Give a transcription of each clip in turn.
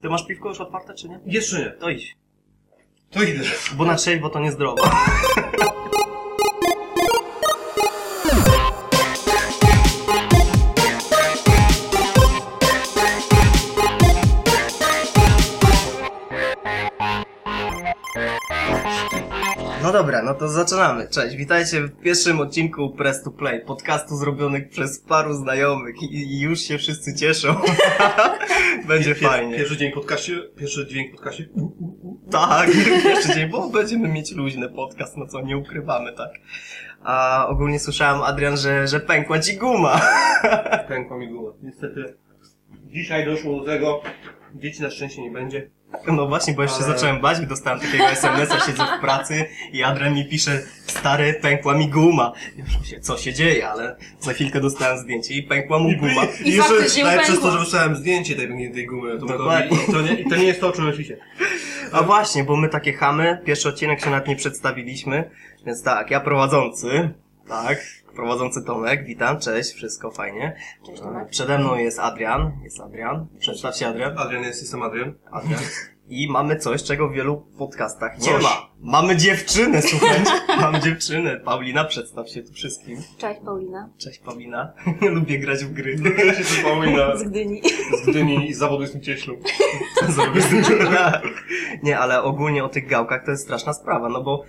Ty masz piwko już otwarte, czy nie? Jeszcze nie. To idź. To idę. Bo na trzeźwo to niezdrowo. No dobra, no to zaczynamy. Cześć, witajcie w pierwszym odcinku Press to Play, podcastu zrobionych przez paru znajomych i, i już się wszyscy cieszą. Będzie Pier- fajnie. Pierwszy dzień podcaście, pierwszy dźwięk podcaście. Tak, pierwszy dzień, bo będziemy mieć luźny podcast, no co nie ukrywamy, tak. A ogólnie słyszałem, Adrian, że, że pękła ci guma. Pękła mi guma. Niestety dzisiaj doszło do tego. Dzieci na szczęście nie będzie. No właśnie, bo jeszcze Ale- zacząłem bać, dostałem takiego SMS-a, siedzę w pracy i Adrian mi pisze, stary, pękła mi guma. Już myślę, co się dzieje, ale za chwilkę dostałem zdjęcie i pękła mu guma. I, jeszcze faktycznie nawet przez to, że wysłałem zdjęcie tej pękniętej gumy. To, Dokładnie. to, to, nie, I to nie jest to, o czym myślicie. A właśnie, bo my takie chamy, pierwszy odcinek się nawet nie przedstawiliśmy, więc tak, ja prowadzący, tak, prowadzący Tomek, witam, cześć, wszystko fajnie. Cześć Tomek. Przede mną jest Adrian, jest Adrian, przedstaw się Adrian. Adrian jest, jestem Adrian. Adrian. I mamy coś, czego w wielu podcastach nie Coś. ma. Mamy dziewczynę, słuchajcie, mamy dziewczynę. Paulina, przedstaw się tu wszystkim. Cześć Paulina. Cześć Paulina, lubię grać w gry. Tu Paulina Z Gdyni. z Gdyni i z zawodu jestem cieślą. Zrobię z tym Nie, ale ogólnie o tych gałkach to jest straszna sprawa, no bo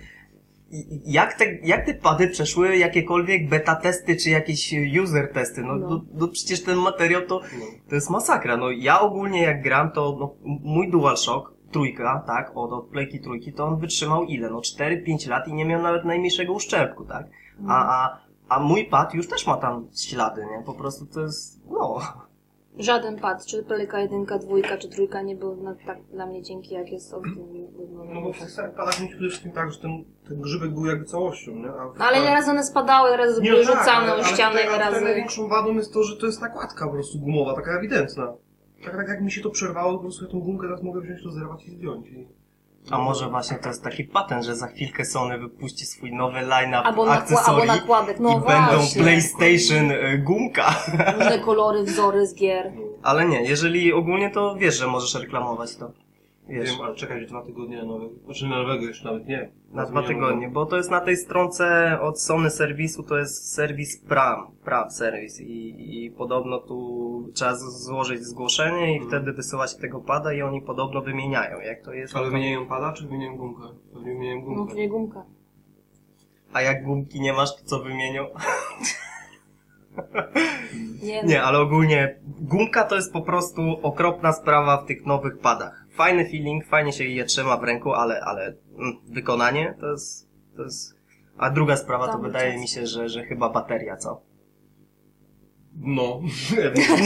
jak te, jak te pady przeszły jakiekolwiek beta testy czy jakieś user testy? No, No. no. no przecież ten materiał to, to jest masakra. No ja ogólnie jak gram, to no, mój DualShock trójka, tak, od, od Playki trójki, to on wytrzymał ile? No 4-5 lat i nie miał nawet najmniejszego uszczerbku, tak? A, a, a mój pad już też ma tam ślady, nie? Po prostu to jest, no, Żaden pad, czy Pelika jedynka, dwójka, czy trójka nie był na, tak dla mnie dzięki jak jest od No bo w tych starych padach mi przede wszystkim tak, że ten, ten grzybek był jakby całością, nie? A w- No ale one spadały, ile razy były tak, rzucane ale- o ale ścianę, tutaj- ale tutaj razy... Największą wadą jest to, że to jest nakładka po prostu gumowa, taka ewidentna. Tak, tak jak mi się to przerwało, po prostu ja tą gumkę teraz mogę wziąć, to zerwać i zdjąć. I... A może właśnie to jest taki patent, że za chwilkę Sony wypuści swój nowy line-up Albo, nakła- albo akcesorii nakładek, no i będą właśnie. PlayStation y, gumka. Różne kolory, wzory z gier. Ale nie, jeżeli ogólnie to wiesz, że możesz reklamować to. Wiesz, Wiem, ale czekać dwa tygodnie na nowego, znaczy na nowego jeszcze nawet nie. na dwa tygodnie, bo to jest na tej stronce od Sony serwisu, to jest serwis Pram, Pram serwis i, i podobno tu trzeba złożyć zgłoszenie i Mhm. wtedy wysyłać tego pada i oni podobno wymieniają, jak to jest. Ale wymieniają pada, czy wymieniają gumkę? Pewnie wymieniają No gumkę. pewnie gumka. A jak gumki nie masz, to co wymienią? Nie, Nie, ale ogólnie gumka to jest po prostu okropna sprawa w tych nowych padach. Fajny feeling, fajnie się je trzyma w ręku, ale, ale mm, wykonanie to jest, to jest... A druga sprawa to wydaje czas. mi się, że, że chyba bateria, co? No.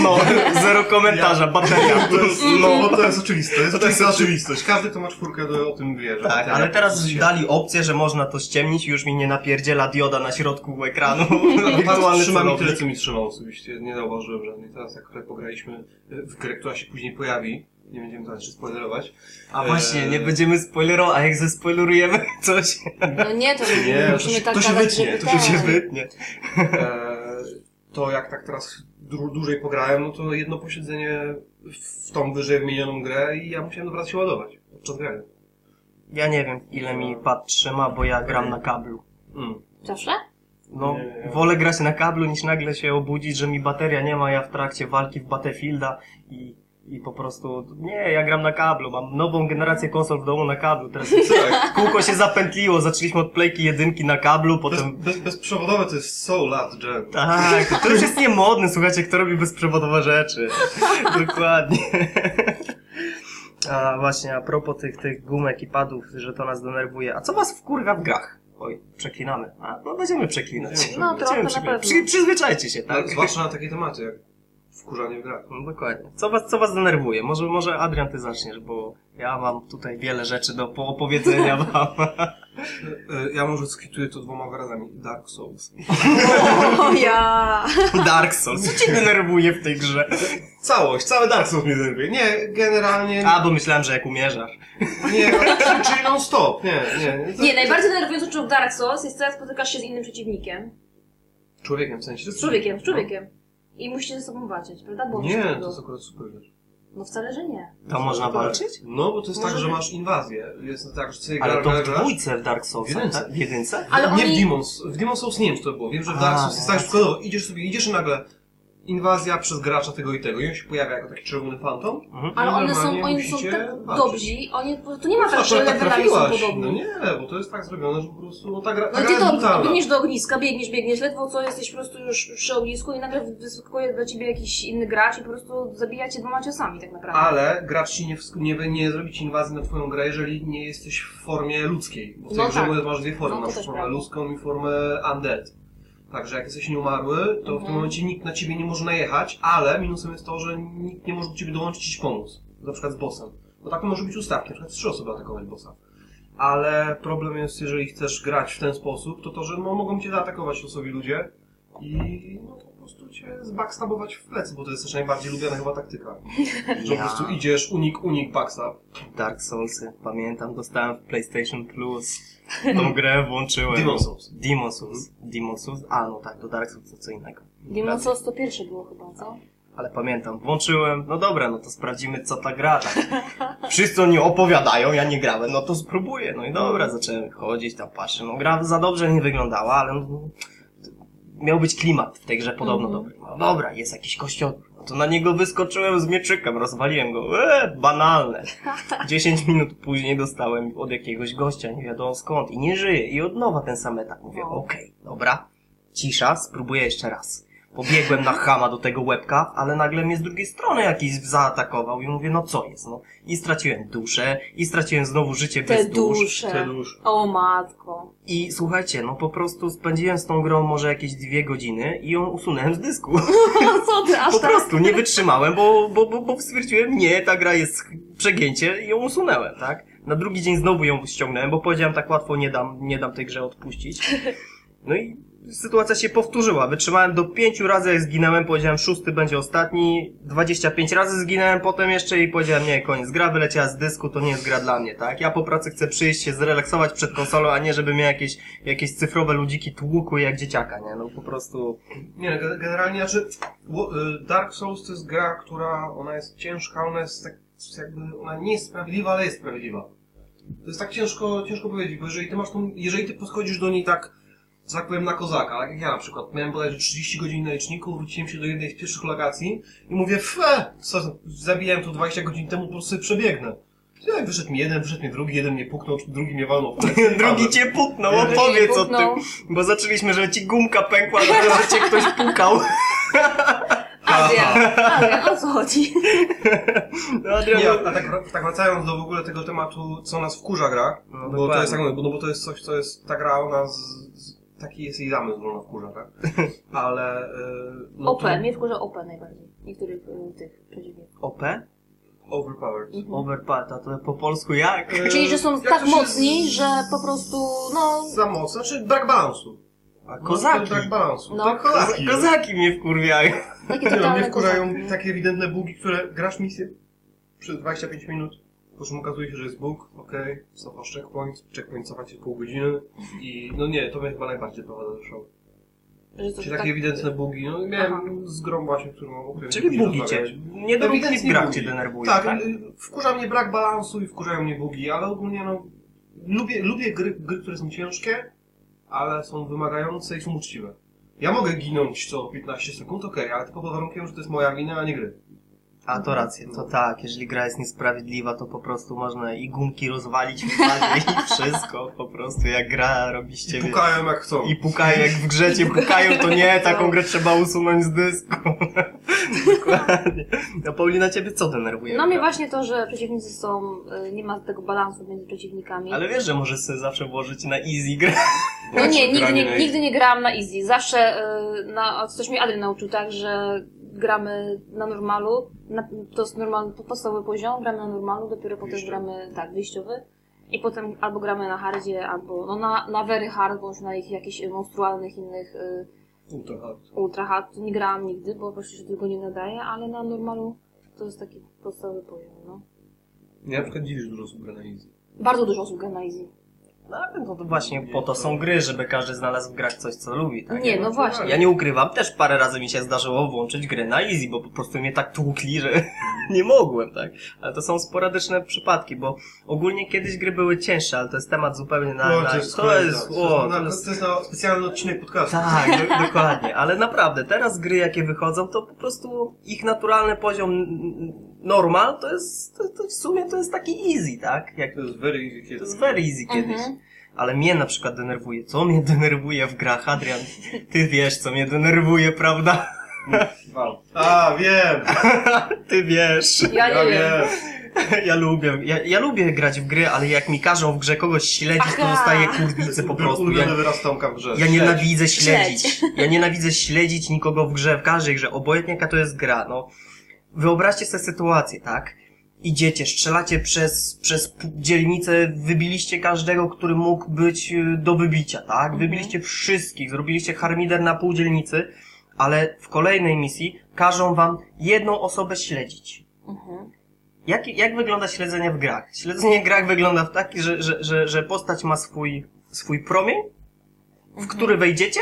No, zero komentarza, bateria. To jest, No, to jest oczywiste, to jest oczywista oczywistość. Każdy, kto ma czwórkę, to o tym wie. że tak, bateria ale teraz dali opcję, że można to ściemnić i już mi nie napierdziela dioda na środku ekranu. Pan Wirtualny trzyma mi celownik. tyle, co mi trzymał osobiście. Nie zauważyłem żadnej. Teraz jak pograliśmy w grę, która się później pojawi, nie będziemy teraz jeszcze spoilerować. A właśnie, nie Eee. będziemy spoilerować, a jak zespoilerujemy coś, no nie, to Nie, to musimy się- tak to się gadać, wytnie, to to ten... się wytnie. E, to jak tak teraz dłu- dłużej pograłem, no to jedno posiedzenie w tą wyżej wymienioną grę i ja musiałem dobra się ładować podczas grania. Ja nie wiem, ile mi pad trzyma, bo ja gram na kablu. Mm. Zawsze? No, Nie. wolę grać na kablu niż nagle się obudzić, że mi bateria nie ma, ja w trakcie walki w Battlefielda i, i po prostu, nie, ja gram na kablu, mam nową generację konsol w domu na kablu, teraz Tak. kółko się zapętliło, zaczęliśmy od playki jedynki na kablu, Bez, potem... bez, bezprzewodowe to jest so lat, gen. Tak, to już jest niemodne, słuchajcie, kto robi bezprzewodowe rzeczy. Dokładnie. A właśnie, a propos tych, tych gumek i padów, że to nas denerwuje. A co was wkurwa w grach? Oj, przeklinamy. A, no będziemy przeklinać. Będziemy No, trochę na przeklinać. pewno. Przy, przyzwyczajcie się, tak? Tak? Zwłaszcza na takie tematy jak wkurzanie w grach. No dokładnie. Co was, co was denerwuje? Może, może Adrian, ty zaczniesz, bo ja mam tutaj wiele rzeczy do poopowiedzenia wam. E, Ja może skwituję to dwoma wyrazami. Dark Souls. O ja! Dark Souls. Co cię denerwuje w tej grze? Całość, cały Dark Souls mnie denerwuje. Nie, generalnie... A, bo myślałem, że jak umierzasz. Nie, czyli- czyli non stop. Nie, nie. To- Nie, najbardziej denerwujące w Dark Souls jest to, jak spotykasz się z innym przeciwnikiem. Człowiekiem w sensie. Z człowiekiem, z człowiekiem. I musicie ze sobą walczyć, prawda? Coś Nie, to jest akurat super rzecz. No wcale, że nie. To można walczyć? No, bo to jest tak, że masz inwazję. Jest tak, że sobie Ale gra, to w dwójce w Dark Soulsach, W jedynce. tak? W jedynce? Ale nie oni- w Demons. W Demons Souls nie wiem, czy to było. Wiem, że w A, Dark Souls jesteś jasne. przykładowo, idziesz sobie, idziesz i nagle inwazja przez gracza tego i tego. I on się pojawia jako taki czerwony fantom. Mhm. Ale one są, oni są tak dobrzy, oni, to nie ma tak, No, że to tak levelami są podobni. No nie, bo to jest tak zrobione, że po prostu no, ta gra, ta No gra ty jest to biegniesz do ogniska, biegniesz, biegniesz, ledwo co jesteś po prostu już przy ognisku i nagle wyskakuje do ciebie jakiś inny gracz i po prostu zabija cię dwoma ciosami tak naprawdę. Ale gracz ci nie, nie, nie zrobi ci inwazji na twoją grę, jeżeli nie jesteś w formie ludzkiej. Bo w tej No grze tak. masz dwie formy, No masz formę prawda. ludzką i formę undead. Także jak jesteś nieumarły, to w tym Mhm. momencie nikt na ciebie nie może najechać, ale minusem jest to, że nikt nie może do ciebie dołączyć i ci pomóc. Na przykład z bossem. Bo tak może być ustawki, na przykład trzy osoby atakować bossa. Ale problem jest, jeżeli chcesz grać w ten sposób, to to, że no, mogą cię zaatakować losowi ludzie i no, prostu cię zbackstabować w plecy, bo to jest też najbardziej lubiana chyba taktyka. Że po Ja. prostu idziesz, unik, unik, backstab. Dark Soulsy, pamiętam, dostałem w PlayStation Plus. Tą grę włączyłem. Demon Souls. Demon Souls. Demon Souls? A, no tak, to Dark Souls to co innego. Demon. Souls to pierwsze było chyba, co? Ale pamiętam, włączyłem, no dobra, no to sprawdzimy co ta gra tak. Wszyscy oni opowiadają, ja nie grałem, no to spróbuję. No i dobra, zacząłem chodzić tam, patrzę, no gra za dobrze nie wyglądała, ale no, miał być klimat w tej grze podobno Mhm. dobry. No dobra, jest jakiś kościoł, no to na niego wyskoczyłem z mieczykiem, rozwaliłem go, eee, banalne. 10 minut później dostałem od jakiegoś gościa, nie wiadomo skąd, i nie żyje, i od nowa ten sam etap. Mówię, No. okej, dobra, cisza, spróbuję jeszcze raz. Pobiegłem na chama do tego łebka, ale nagle mnie z drugiej strony jakiś zaatakował i mówię, no co jest, no. I straciłem duszę, i straciłem znowu życie Te bez dusz. dusze. Te dusz. O matko. I słuchajcie, no po prostu spędziłem z tą grą może jakieś dwie godziny i ją usunąłem z dysku. Co ty, aż Po tak? prostu nie wytrzymałem, bo, bo, bo, bo stwierdziłem, nie, ta gra jest przegięcie i ją usunęłem, tak? Na drugi dzień znowu ją ściągnąłem, bo powiedziałem, tak łatwo nie dam, nie dam tej grze odpuścić. No i sytuacja się powtórzyła. Wytrzymałem do pięciu razy, jak zginąłem, powiedziałem, szósty będzie ostatni. 25 razy zginąłem potem jeszcze i powiedziałem, nie, koniec. Gra wyleciała z dysku, to nie jest gra dla mnie, tak? Ja po pracy chcę przyjść się zrelaksować przed konsolą, a nie żeby mnie jakieś, jakieś cyfrowe ludziki tłukły jak dzieciaka, nie? No po prostu... Nie, ge- generalnie, znaczy, y, Dark Souls to jest gra, która, ona jest ciężka, ona jest tak, jakby, ona nie jest sprawiedliwa, ale jest sprawiedliwa. To jest tak ciężko, ciężko powiedzieć, bo jeżeli ty masz tą, jeżeli ty podchodzisz do niej tak, że tak powiem, na kozaka, tak jak ja na przykład, miałem bodajże 30 godzin na liczniku, wróciłem się do jednej z pierwszych lokacji i mówię, fe, co, zabijałem tu 20 godzin temu, po prostu sobie przebiegnę. Ja, wyszedł mi jeden, wyszedł mi drugi, jeden mnie puknął, drugi mnie walnął. Drugi cię puknął, opowiedz o tym. Bo zaczęliśmy, że ci gumka pękła, że cię ktoś pukał. Adrian, Adrian, o co chodzi? No, Adrian, Nie, a tak, tak wracając do w ogóle tego tematu, co nas wkurza gra, No, bo, to jest, tak no, bo to jest coś, co jest, ta gra ona z, z, taki jest jej zamysł, że ona wkurza, tak? Ale, y, no OP, to mnie wkurza OP najbardziej. Niektórych y, tych przeciwników. OP? overpowered. Mhm. Overpad, a to po polsku jak? E, Czyli, że są jak tak mocni, z- że po prostu, no... Za mocno, znaczy brak balansu. A No, kozaki. Brak balansu. No. Tak, kozaki. Kozaki mnie wkurwiają. Takie Nie, no, mnie wkurzają kozaki. takie ewidentne bugi, które grasz misję przez 25 minut, po czym okazuje się, że jest bóg, okej, cofasz checkpoint, checkpoint cofa cię pół godziny i no nie, to mnie chyba najbardziej prowadzi do show. Czyli tak- takie ewidentne bugi, no miałem Aha. z grą właśnie, którą... o której Czyli bugi cię. Nie do bugi. cię denerwuje, Tak, tak? y, wkurza mnie brak balansu i wkurzają mnie bugi, ale ogólnie no... Lubię, lubię gry, gry, które są ciężkie, ale są wymagające i są uczciwe. Ja mogę ginąć co 15 sekund, okej, ale tylko pod warunkiem, że to jest moja wina, a nie gry. A to rację, to tak, jeżeli gra jest niesprawiedliwa, to po prostu można i gumki rozwalić w twarzy i wszystko, po prostu jak gra robi z I ciebie. pukają jak chcą. I pukają jak w grze cię pukają, to nie, taką grę trzeba usunąć z dysku. Dokładnie. No Paulina, ciebie co denerwuje? No mnie właśnie to, że przeciwnicy są, y, nie ma tego balansu między przeciwnikami. Ale wiesz, że możesz sobie zawsze włożyć na easy grę. No nie, nigdy nie, nigdy nie grałam na easy. Zawsze y, na, coś mi Adrian nauczył tak, że gramy na normalu, na, to jest normalny, podstawowy poziom, gramy na normalu, dopiero potem Wyjściowy. gramy, tak, wyjściowy. I potem albo gramy na hardzie, albo no na, na very hard, bądź na ich jakichś monstrualnych innych y, Ultra hard. ultra hard. Nie grałam nigdy, bo właśnie się tego nie nadaje, ale na normalu to jest taki podstawowy poziom, no. Ja na przykład dziwisz dużo osób gra na easy. Bardzo dużo osób gra na easy. No ale no to właśnie po to są gry, żeby każdy znalazł w grach coś, co lubi. Tak? Nie, no właśnie. Ja nie ukrywam, też parę razy mi się zdarzyło włączyć grę na easy, bo po prostu mnie tak tłukli, że nie mogłem, tak? Ale to są sporadyczne przypadki, bo ogólnie kiedyś gry były cięższe, ale to jest temat zupełnie na... Na to jest, to jest, o, to jest to jest na specjalny odcinek podcastu. tak, do, dokładnie, ale naprawdę, teraz gry jakie wychodzą, to po prostu ich naturalny poziom normal, to jest, to, to w sumie to jest taki easy, tak? Jak, To jest very easy to kiedy. jest very easy kiedyś. Mhm. Ale mnie na przykład denerwuje. Co mnie denerwuje w grach, Adrian? Ty wiesz, co mnie denerwuje, prawda? A, wiem! Ty wiesz. Ja nie wiem. Ja lubię, ja, ja lubię grać w gry, ale jak mi każą w grze kogoś śledzić, to Aha. dostaję kurwicy po prostu. Ja, Ulubiony wyraz Tomka w grze. ja nienawidzę Śledź. śledzić. Ja nienawidzę śledzić nikogo w grze, w każdej grze, obojętnie jaka to jest gra, no. Wyobraźcie sobie sytuację, tak? Idziecie, strzelacie przez, przez dzielnicę, wybiliście każdego, który mógł być y, do wybicia, tak? Mhm. Wybiliście wszystkich, zrobiliście harmider na pół dzielnicy, ale w kolejnej misji każą wam jedną osobę śledzić. Mhm. Jak, jak wygląda śledzenie w grach? Śledzenie w grach wygląda w taki, że, że, że, że postać ma swój, swój promień, w który wejdziecie,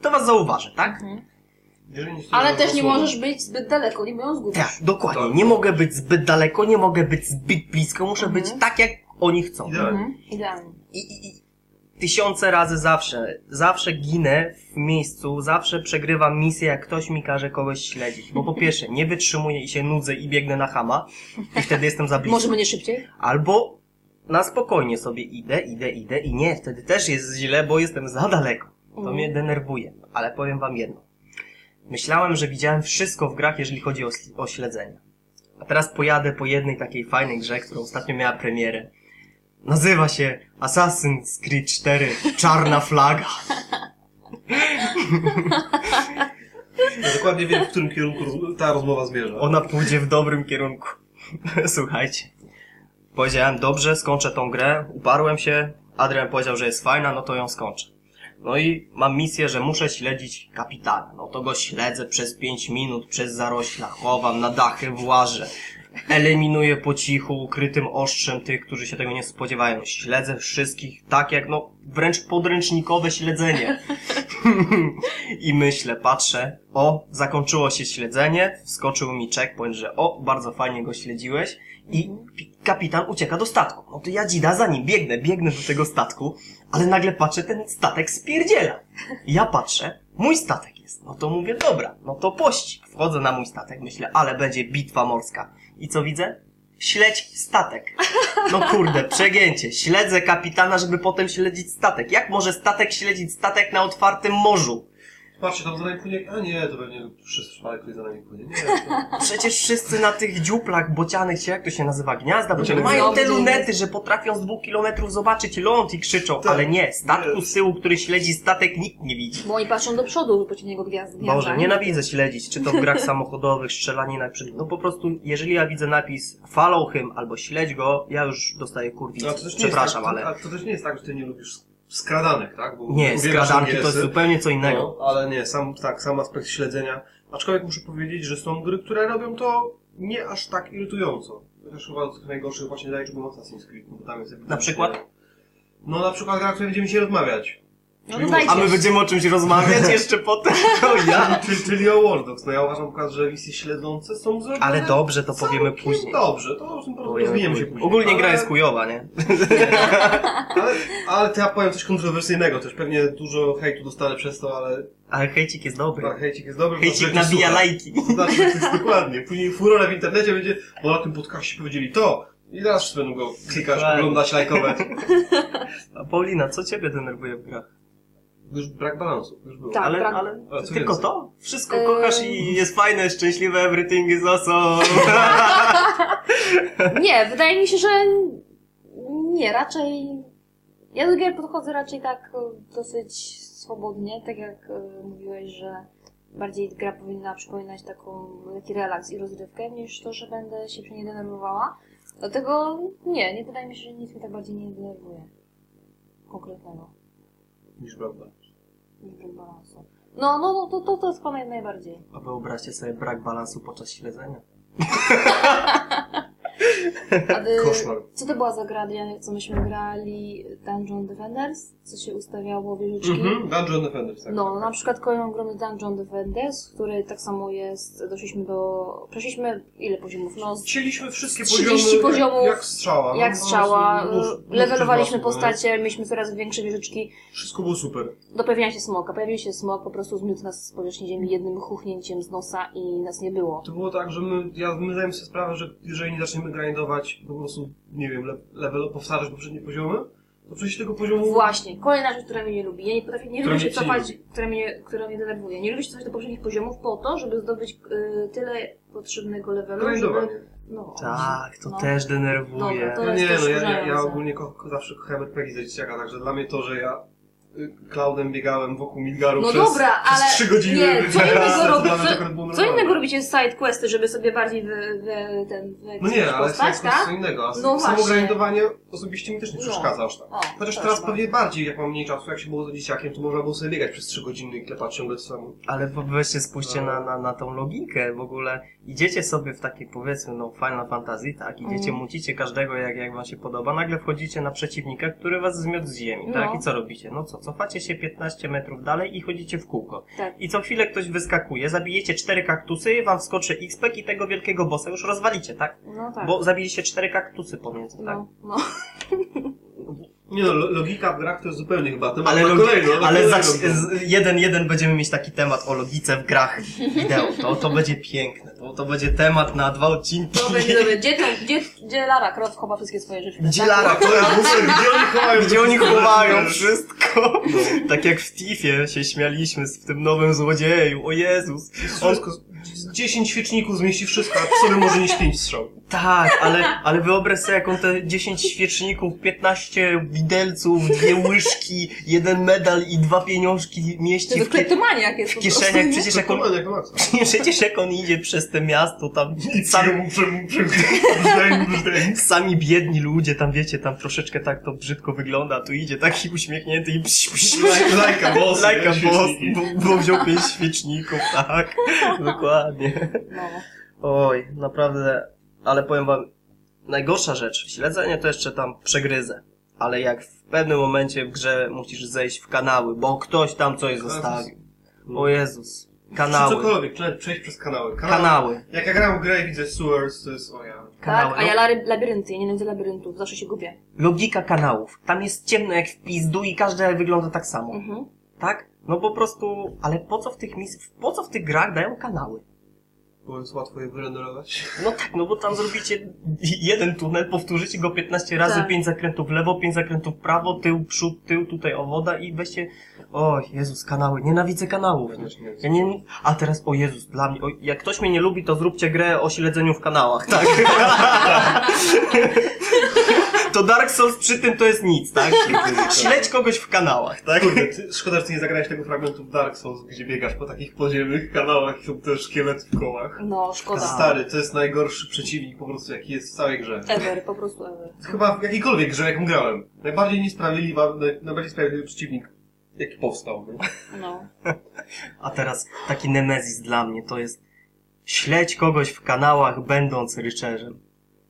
to was zauważy, tak? Mhm. Ale też nie możesz być zbyt daleko, nie ją zgubisz. Tak, dokładnie. Nie mogę być zbyt daleko, nie mogę być zbyt blisko, muszę Mhm. być tak, jak oni chcą. Idealnie. Mhm. Idealnie. I, i, I tysiące razy zawsze, zawsze ginę w miejscu, zawsze przegrywam misję, jak ktoś mi każe kogoś śledzić. Bo po pierwsze, nie wytrzymuję i się nudzę i biegnę na hama i wtedy jestem za blisko. Może będzie szybciej? Albo na spokojnie sobie idę, idę, idę i nie, wtedy też jest źle, bo jestem za daleko. To Mhm. mnie denerwuje. Ale powiem wam jedno. Myślałem, że widziałem wszystko w grach, jeżeli chodzi o, o śledzenie. A teraz pojadę po jednej takiej fajnej grze, która ostatnio miała premierę. Nazywa się Assassin's Creed 4 Czarna Flaga. Ja dokładnie wiem, w którym kierunku ta rozmowa zmierza. Ona pójdzie w dobrym kierunku. Słuchajcie. Powiedziałem, dobrze, skończę tą grę. Uparłem się. Adrian powiedział, że jest fajna, no to ją skończę. No i mam misję, że muszę śledzić kapitana. No to go śledzę przez 5 minut, przez zarośla, chowam, na dachy włażę. Eliminuję po cichu, ukrytym ostrzem tych, którzy się tego nie spodziewają. Śledzę wszystkich tak jak, no, wręcz podręcznikowe śledzenie. I myślę, patrzę, o, zakończyło się śledzenie, wskoczył mi checkpoint, że o, bardzo fajnie go śledziłeś i pi- kapitan ucieka do statku. No to ja dzida za nim, biegnę, biegnę do tego statku, ale nagle patrzę, ten statek spierdziela. Ja patrzę, mój statek jest. No to mówię, dobra, no to pościg. Wchodzę na mój statek, myślę, ale będzie bitwa morska. I co widzę? Śledź statek. No kurde, przegięcie. Śledzę kapitana, żeby potem śledzić statek. Jak może statek śledzić statek na otwartym morzu? Patrzcie, tam za nami płynie... A nie, to pewnie przypadek ktoś za nami płynie. Nie, to... Przecież wszyscy na tych dziuplach bocianych, czy jak to się nazywa, gniazda, bo Bociany mają te gniazda. lunety, że potrafią z dwóch kilometrów zobaczyć ląd i krzyczą, Tak. ale nie, statku z tyłu, który śledzi statek, nikt nie widzi. Bo oni patrzą do przodu po niego gwiazd. Boże, nienawidzę śledzić, czy to w grach samochodowych, strzelanina, przy... no po prostu, jeżeli ja widzę napis follow him albo śledź go, ja już dostaję kurwicy. No, Przepraszam, tak, ale... To, to też nie jest tak, że ty nie lubisz skradanek, tak? Bo Nie, skradanki to jest zupełnie co innego. No, ale nie, sam, tak, sam aspekt śledzenia. Aczkolwiek muszę powiedzieć, że są gry, które robią to nie aż tak irytująco. Chociaż chyba z tych najgorszych właśnie zaliczyłbym Assassin's Creed, bo tam jest Na przykład? No na przykład gra, o której będziemy dzisiaj rozmawiać. No Czyli to dajcie. A my będziemy o czymś rozmawiać jeszcze potem, o ja. Czyli, czyli o Watch Dogs. No ja uważam przykład, że misje śledzące są zrobione Ale dobrze, to powiemy całkiem później. Dobrze, to o tym się później. Ogólnie gra Ale- jest chujowa, nie? Ale, ale to ja powiem coś kontrowersyjnego też. Pewnie dużo hejtu dostanę przez to, ale Ale hejcik jest dobry. tak, hejcik jest dobry. Hejcik znaczy, nabija słucha. lajki. To znaczy, to jest dokładnie. Później furora w internecie będzie, bo na tym podcaście powiedzieli to. I teraz wszyscy będą go klikać, Dokładnie. oglądać, lajkować. A Paulina, co ciebie denerwuje w grach? Już brak balansu. Już było. Tak. ale, brak- ale tylko więcej? to? Wszystko Eee. kochasz i jest fajne, szczęśliwe, everything is awesome. Nie, wydaje mi się, że nie, raczej. Ja do gier podchodzę raczej tak e, dosyć swobodnie, tak jak e, mówiłeś, że bardziej gra powinna przypominać taką taki relaks i rozrywkę, niż to, że będę się przy niej denerwowała. Dlatego nie, nie wydaje mi się, że nic mnie tak bardziej nie denerwuje. Konkretnego. Niż brak niż brak balansu. No, no, no to, to, to jest chyba naj- najbardziej. A wyobraźcie sobie brak balansu podczas śledzenia. A wy, Koszmar. co to była za gra, Adrian, co myśmy grali? Dungeon Defenders? Co się ustawiało wieżyczki? Mhm, Dungeon Defenders, tak. No, na przykład kolejną grą jest Dungeon Defenders, który tak samo jest, doszliśmy do, przeszliśmy ile poziomów? No, z- Cieliśmy wszystkie 30 poziomy poziomów, jak strzała. no, jak strzała, prostu nóż- nóż levelowaliśmy postacie, mieliśmy coraz większe wieżyczki, nie? Wszystko było super. do pojawienia się smoka. Pojawił się smok, po prostu zmiótł nas z powierzchni ziemi jednym chuchnięciem z nosa i nas nie było. To było tak, że my, ja, my zdajemy sobie sprawę, że jeżeli nie zaczniemy grindować, po prostu, nie wiem, le, level, powtarzać poprzednie poziomy, to przejść tego poziomu... Właśnie, kolejna rzecz, która mnie nie lubi. Ja nie potrafię, nie Która lubię się cofać, która mnie, która mnie denerwuje. Nie lubię się cofać do poprzednich poziomów po to, żeby zdobyć y, tyle potrzebnego levelu, żeby... No, Tak, to no. też denerwuje. Dobra, to No nie, no ja, ja, ogólnie ko, zawsze kochałem RPG za dzieciaka, także dla mnie to, że ja Cloudem biegałem wokół Midgaru No przez, dobra, przez ale 3 godziny. nie, co innego, robi, co, co innego robicie z side questy, żeby sobie bardziej wy, wy, ten, wy, No nie, ale postać, jest tak? co innego. A No samo właśnie. grindowanie osobiście mi też nie No. przeszkadza aż tak. O, Chociaż teraz pewnie bardziej, jak mam mniej czasu, jak się było dzieciakiem, to można było sobie biegać przez 3 godziny i klepać ciągle samemu. Ale weźcie spójrzcie No. na, na, na tą logikę. W ogóle idziecie sobie w takie powiedzmy no Final Fantasy, tak? Idziecie, Mm. mucicie każdego jak, jak wam się podoba. Nagle wchodzicie na przeciwnika, który was zmiotł z ziemi, tak? No. I co robicie? No co, cofacie się 15 metrów dalej i chodzicie w kółko. Tak. I co chwilę ktoś wyskakuje, zabijecie cztery kaktusy, wam wskoczy XP i tego wielkiego bossa już rozwalicie, tak? No tak. Bo zabiliście cztery kaktusy pomiędzy, tak? no, no. Nie no, lo- logika w grach to jest zupełnie chyba temat Ale, na na ale za, z, jeden, jeden będziemy mieć taki temat o logice w grach wideo. To, to będzie piękne. To, to będzie temat na dwa odcinki. To będzie dobre. Gdzie, to, gdzie, gdzie Lara Croft chowa wszystkie swoje rzeczy? Gdzie tak? Lara muszę, gdzie oni chowają? Gdzie oni wszystko? chowają wszystko? Tak jak w Tiffie się śmialiśmy z w tym nowym złodzieju. O Jezus. On, 10 świeczników zmieści wszystko, a w sobie może nieść 5 strzał. tak, ale, ale wyobraź sobie, jak on te 10 świeczników, 15 widelców, dwie łyżki, jeden medal i dwa pieniążki mieści w, kleptomaniak jest w po prostu, kieszeniach. nie? Przecież jak on, jak przecież jak on idzie przez te miasto, tam sami, Sam... sami biedni ludzie, tam wiecie, tam troszeczkę tak to brzydko wygląda, tu idzie taki uśmiechnięty i psz, psz, Lajka boss. Lajka boss, bo, bo wziął pięć świeczników, tak. Dokładnie. No. Oj, naprawdę. Ale powiem wam, najgorsza rzecz, śledzenie to jeszcze tam przegryzę. Ale jak w pewnym momencie w grze musisz zejść w kanały, bo ktoś tam coś zostawił. O Jezus. Czy Kanały. cokolwiek, nawet przejść przez kanały. Kanały. Jak ja gram w grę i widzę sewers, to jest o ja. Kanały. Tak, a ja lary- labirynty, ja nienawidzę labiryntów, zawsze się gubię. Logika kanałów. Tam jest ciemno jak w pizdu i każde wygląda tak samo. Mhm. Tak? No po prostu, ale po co w tych mis- po co w tych grach dają kanały? Bo jest łatwo je wyrenderować. No tak, no bo tam zrobicie jeden tunel, powtórzycie go 15 razy, Tak. 5 zakrętów w lewo, 5 zakrętów w prawo, tył, przód, tył, tutaj o woda i weźcie... O Jezus, kanały, nienawidzę kanałów. Ja też nie Ja nie... A teraz, o Jezus, dla mnie, o, jak ktoś mnie nie lubi, to zróbcie grę o śledzeniu w kanałach, tak? to Dark Souls przy tym to jest nic, tak? Śledź kogoś w kanałach, tak? Kurde, ty, szkoda, że ty nie zagrałeś tego fragmentu w Dark Souls, gdzie biegasz po takich podziemnych kanałach i są też szkielety w kołach. No, szkoda. Stary, to jest najgorszy przeciwnik po prostu, jaki jest w całej grze. Ever, po prostu ever. Chyba w jakiejkolwiek grze, jaką grałem. Najbardziej niesprawiedliwa, naj, najbardziej sprawiedliwy przeciwnik, jaki powstał. Nie? No. A teraz taki nemezis dla mnie to jest śledź kogoś w kanałach, będąc rycerzem.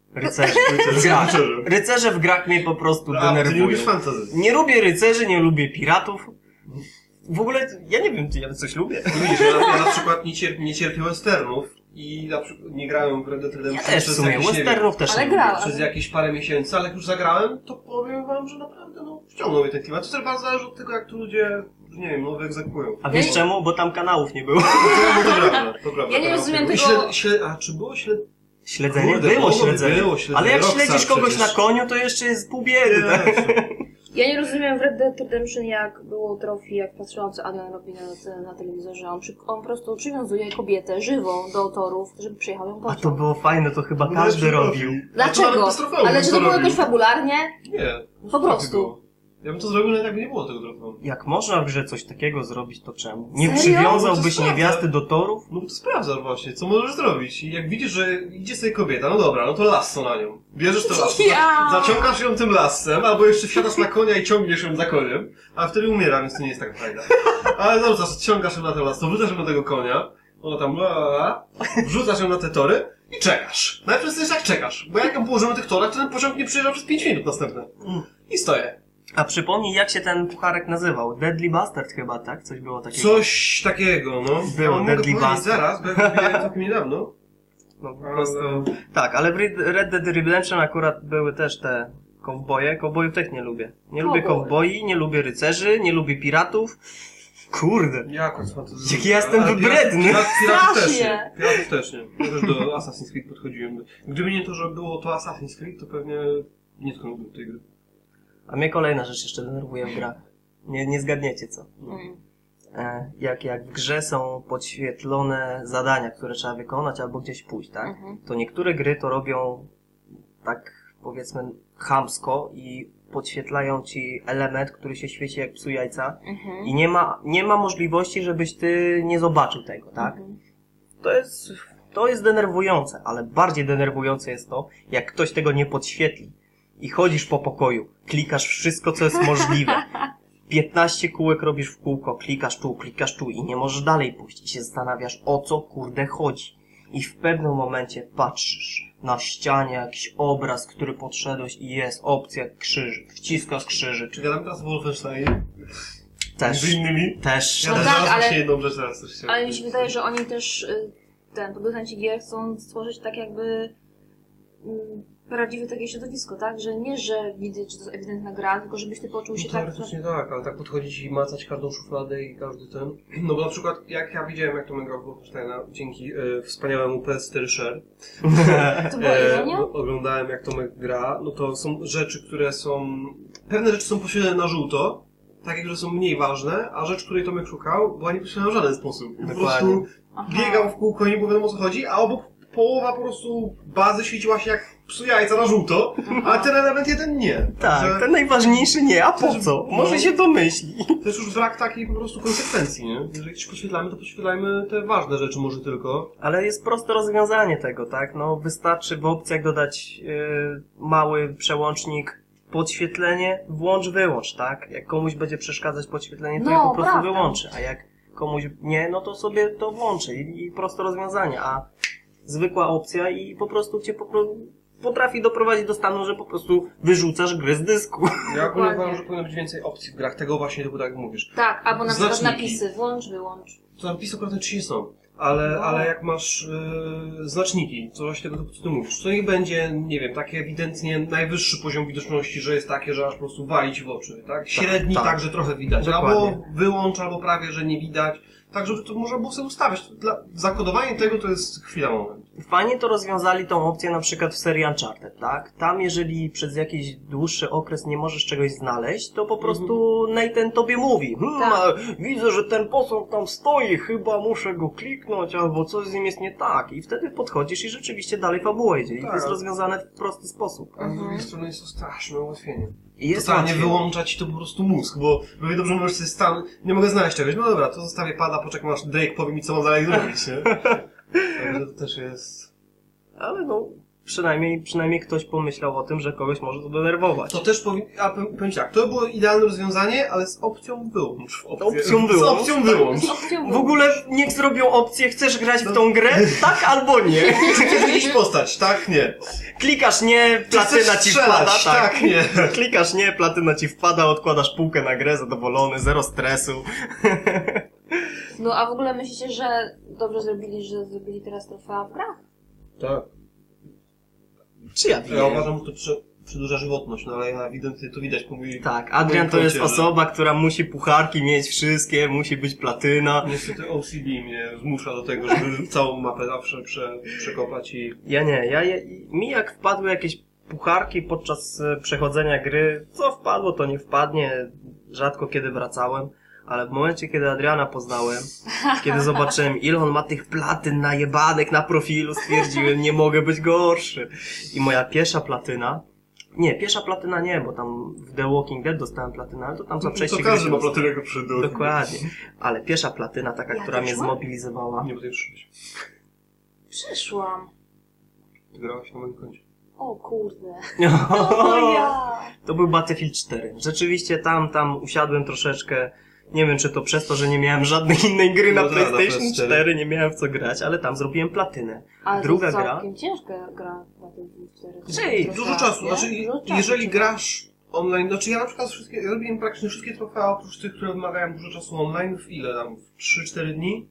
Rycerze w grach. Rycerzem. Rycerze w grach mnie po prostu A, ty nie denerwują. fantasy. Nie lubię rycerzy, nie lubię piratów. W ogóle, ja nie wiem, czy ja coś lubię. Widzisz, ja, na- ja na przykład nie, cierp, nie cierpię westernów i na przykład nie grałem w Red Dead Ja Redemption też w przez sumie, jakieś, nie wiem, też Ale nie grałem. przez jakieś parę miesięcy, ale jak już zagrałem, to powiem wam, że naprawdę no, wciągnął mnie ten klimat. To też bardzo zależy od tego, jak tu ludzie, nie wiem, no wyegzekują. A wiesz Ja- czemu? Bo tam kanałów nie było. To, no to prawda, to prawda. Ja nie rozumiem tego- Śled, śled, a czy było śled... Śledzenie? Kurde, było śledzenie. było śledzenie. Ale jak Rockstar śledzisz kogoś przecież. na koniu, to jeszcze jest pół biedy, tak? Ja nie rozumiem w Red Dead Redemption, jak było trofi, jak patrzyłam, co Adrian robi na, na telewizorze. On, przy, on po prostu przywiązuje kobietę żywą do torów, żeby przejechał ją A pociąg. to było fajne, to chyba No, każdy robił. A Dlaczego? Ale czy to było jakoś fabularnie? Nie. Po prostu. Ja bym to zrobił, nawet jakby nie było tego trofeum. Jak można w grze coś takiego zrobić, to czemu? Nie Serio? przywiązałbyś No niewiasty do torów? No to sprawdzasz właśnie, co możesz zrobić. I jak widzisz, że idzie sobie kobieta, no dobra, no to lasso na nią. Bierzesz to lasso, Ja. za, zaciągasz ją tym lassem, albo jeszcze wsiadasz na konia i ciągniesz ją za koniem, a wtedy umiera, więc to nie jest tak fajne. Ale dobrze, ciągasz ją na to lasso, wrzucasz ją na tego konia, ona tam bla, bla, bla, wrzucasz ją na te tory i czekasz. Najpierw jest jak czekasz, bo jak ją położymy tych torach, to ten pociąg nie przyjeżdża przez 5 minut następne. I stoję. A przypomnij, jak się ten pucharek nazywał? Deadly Bastard chyba, tak? Coś było takiego. Coś takiego, no. Było, mogę Deadly Bastard. zaraz, bo ja całkiem niedawno. No, po prostu... Tak, ale w Red Dead Redemption akurat były też te kowboje. Kowbojów też nie lubię. Nie lubię kowboi, nie lubię rycerzy, nie lubię piratów. Kurde. Ja akurat fantazyzuję. Jaki ja jestem wybredny. Pirat, piratów też nie. Piratów też nie. Ja też do Assassin's Creed podchodziłem. Gdyby nie to, że było to Assassin's Creed, to pewnie nie tknąłbym tej gry. A mnie kolejna rzecz jeszcze denerwuje w grach. Nie, nie zgadniecie co. Mm. E, jak, jak w grze są podświetlone zadania, które trzeba wykonać albo gdzieś pójść, tak? Mhm. To niektóre gry to robią tak powiedzmy chamsko i podświetlają ci element, który się świeci jak psu jajca Mhm. i nie ma, nie ma możliwości, żebyś ty nie zobaczył tego, tak? Mhm. To jest, to jest denerwujące, ale bardziej denerwujące jest to, jak ktoś tego nie podświetli i chodzisz po pokoju, klikasz wszystko, co jest możliwe. 15 kółek robisz w kółko, klikasz tu, klikasz tu i nie możesz dalej pójść i się zastanawiasz, o co kurde chodzi. I w pewnym momencie patrzysz na ścianie jakiś obraz, który podszedłeś i jest opcja krzyżyk, wciskasz krzyżyk. Czy gadamy teraz o Wolfensteinie? Też, Między innymi? też. Ja No też tak, ale- właśnie jedną rzecz też chciałem Ale mi się wydaje, że oni też, y, ten, producenci gier chcą stworzyć tak jakby mm, prawdziwe takie środowisko, tak? Że nie, że widać, że to jest ewidentna gra, tylko żebyś ty poczuł się No tak... teoretycznie tak, ale tak podchodzić i macać każdą szufladę i każdy ten. No bo na przykład jak ja widziałem jak to grał w Wolfensteina dzięki e, wspaniałemu PS4 Share, To e, oglądałem jak Tomek gra, no to są rzeczy, które są... Pewne rzeczy są poświetlone na żółto, takie, które są mniej ważne, a rzecz, której Tomek szukał, była niepoświetlona w żaden sposób. Po Dokładnie. prostu Aha. biegał w kółko i nie było wiadomo o co chodzi, a obok połowa po prostu bazy świeciła się jak psu jajca na żółto, a ten element jeden nie. Tak, Także ten najważniejszy nie, a po Też- co? no. Może się domyśli. To jest już brak takiej po prostu konsekwencji, nie? Jeżeli coś podświetlamy, to podświetlajmy te ważne rzeczy może tylko. Ale jest proste rozwiązanie tego, tak? No wystarczy w opcjach dodać yy, mały przełącznik podświetlenie, włącz, wyłącz, tak? Jak komuś będzie przeszkadzać podświetlenie, to No, je po prostu prawda. wyłączy, a jak komuś nie, no to sobie to włączy i, i proste rozwiązanie, a zwykła opcja i po prostu cię po prostu potrafi doprowadzić do stanu, że po prostu wyrzucasz gry z dysku. Ja ogólnie uważam, że powinno być więcej opcji w grach, tego właśnie typu tak jak mówisz. Tak, albo na przykład Znaczniki. napisy, włącz, wyłącz. To napisy akurat trzy są. Ale, No. ale jak masz yy, znaczniki, co właśnie tego typu, co ty mówisz, to niech będzie, nie wiem, taki ewidentnie najwyższy poziom widoczności, że jest takie, że aż po prostu walić w oczy, tak? Średni tak. tak, że trochę widać. Dokładnie. Albo wyłącz, albo prawie, że nie widać. Tak, żeby to można było sobie ustawiać. Dla, zakodowanie tego to jest chwila, moment. Fajnie to rozwiązali tą opcję na przykład w serii Uncharted, tak? Tam jeżeli przez jakiś dłuższy okres nie możesz czegoś znaleźć, to po prostu Nathan tobie mówi hmm, Tak. widzę, że ten posąg tam stoi, chyba muszę go kliknąć, albo coś z nim jest nie tak. I wtedy podchodzisz i rzeczywiście dalej fabuła idzie. I to Tak. jest rozwiązane w prosty sposób. A z Mhm. drugiej strony jest to straszne ułatwienie. Jest Totalnie łatwiej. wyłączać to po prostu mózg, bo bo dobrze możesz sobie stan, nie mogę znaleźć czegoś, no dobra, to zostawię pada, poczekam aż Drake powie mi co mam dalej zrobić, nie? Także to też jest... Ale no, przynajmniej, przynajmniej ktoś pomyślał o tym, że kogoś może to denerwować. To też powinien, a powiem tak, to było idealne rozwiązanie, ale z opcją wyłącz. Opcję, Opcją Z wyłącz. opcją wyłącz. Opcją W ogóle niech zrobią opcję, chcesz grać w tą grę? Tak albo nie. Chcesz widzieć postać? Tak, nie. Klikasz nie, platyna ci wpada, tak. Tak, nie. Klikasz nie, platyna ci wpada, odkładasz półkę na grę, zadowolony, zero stresu. No a w ogóle myślicie, że dobrze zrobili, że zrobili teraz trofea w grach? Tak. Czy ja Ja wiem? uważam, że to prze, przedłuża żywotność, no ale ja ewidentnie to widać po mojej... Tak, Adrian to jest osoba, która musi pucharki mieć wszystkie, musi być platyna. Niestety OCD mnie zmusza do tego, żeby całą mapę zawsze prze, przekopać i... Ja nie, ja, ja, mi jak wpadły jakieś pucharki podczas e, przechodzenia gry, co wpadło, to nie wpadnie, rzadko kiedy wracałem. Ale w momencie, kiedy Adriana poznałem, kiedy zobaczyłem, ile on ma tych platyn najebanek na profilu, stwierdziłem, nie mogę być gorszy. I moja pierwsza platyna, nie, pierwsza platyna nie, bo tam w The Walking Dead dostałem platynę, ale to tam za przejście to gry każdy się ma platynę przed Dokładnie. Ale pierwsza platyna, taka, Ja która mnie mam. zmobilizowała. Nie będę już Przyszłam. Ty grałaś na moim koncie. O kurde. O ja. To był Battlefield 4. Rzeczywiście tam, tam usiadłem troszeczkę Nie wiem, czy to przez to, że nie miałem żadnej innej gry na No tak, na PlayStation PS4. 4, nie miałem w co grać, ale tam zrobiłem platynę. Ale Druga to gra. całkiem ciężka gra na tym 4. Czyli Dużo czasu, nie? znaczy Dużo czasu jeżeli trzeba. grasz online, znaczy ja na przykład wszystkie, ja robiłem praktycznie wszystkie trofea, oprócz tych, które wymagają dużo czasu online, w ile tam, w 3-4 dni,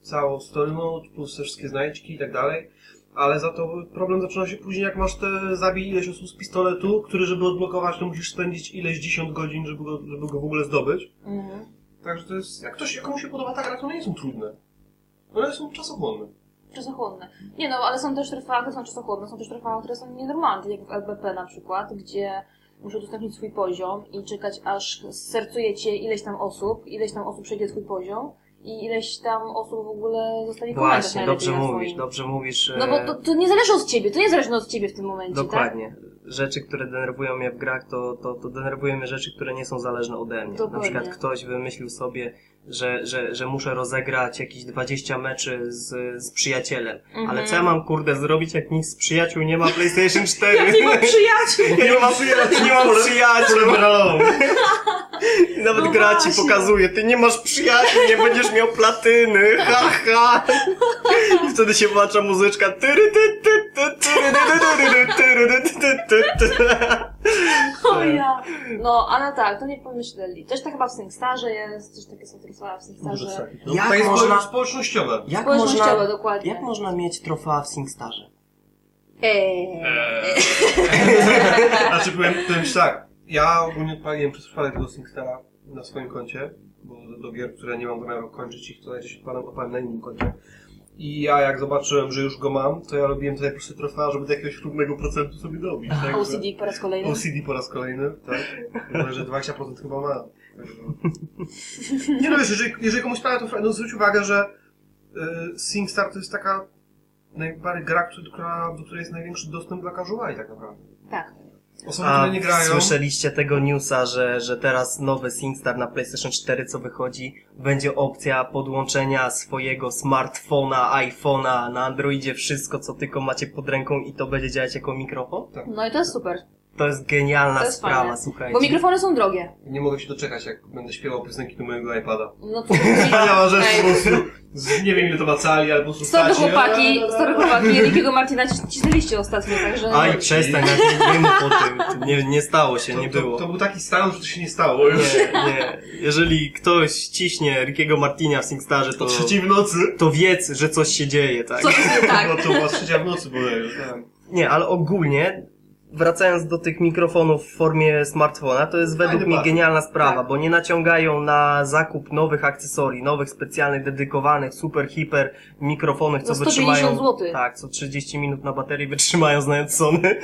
całą story mode, plus te wszystkie znajdźki i tak dalej, ale za to problem zaczyna się później, jak masz te zabij ileś osób z pistoletu, który żeby odblokować, to musisz spędzić ileś dziesiąt godzin, żeby go, żeby go w ogóle zdobyć. Mhm. Także to jest, jak ktoś, komuś się podoba ta gra, to one nie są trudne. One są czasochłonne. Czasochłonne. Nie no, ale są też trwałe, które są czasochłonne, są też trwałe, które są nienormalne, tak jak w LBP na przykład, gdzie muszę udostępnić swój poziom i czekać aż sercuje cię ileś tam osób, ileś tam osób przejdzie twój poziom i ileś tam osób w ogóle zostawi komentarz Właśnie, dobrze mówisz, swoim. dobrze mówisz. No bo to, to nie zależy od ciebie, to nie zależy od ciebie w tym momencie, tak? Dokładnie. Rzeczy, które denerwują mnie w grach, to, to, to denerwują mnie rzeczy, które nie są zależne ode mnie. Dokładnie. Na przykład ktoś wymyślił sobie, że, że, że muszę rozegrać jakieś 20 meczy z, z przyjacielem. Mhm. Ale co ja mam kurde zrobić, jak nikt z przyjaciół nie ma PlayStation 4? Ja nie mam przyjaciół! nie mam przyjaciół! Nie mam przyjaciół! Nawet No gra ci pokazuje, ty nie masz przyjaciół, nie będziesz miał platyny, ha ha! I wtedy się włącza muzyczka. O ja. No, ale tak, to nie pomyśleli. Też tak chyba w SingStarze jest, też takie są trofea w SingStarze. No, Jak to jest można- społecznościowe. Jak Społecznościowe, można, dokładnie. jak można mieć trofea w SingStarze? Eee. Znaczy powiem, tak, ja ogólnie odpaliłem przez przypadek tego SingStara na swoim koncie, bo do, do gier, które nie mam zamiaru kończyć ich, to najczęściej odpalam, odpalam na innym koncie. I ja jak zobaczyłem, że już go mam, to ja robiłem tutaj po prostu trofea, żeby do jakiegoś równego procentu sobie dobić. Tak? OCD po raz kolejny. OCD po raz kolejny, tak? Że 20% chyba ma. No. Nie no wiesz, jeżeli, jeżeli komuś sprawia to frajdę, no zwróć uwagę, że y, SingStar to jest taka najbardziej gra, która, do której jest największy dostęp dla casuali tak naprawdę. Tak. Osoby, A które nie grają... słyszeliście tego newsa, że, że teraz nowy SingStar na PlayStation 4, co wychodzi, będzie opcja podłączenia swojego smartfona, iPhone'a, na Androidzie, wszystko, co tylko macie pod ręką i to będzie działać jako mikrofon? No i to jest super. To jest genialna To jest sprawa, fajne. słuchajcie. Bo mikrofony są drogie. Nie mogę się doczekać, jak będę śpiewał piosenki do mojego iPada. No to Wspaniała rzecz po prostu. Z, nie wiem ile to ma cali, ale po prostu Stary staci. chłopaki, stary chłopaki, Rickiego Martina ci- cisnęliście ostatnio, także... no. Aj, przestań, jak nie mów o tym. Nie, nie stało się, To, nie to, było. to był taki stan, że to się nie stało już. Nie, nie. Jeżeli ktoś ciśnie Rickiego Martinia w SingStarze, to, O trzeciej w nocy. to wiedz, że coś się dzieje, tak? Co jest nie tak? No to była trzecia w nocy bodajże, tak. Nie, ale ogólnie, wracając do tych mikrofonów w formie smartfona, to jest według Fajny mnie genialna sprawa, Tak. bo nie naciągają na zakup nowych akcesorii, nowych specjalnych, dedykowanych, super, hiper mikrofonów, co 150 wytrzymają... złotych. Tak, co 30 minut na baterii wytrzymają znając Sony.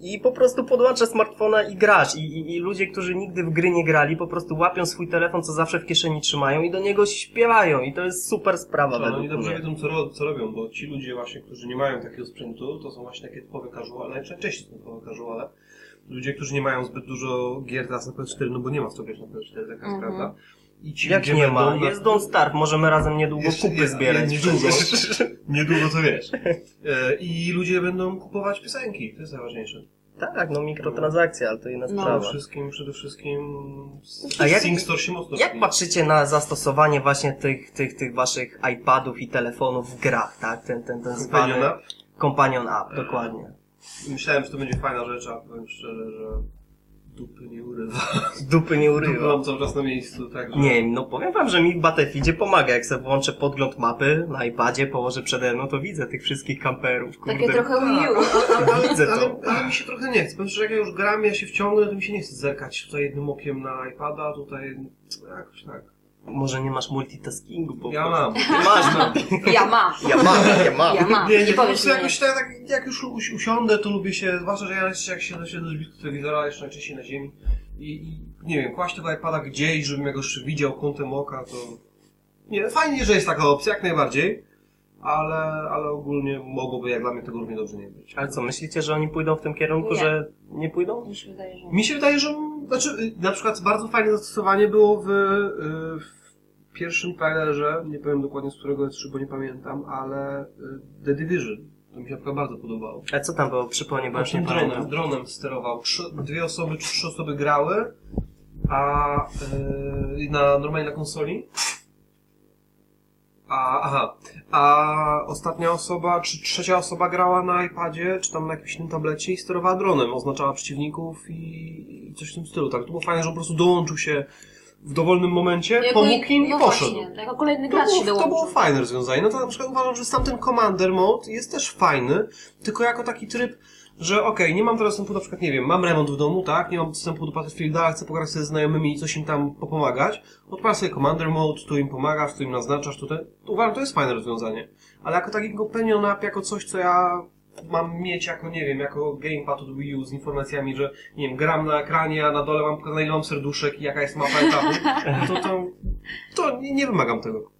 I po prostu podłączasz smartfona i grasz. I, i, I ludzie, którzy nigdy w gry nie grali, po prostu łapią swój telefon, co zawsze w kieszeni trzymają i do niego śpiewają. I to jest super sprawa To, no według oni dobrze wiedzą, co, ro, co robią, bo ci ludzie właśnie, którzy nie mają takiego sprzętu, to są właśnie takie typowe casuale, najczęściej są typowe casuale. Ludzie, którzy nie mają zbyt dużo gier teraz na PS4, no bo nie ma w co grać na PS4, taka Mhm. prawda. I ci Jak nie ma? na- Jest Don't Starve, możemy razem niedługo Jeszcze kupy nie- zbierać. nie- Niedługo. Niedługo to wiesz. E, I ludzie będą kupować piosenki, to jest najważniejsze. Tak, no mikrotransakcje, ale to inna No. sprawa. Przede wszystkim, przede wszystkim A jak- się mocno Jak patrzycie na zastosowanie właśnie tych, tych, tych waszych iPadów i telefonów w grach, tak? Ten, ten, ten zwany Companion App? Companion App, dokładnie. Myślałem, że to będzie fajna rzecz, a powiem szczerze, że dupy nie urywa. Dupy nie Dupy urywa. mam cały czas na miejscu, także... Nie, no powiem wam, że mi w Battlefieldzie pomaga, jak sobie włączę podgląd mapy na iPadzie, położę przede mną, to widzę tych wszystkich kamperów, kurde. Takie trochę Wii U. Ale, ale, Widzę to. ale, ale mi się trochę nie chce. Powiem szczerze, jak ja już gram, ja się wciągnę, to mi się nie chce zerkać tutaj jednym okiem na iPada, tutaj jakoś tak. Może nie masz multitaskingu, po Ja mam. Masz, no. Ja mam. Ja mam, ja mam. Ja mam. Nie, nie, Nie po powiesz prostu mi jakoś tak, tak, jak już usi- usiądę, to lubię się, zwłaszcza, że ja jak siedzę, siedzę blisko telewizora, jeszcze najczęściej na ziemi i, i nie wiem, kłaść tego iPada gdzieś, żebym ja go jeszcze widział kątem oka, to... Nie, fajnie, że jest taka opcja, jak najbardziej, ale, ale ogólnie mogłoby jak dla mnie tego równie dobrze nie być. Ale co, myślicie, że oni pójdą w tym kierunku, Nie. że nie pójdą? Mi się wydaje, że... Mi się wydaje, że znaczy, y, na przykład bardzo fajne zastosowanie było w, y, w pierwszym trailerze, nie powiem dokładnie z którego jest, bo nie pamiętam, ale y, The Division. To mi się bardzo podobało. A co tam było? Przypomnij, bo już nie Właśnie dronem, pamiętam. dronem sterował. Trzy, dwie osoby czy trzy osoby grały, A yy, na normalnie na konsoli? A, aha. A ostatnia osoba, czy trzecia osoba grała na iPadzie, czy tam na jakimś innym tablecie i sterowała dronem, oznaczała przeciwników i, i coś w tym stylu. Tak, to było fajne, że on po prostu dołączył się w dowolnym momencie, pomógł im i no poszedł. Właśnie, jako kolejny To gracz się było, to było fajne rozwiązanie. No to na przykład uważam, że sam ten Commander Mode jest też fajny, tylko jako taki tryb, że okej, nie mam teraz dostępu na przykład, nie wiem, mam remont w domu, tak, nie mam dostępu do Battlefielda, chcę pograć ze znajomymi i coś im tam popomagać. Odpalasz sobie Commander Mode, tu im pomagasz, tu im naznaczasz, tutaj. Uważam, to jest fajne rozwiązanie. Ale jako taki companion app, jako coś, co ja mam mieć jako, nie wiem, jako gamepad od Wii U z informacjami, że, nie wiem, gram na ekranie, a na dole mam pokazane ile mam serduszek i jaka jest mapa etapu, to, to, to nie, nie wymagam tego.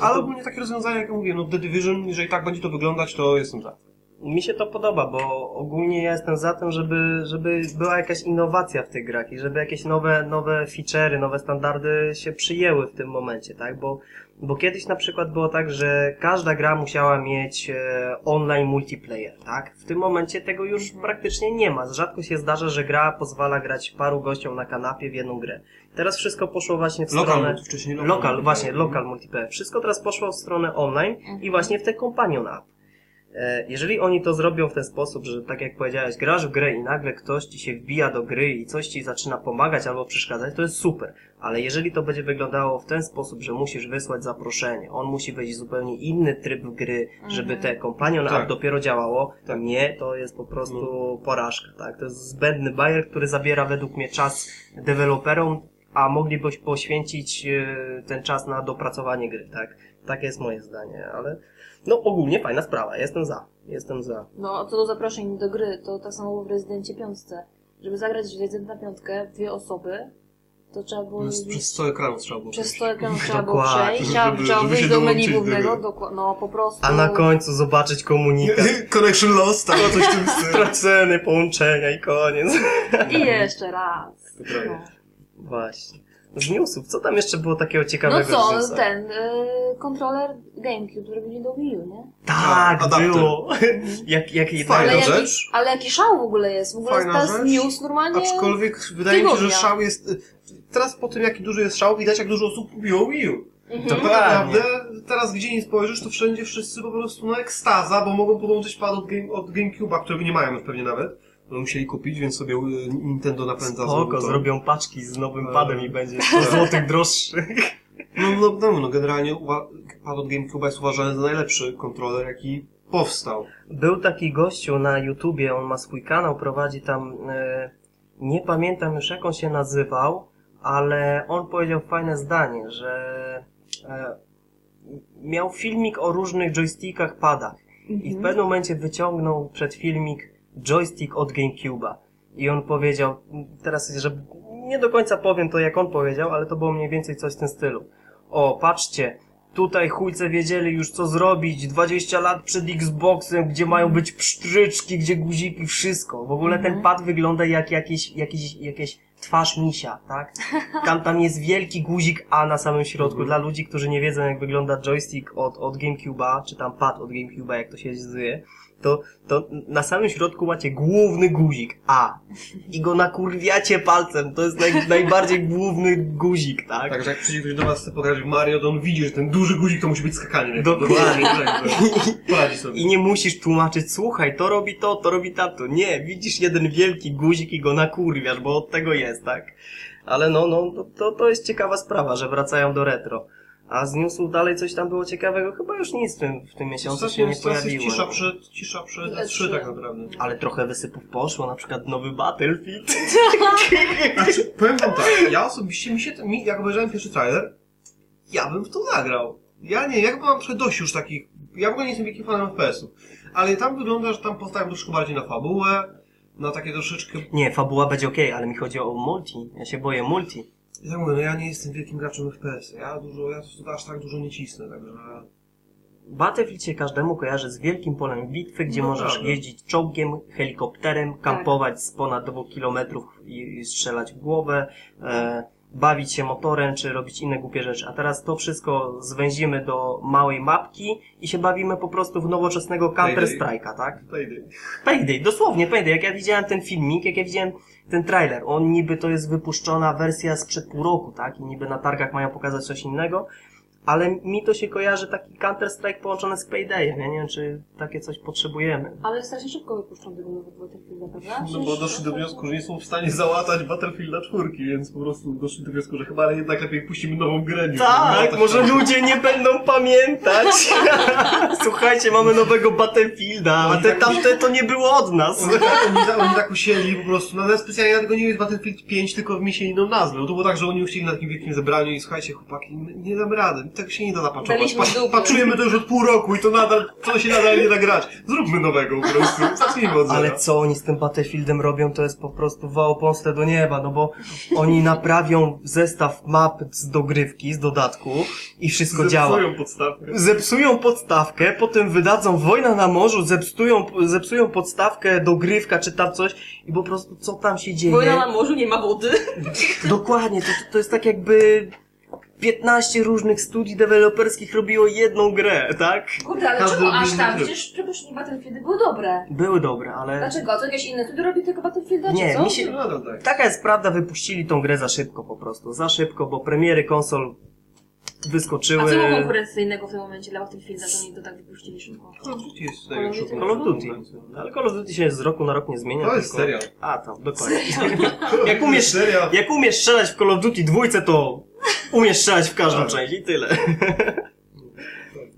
Ale ogólnie takie rozwiązania, jak ja mówię, no The Division, jeżeli tak będzie to wyglądać, to jestem za. Mi się to podoba, bo ogólnie ja jestem za tym, żeby, żeby była jakaś innowacja w tych grach i żeby jakieś nowe, nowe feature'y, nowe standardy się przyjęły w tym momencie, tak? Bo, bo kiedyś na przykład było tak, że każda gra musiała mieć e, online multiplayer, tak? W tym momencie tego już praktycznie nie ma. Rzadko się zdarza, że gra pozwala grać paru gościom na kanapie w jedną grę. Teraz wszystko poszło właśnie w Lokal, stronę... wcześniej Lokal, lokal. właśnie, lokal multiplayer. Wszystko teraz poszło w stronę online i właśnie w te companion app. E, Jeżeli oni to zrobią w ten sposób, że tak jak powiedziałeś, grasz w grę i nagle ktoś ci się wbija do gry i coś ci zaczyna pomagać albo przeszkadzać, to jest super. Ale jeżeli to będzie wyglądało w ten sposób, że musisz wysłać zaproszenie, on musi wejść w zupełnie inny tryb gry, żeby te companion Tak. app dopiero działało, Tak. nie, to jest po prostu porażka, tak? To jest zbędny bajer, który zabiera według mnie czas deweloperom, a mogliby poświęcić e, ten czas na dopracowanie gry, tak? Takie jest moje zdanie, ale no ogólnie fajna sprawa, jestem za, jestem za. No, a co do zaproszeń do gry, to tak samo w Rezydencie piątce. Żeby zagrać w Rezydenta piątkę, dwie osoby, to trzeba było... Przez, przez 100 ekranów trzeba było Przez przejść. 100 ekranów trzeba było przejść, trzeba, Żeby- trzeba wyjść do menu do głównego, dokła- no po prostu... A na końcu zobaczyć komunikat. Connection lost, albo coś w tym stylu. Stracony połączenia i koniec. I jeszcze raz. No, Właśnie. Z newsów, co tam jeszcze było takiego no ciekawego z co, ten y, kontroler GameCube, który będzie do Wii U, nie? Tak, Adapter. było. jak, jak Fajna Ale rzecz. jaki, ale jaki szał w ogóle jest? W ogóle Fajna to jest rzecz. news normalnie... Aczkolwiek wydaje mi się, że szał jest... Teraz po tym, jaki duży jest szał, widać jak dużo osób kupiło Wii U. Mhm. To Dokładnie. naprawdę, teraz gdzie nie spojrzysz, to wszędzie wszyscy po prostu no ekstaza, bo mogą podłączyć pad od, game, od GameCube'a, którego nie mają już pewnie nawet. Musieli kupić, więc sobie y, Nintendo napędza Spoko, zrobią paczki z nowym Eee. padem i będzie 100 złotych droższy. No, no, no, no generalnie pad od GameCube'a jest uważany za najlepszy kontroler, jaki powstał. Był taki gościu na YouTubie, on ma swój kanał, prowadzi tam, e, nie pamiętam już jak on się nazywał, ale on powiedział fajne zdanie, że e, miał filmik o różnych joystickach, padach i w pewnym momencie wyciągnął przed filmik joystick od GameCube'a i on powiedział, teraz, że nie do końca powiem to jak on powiedział, ale to było mniej więcej coś w tym stylu. O, patrzcie, tutaj chujce wiedzieli już co zrobić, 20 lat przed Xboxem, gdzie mają być psztryczki, gdzie guziki, wszystko. W ogóle ten pad wygląda jak jakiś, jakiś, jakieś twarz misia, tak? Tam, tam jest wielki guzik A na samym środku. Dla ludzi, którzy nie wiedzą jak wygląda joystick od, od GameCube'a, czy tam pad od GameCube'a, jak to się zwie, to, to na samym środku macie główny guzik A i go nakurwiacie palcem. To jest naj, najbardziej główny guzik, tak? Także jak przyjdzie ktoś do was chce pograć w Mario, to on widzi, że ten duży guzik to musi być skakanie. Dokładnie. Poradzi sobie. I nie musisz tłumaczyć, słuchaj, to robi to, to robi tamto. Nie, widzisz jeden wielki guzik i go nakurwiasz, bo od tego jest, tak? Ale no, no, to, to jest ciekawa sprawa, że wracają do retro. A z newsów dalej coś tam było ciekawego? Chyba już nic w tym, w tym miesiącu się nie pojawiło. cisza przed, cisza przed E3. E3 tak naprawdę. Ale trochę wysypów poszło, na przykład nowy Battlefield. Znaczy, powiem wam tak, ja osobiście, mi się, mi, jak obejrzałem pierwszy trailer, ja bym w to zagrał. Ja nie, ja chyba mam trochę dość już takich, ja w ogóle nie jestem wielkim fanem FPS-ów, ale tam wygląda, że tam postawiam troszkę bardziej na fabułę, na takie troszeczkę, Nie, fabuła będzie okej, ale mi chodzi o multi. Ja się boję multi. Ja mówię, no ja nie jestem wielkim graczem FPS, ja dużo, ja to aż tak dużo nie cisnę, także... Battlefield się każdemu kojarzy z wielkim polem bitwy, gdzie No możesz prawda. jeździć czołgiem, helikopterem, kampować z ponad dwóch kilometrów i, i strzelać w głowę. E, bawić się motorem, czy robić inne głupie rzeczy. A teraz to wszystko zwęzimy do małej mapki i się bawimy po prostu w nowoczesnego Counter Strike'a, tak? Payday. Payday, dosłownie Payday. Jak ja widziałem ten filmik, jak ja widziałem ten trailer, on niby to jest wypuszczona wersja sprzed pół roku, tak? I niby na targach mają pokazać coś innego, ale mi to się kojarzy taki Counter Strike połączony z Paydayem. Ja nie wiem, czy takie coś potrzebujemy. Ale strasznie szybko wypuszczą tego nowego Battlefielda, prawda? No bo doszli do wniosku, że nie są w stanie załatać Battlefielda 4, więc po prostu doszli do wniosku, że chyba jednak lepiej puścimy nową grę niż Tak, może ludzie nie będą pamiętać. Słuchajcie, mamy nowego Battlefielda, a te tamte to nie było od nas. Oni tak, oni, tak- oni tak usieli po prostu, no ale specjalnie dlatego nie jest Battlefield 5, tylko wymyślili inną nazwę. Bo to było tak, że oni usieli na takim wielkim zebraniu i słuchajcie chłopaki, nie, nie damy rady, tego się nie da napaczować. Dupy. paczujemy to już od pół roku i to nadal, to się nadal nie da grać. Zróbmy nowego po prostu, zacznijmy od zera. Ale co oni z tym Battlefieldem robią, to jest po prostu wał pomstę do nieba, no bo oni naprawią zestaw map z dogrywki, z dodatku i wszystko działa. Zepsują podstawkę. Zepsują podstawkę, potem wydadzą wojna na morzu, zepsują, zepsują podstawkę, dogrywka czy tam coś i po prostu co tam się dzieje. Wojna na morzu, nie ma wody. Dokładnie, to, to, to jest tak jakby 15 różnych studii deweloperskich robiło jedną grę, tak? Kurde, ale Każdy czemu aż tam? Przecież poprzednie Battlefieldy były dobre. Były dobre, ale Dlaczego? To jakieś inne studio robi tego Battlefielda, Nie, czy co? mi się- No, nadal tak. taka jest prawda, wypuścili tą grę za szybko po prostu, za szybko, bo premiery konsol A wyskoczyły. co było konkurencyjnego w tym momencie dla Battlefielda, to oni to tak wypuścili szybko? Call of Duty jest Call of największą Duty. Call of Duty. Ale Call of Duty się z roku na rok nie zmienia. To jest tylko... serial. A, tam, dokładnie. Jak umiesz, jak umiesz strzelać w Call of Duty dwójce, to umiesz strzelać w każdą Tak. część i tyle.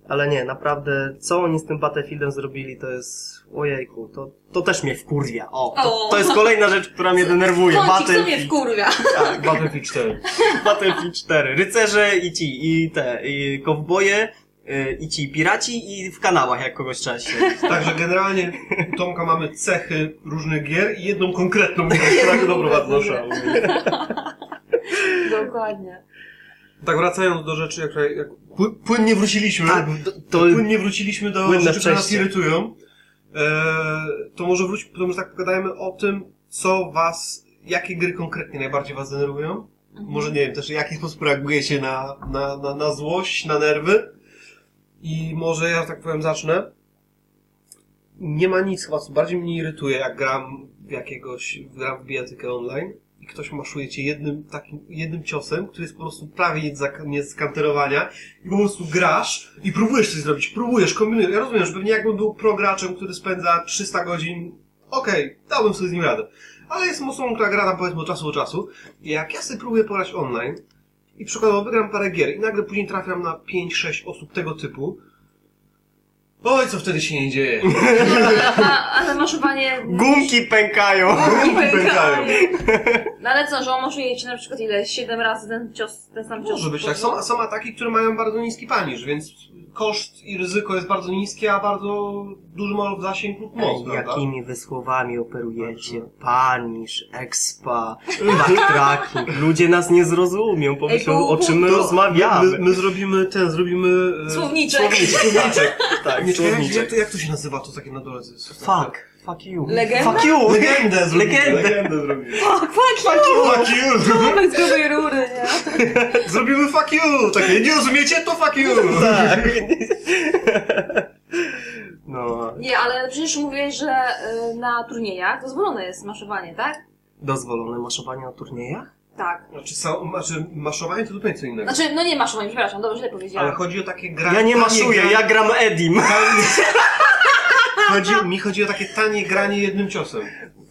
Ale nie, naprawdę, co oni z tym Battlefieldem zrobili, to jest, ojejku, to, to też mnie wkurwia. O, to, to jest kolejna rzecz, która mnie denerwuje. Kącik, co mnie Battlefield, wkurwia? tak, Battlefield 4. Battlefield 4. Rycerze i ci, i te, i kowboje, y, i ci piraci, i w kanałach, jak kogoś trzeba się. Także generalnie u Tomka mamy cechy różnych gier i jedną konkretną która go doprowadza do szału. Dokładnie. Tak wracając do rzeczy, jak, jak pły- płynnie wróciliśmy. Tak, to, Płynnie wróciliśmy do Płynne rzeczy, które nas irytują. E, to może wróć, to może tak pogadajmy o tym, co was, jakie gry konkretnie najbardziej was denerwują. Może nie wiem, też w jaki sposób reagujecie na, na, na, na złość, na nerwy. I może ja, tak powiem, zacznę. Nie ma nic chyba, co bardziej mnie irytuje, jak gram w jakiegoś, gram w bijatykę online i ktoś maszuje cię jednym takim, jednym ciosem, który jest po prostu prawie nie, zak- nie z kanterowania i po prostu grasz i próbujesz coś zrobić, próbujesz, kombinujesz. Ja rozumiem, że pewnie jakbym był pro graczem, który spędza 300 godzin, okej, dałbym sobie z nim radę. Ale jest osobą, która gra tam powiedzmy od czasu do czasu. I jak ja sobie próbuję pograć online i przykładowo wygram parę gier i nagle później trafiam na 5-6 osób tego typu, oj, co wtedy się nie dzieje. A, a to maszowanie... Gumki pękają. Gumki pękają. No ale co, że on maszuje ci na przykład ile? Siedem razy ten cios, ten sam cios? Może być tak. Są, są ataki, które mają bardzo niski panisz, więc koszt i ryzyko jest bardzo niskie, a bardzo duży ma zasięg lub moc, prawda? jakimi wysłowami operujecie? Panisz, expa, backtracking. Ludzie nas nie zrozumią, pomyślą, o czym my To rozmawiamy. My, my zrobimy ten, zrobimy... e, Słowniczek. Słowniczek. słowniczek. Tak, Jak, to, jak to się nazywa to takie na dole? Fuck. Fuck you. Legenda? Fuck you. Legendę zrobimy. Legendę. Legendę zrobimy. Fuck, fuck you! Fuck you! Tomek z grubej rury, nie? Zrobimy fuck you! Takie, nie rozumiecie? To fuck you! Tak. No, Nie, ale przecież mówiłeś, że y, na turniejach dozwolone jest maszowanie, tak? dozwolone maszowanie na turniejach? Tak. Znaczy, sa- znaczy maszowanie to zupełnie co innego. Znaczy, no nie maszowanie, przepraszam, dobrze źle Ale powiedziałam. chodzi o takie granie... Ja nie maszuję, granie- ja gram Edim. Chodzi, mi chodzi o takie tanie granie jednym ciosem.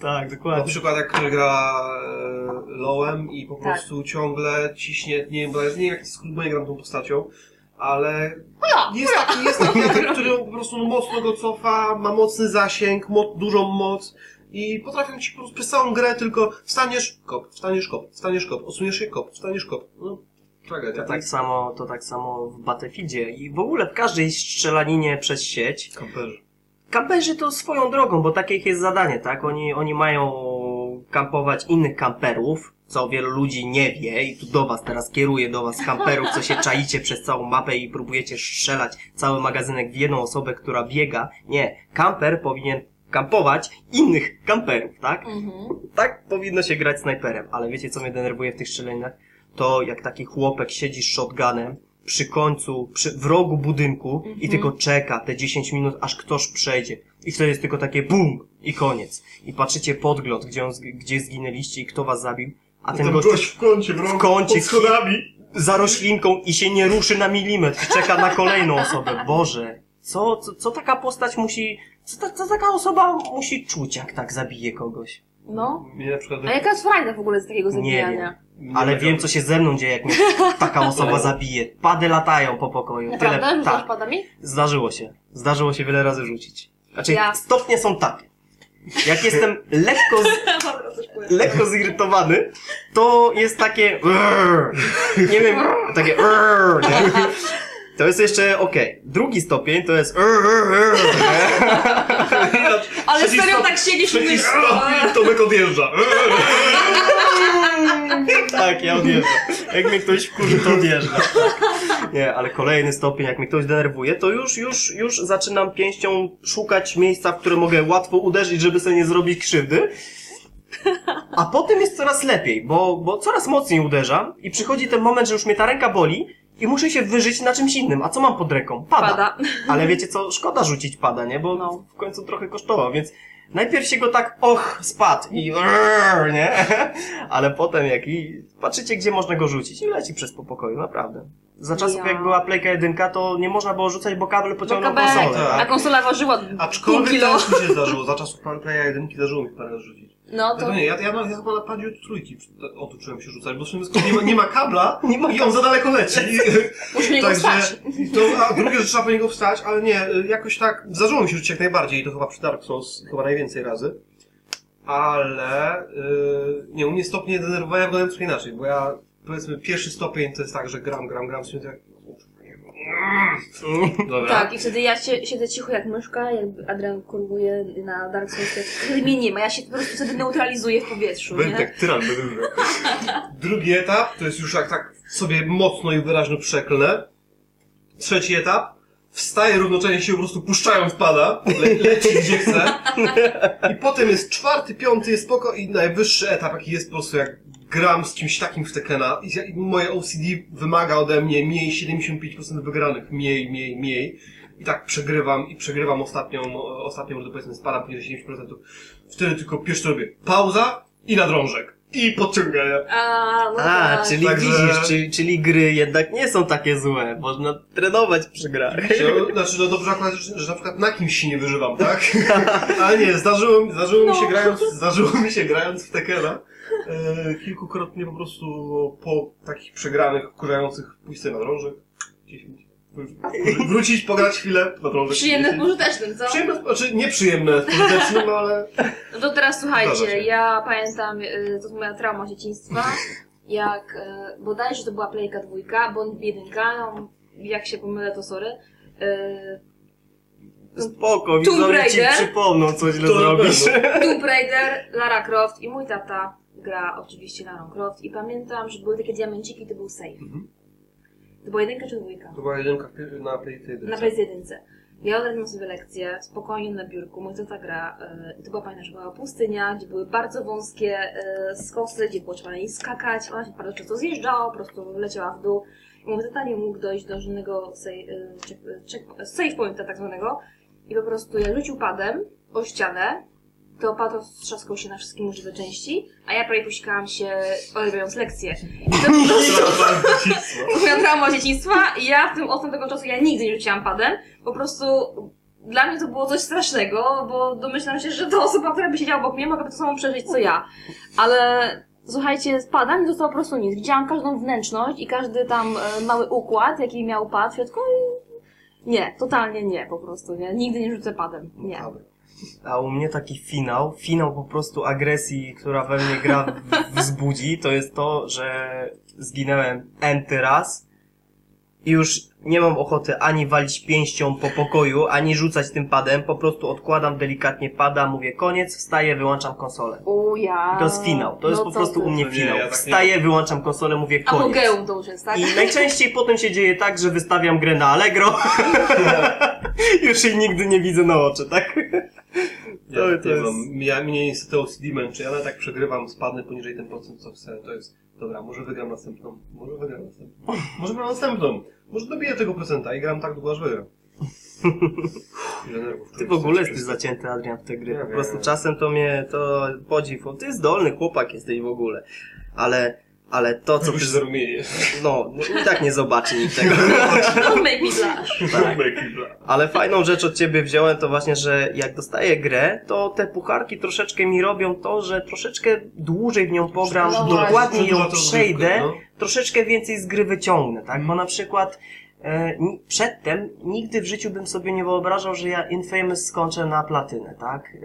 Tak, Na dokładnie. przykład jak ktoś gra e, lowem i po Tak. prostu ciągle ciśnie, nie wiem, bo ja nie wiem jaki skrót, bo nie gram tą postacią, ale Ja, jest taki, jest taki atak, który po prostu no, mocno go cofa, ma mocny zasięg, mo dużą moc i potrafią ci po prostu przez całą grę tylko wstaniesz, kop, wstaniesz, kop, wstaniesz, kop, osuniesz się, kop, wstaniesz, kop. No, tragedia. To tak samo, to tak samo w Battlefieldzie i w ogóle w każdej strzelaninie przez sieć. Kamperzy. Kamperzy to swoją drogą, bo takie ich jest zadanie, tak? Oni, oni mają kampować innych kamperów, co wielu ludzi nie wie i tu do was teraz kieruję, do was kamperów, co się czaicie przez całą mapę i próbujecie strzelać cały magazynek w jedną osobę, która biega. Nie, kamper powinien kampować innych kamperów, tak? Mhm. Tak powinno się grać snajperem, ale wiecie co mnie denerwuje w tych strzelaninach? to jak taki chłopek siedzi z shotgunem przy końcu, przy, w rogu budynku i tylko czeka te 10 minut, aż ktoś przejdzie. I wtedy jest tylko takie BUM! I koniec. I patrzycie podgląd, gdzie, on, gdzie zginęliście i kto was zabił. A ten Ten gość gość w kącie, w, rogu, kącie, pod schodami. za roślinką i się nie ruszy na milimetr. Czeka na kolejną osobę. Boże. Co, co, co taka postać musi, co, ta, co taka osoba musi czuć, jak tak zabije kogoś? No. Mnie na przykład... A jaka jest frajda w ogóle z takiego Nie zabijania? nie Ale wiem, co się ze mną dzieje, jak mnie taka osoba zabije. Pady latają po pokoju. Naprawdę? Tyle, Rzucasz tak. padami? Zdarzyło się. Zdarzyło się wiele razy rzucić. Znaczy, Ja- stopnie są takie. Jak jestem lekko, z, lekko zirytowany, to jest takie nie wiem, takie? To jest jeszcze okej. Drugi stopień to jest nie? Ale serio tak siedzisz i Trzeci stopień Tomek odjeżdża. Tak, ja odjeżdżam. Jak mnie ktoś wkurzy, to odjeżdżam. Tak. Nie, ale kolejny stopień, jak mnie ktoś denerwuje, to już, już, już zaczynam pięścią szukać miejsca, w które mogę łatwo uderzyć, żeby sobie nie zrobić krzywdy. A potem jest coraz lepiej, bo, bo coraz mocniej uderzam i przychodzi ten moment, że już mnie ta ręka boli i muszę się wyżyć na czymś innym. A co mam pod ręką? Pada. Pada. Ale wiecie co, szkoda rzucić pada, nie? Bo No. w końcu trochę kosztował, więc najpierw się go tak, och, spadł i rrr, nie? Ale potem jak i patrzycie, gdzie można go rzucić i leci przez po pokoju, naprawdę. Za czasów Ja. jak była Playka 1, to nie można było rzucać, bo kable Bo pociągnął kabelek, konsolę. tak. a konsola ważyła Aczkolwiek kilo. też mi się zdarzyło, za czasów Playa 1 zdarzyło mi parę rzucić. No To nie, ja, ja, ja chyba na padzie od trójki otuczyłem się rzucać, bo w sumie nie ma, nie ma kabla Nie ma i on za daleko leci. Muszę niego wstać. to, a drugie, że trzeba po niego wstać, ale nie, jakoś tak, zdarzyło mi się rzucić jak najbardziej i to chyba przy Dark Souls chyba najwięcej razy. Ale, yy, nie, u mnie stopnie denerwowania wyglądają trochę inaczej, bo ja, powiedzmy, pierwszy stopień to jest tak, że gram, gram, gram, w sumie tak... Dobra. Tak, i wtedy ja się, siedzę cicho jak myszka, jakby Adrian kurwuje na Dark Souls, jak wtedy mnie nie ma, ja się po prostu wtedy neutralizuję w powietrzu, Będę nie? tak tyran będę mówił. Drugi etap to jest już jak tak sobie mocno i wyraźnie przeklnę. Trzeci etap. Wstaję równocześnie się po prostu puszczając pada, le leci gdzie chce. I potem jest czwarty, piąty, jest spoko i najwyższy etap, jaki jest po prostu jak gram z kimś takim w Tekena i moje OCD wymaga ode mnie mniej 75% wygranych, mniej, mniej, mniej. I tak przegrywam i przegrywam ostatnią, ostatnią rundę powiedzmy spadam poniżej 70%. Wtedy tylko pierwszy robię pauza i na drążek. I podciągania. A, no A, tak. czyli Także- widzisz, czyli, czyli gry jednak nie są takie złe. Można trenować przy grach. No, Znaczy, no dobrze akurat, że, że na przykład na kimś się nie wyżywam, tak? Ale nie, zdarzyło, mi- zdarzyło mi się No. grając, zdarzyło mi się grając w Tekena. E, kilkukrotnie po prostu po takich przegranych, kurzających pójść sobie na drążek. 10. Wr- Wrócić, pograć chwilę na drążek. Przyjemne w 10. pożytecznym, co? Przyjemne, znaczy nieprzyjemne w pożytecznym, ale... No to teraz słuchajcie, ja pamiętam, y, to jest moja trauma dzieciństwa, jak y, bodajże to była Playka dwójka, bądź jedynka, no, jak się pomylę to sorry. Y, Spoko, Tomb widzowie ci Raider? przypomną, co źle To zrobisz. Tomb Raider, Lara Croft i mój tata gra oczywiście Lara Croft i pamiętam, że były takie diamenciki, to był save. Mhm. To była jedynka czy dwójka? To była jedynka na PlayStation. Na PS1. Ja odradzam sobie lekcję, spokojnie na biurku, mój tata gra. Yy, to była pamiętam, że była pustynia, gdzie były bardzo wąskie yy, skosy, gdzie było trzeba na niej skakać. Ona się bardzo często zjeżdżała, po prostu leciała w dół. I mój tata nie mógł dojść do żadnego save, yy, check, check, save pointa tak zwanego. I po prostu ja rzucił padem o ścianę, to pad roztrzaskał się na wszystkie możliwe części, a ja prawie posikałam się odrabiając lekcję. I to po prostu moja trauma dzieciństwa i ja w tym od tego czasu ja nigdy nie rzuciłam padem. Po prostu dla mnie to było coś strasznego, bo domyślam się, że ta osoba, która by siedziała obok mnie, mogłaby to samo przeżyć co ja. Ale słuchajcie, z padem nie zostało po prostu nic. Widziałam każdą wnętrzność i każdy tam e, mały układ, jaki miał pad w środku i nie, totalnie nie po prostu, nie. Nigdy nie rzucę padem, nie. A u mnie taki finał, finał po prostu agresji, która we mnie gra wzbudzi, to jest to, że zginąłem enty raz i już nie mam ochoty ani walić pięścią po pokoju, ani rzucać tym padem, po prostu odkładam delikatnie pada, mówię koniec, wstaję, wyłączam konsolę. U ja. I to jest finał, to jest No po co prostu ty? u mnie To nie, finał. ja tak nie Wstaję, wyłączam konsolę, mówię koniec. Apogeum to już jest, tak? I najczęściej potem się dzieje tak, że wystawiam grę na Allegro. Już jej nigdy nie widzę na oczy, tak? Ja To- to nie jest- mam. Ja, mnie niestety OCD męczy. Ja nawet tak przegrywam, spadnę poniżej ten procent, co chcę. To jest, dobra, może wygram następną. Może wygram następną. Może wygram następną. Może dobiję tego procenta i gram tak długo, aż wygram. Ty w ogóle jesteś zacięty, Adrian, w te gry. Ja Po prostu czasem to mnie, to podziw. Ty zdolny chłopak jesteś w ogóle. Ale, ale to, co Co ty... zarumienie. No, i tak nie zobaczy nikt tego. Don't make me blush. Tak. Ale fajną rzecz od ciebie wziąłem to właśnie, że jak dostaję grę, to te pucharki troszeczkę mi robią to, że troszeczkę dłużej w nią pogram, No dokładnie ją przejdę, no. troszeczkę więcej z gry wyciągnę, tak? Bo na przykład przedtem nigdy w życiu bym sobie nie wyobrażał, że ja Infamous skończę na platynę, tak?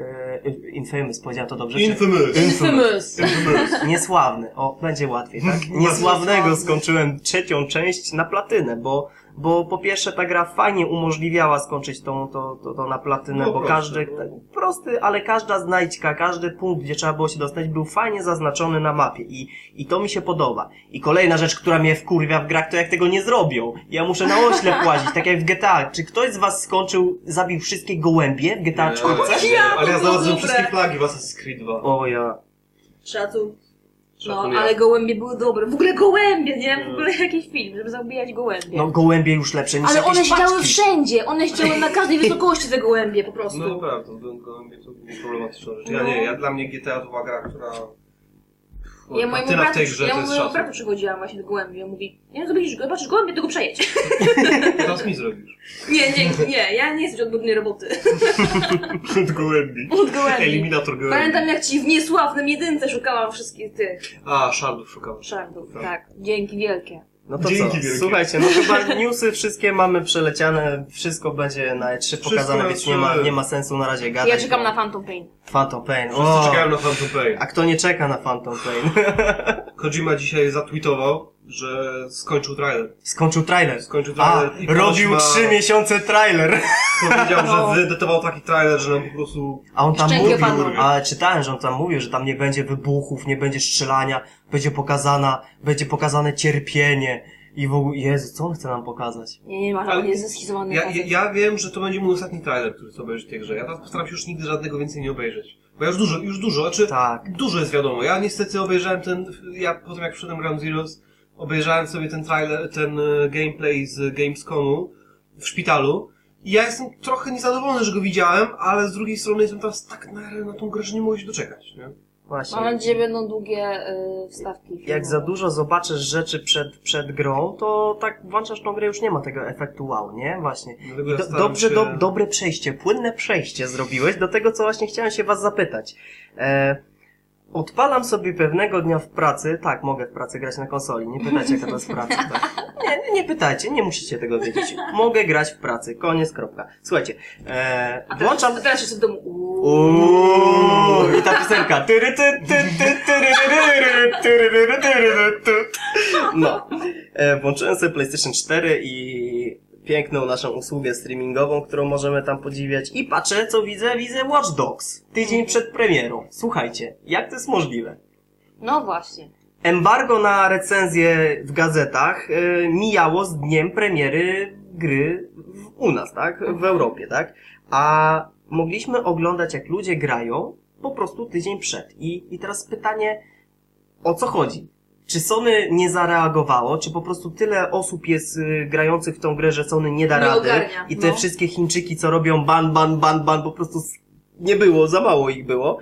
E, Infamous, powiedziałem to dobrze? czy- Infamous. Infamous. Infamous. Niesławny. O, będzie łatwiej, tak? Niesławnego skończyłem trzecią część na platynę, bo, bo po pierwsze ta gra fajnie umożliwiała skończyć tą, to, to, to na platynę, No bo proste, każdy, no. tak, prosty, ale każda znajdźka, każdy punkt, gdzie trzeba było się dostać, był fajnie zaznaczony na mapie i, i to mi się podoba. I kolejna rzecz, która mnie wkurwia w grach, to jak tego nie zrobią. Ja muszę na oślep płazić, tak jak w GTA. Czy ktoś z was skończył, zabił wszystkie gołębie w GTA 4? Nie, Ja, ale ja znalazłem wszystkie flagi w Assassin's Creed 2. O ja. Szacun. No, ale gołębie były dobre. W ogóle gołębie, nie? W ogóle jakiś film, żeby zabijać gołębie. No gołębie już lepsze niż ale jakieś one siedziały paczki. wszędzie. One siedziały na każdej wysokości te gołębie po prostu. No naprawdę, to gołębie to było problematyczna rzecz. Ja nie, ja dla mnie GTA to była gra, która... Ja mojemu bratu, tej grze ja mojemu bratu przychodziłam właśnie do gołębi. On mówi, nie zobaczysz, zobaczysz gołębie, to go przejedź. Teraz mi zrobisz. nie, nie, nie, ja nie jestem od brudnej roboty. Od gołębi. Od gołębi. Eliminator gołębi. Pamiętam jak ci w niesławnym jedynce szukałam wszystkich tych A, szardów szukałem. szardów. Tak. Tak, dzięki wielkie. No to Dzięki co? wielkie. Słuchajcie, no chyba newsy wszystkie mamy przeleciane, wszystko będzie na E3 pokazane, na więc nie ma, E3. nie ma sensu na razie gadać. Ja czekam bo- na Phantom Pain. Phantom Pain. Wszyscy O! czekają na Phantom Pain. A kto nie czeka na Phantom Pain? Kojima dzisiaj zatweetował, że skończył trailer. Skończył trailer. Skończył A, trailer ponoć robił ma- trzy miesiące trailer. Powiedział, No. że wyedytował taki trailer, że nam po prostu... A on tam Szczęki mówił, a czytałem, że on tam mówił, że tam nie będzie wybuchów, nie będzie strzelania, będzie pokazana, będzie pokazane cierpienie. I w ogóle, Jezu, co on chce nam pokazać? Nie, nie ma, Ale on jest zeschizowany. Ja, ja, ja wiem, że to będzie mój ostatni trailer, który chcę obejrzeć w tej grze. Ja teraz postaram się już nigdy żadnego więcej nie obejrzeć. Bo ja już dużo, już dużo, znaczy Tak. dużo jest wiadomo. Ja niestety obejrzałem ten, ja potem jak przyszedłem Ground Zeroes, obejrzałem sobie ten trailer, ten e, gameplay z Gamescomu w szpitalu. I ja jestem trochę niezadowolony, że go widziałem, ale z drugiej strony jestem teraz tak na, na tą grę, że nie mogę się doczekać, nie? Właśnie. Mam nadzieję, że będą długie y, wstawki. Jak filmowe. za dużo zobaczysz rzeczy przed, przed grą, to tak włączasz tą grę, już nie ma tego efektu wow, nie? Właśnie. Ja do, dobrze, się- do, dobre przejście, płynne przejście zrobiłeś do tego, co właśnie chciałem się was zapytać. E, odpalam sobie pewnego dnia w pracy, tak, mogę w pracy grać na konsoli, nie pytajcie jaka to jest praca. Tak. Nie, nie pytajcie, nie musicie tego wiedzieć. Mogę grać w pracy, koniec, kropka. Słuchajcie, e, A teraz, włączam... teraz jeszcze w domu. Uuu. Uuuu, I ta piosenka. Tyry, ty, ty, ty, tyry, tyry, tyry, tyry, tyry, ty. No. E, włączyłem sobie PlayStation 4 i piękną naszą usługę streamingową, którą możemy tam podziwiać. I patrzę, co widzę. Widzę Watch Dogs. Tydzień przed premierą. Słuchajcie, jak to jest możliwe? No właśnie. Embargo na recenzję w gazetach e, mijało z dniem premiery gry w, u nas, tak? W Europie, tak? A mogliśmy oglądać, jak ludzie grają po prostu tydzień przed. I, i teraz pytanie, o co chodzi? Czy Sony nie zareagowało? Czy po prostu tyle osób jest y, grających w tą grę, że Sony nie da Nie rady? ogarnia, I te no. wszystkie Chińczyki, co robią ban, ban, ban, ban, po prostu s- nie było, za mało ich było.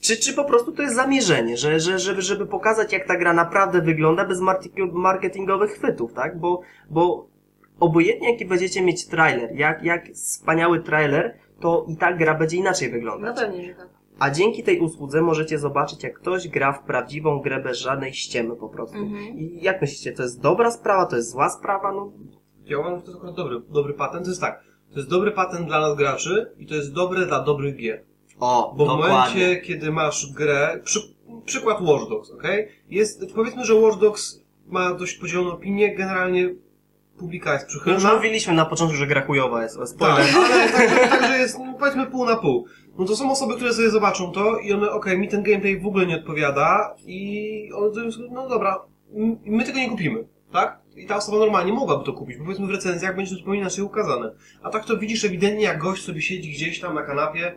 Czy, czy po prostu to jest zamierzenie, że, że, żeby, żeby pokazać, jak ta gra naprawdę wygląda bez marti- marketingowych chwytów, tak? Bo, bo obojętnie jaki będziecie mieć trailer, jak, jak wspaniały trailer, to i tak gra będzie inaczej No wyglądać. pewnie, że tak. A dzięki tej usłudze możecie zobaczyć, jak ktoś gra w prawdziwą grę bez żadnej ściemy po prostu. Mhm. I jak myślicie, to jest dobra sprawa, to jest zła sprawa? No, Ja uważam, że to jest akurat dobry, dobry patent. To jest tak, to jest dobry patent dla nas graczy i to jest dobre dla dobrych gier. o, Bo w dokładnie. momencie, kiedy masz grę, przy, przykład Watch Dogs, okej? Jest, powiedzmy, że Watch Dogs ma dość podzieloną opinię, generalnie publika jest No już przychylna. mówiliśmy na początku, że gra chujowa jest. Tak, ale także, także jest, no, powiedzmy, pół na pół. No to są osoby, które sobie zobaczą to i one, okej, mi ten gameplay w ogóle nie odpowiada i one no dobra, my tego nie kupimy, tak? I ta osoba normalnie mogłaby to kupić, bo powiedzmy w recenzjach będzie to zupełnie inaczej ukazane. A tak to widzisz ewidentnie, jak gość sobie siedzi gdzieś tam na kanapie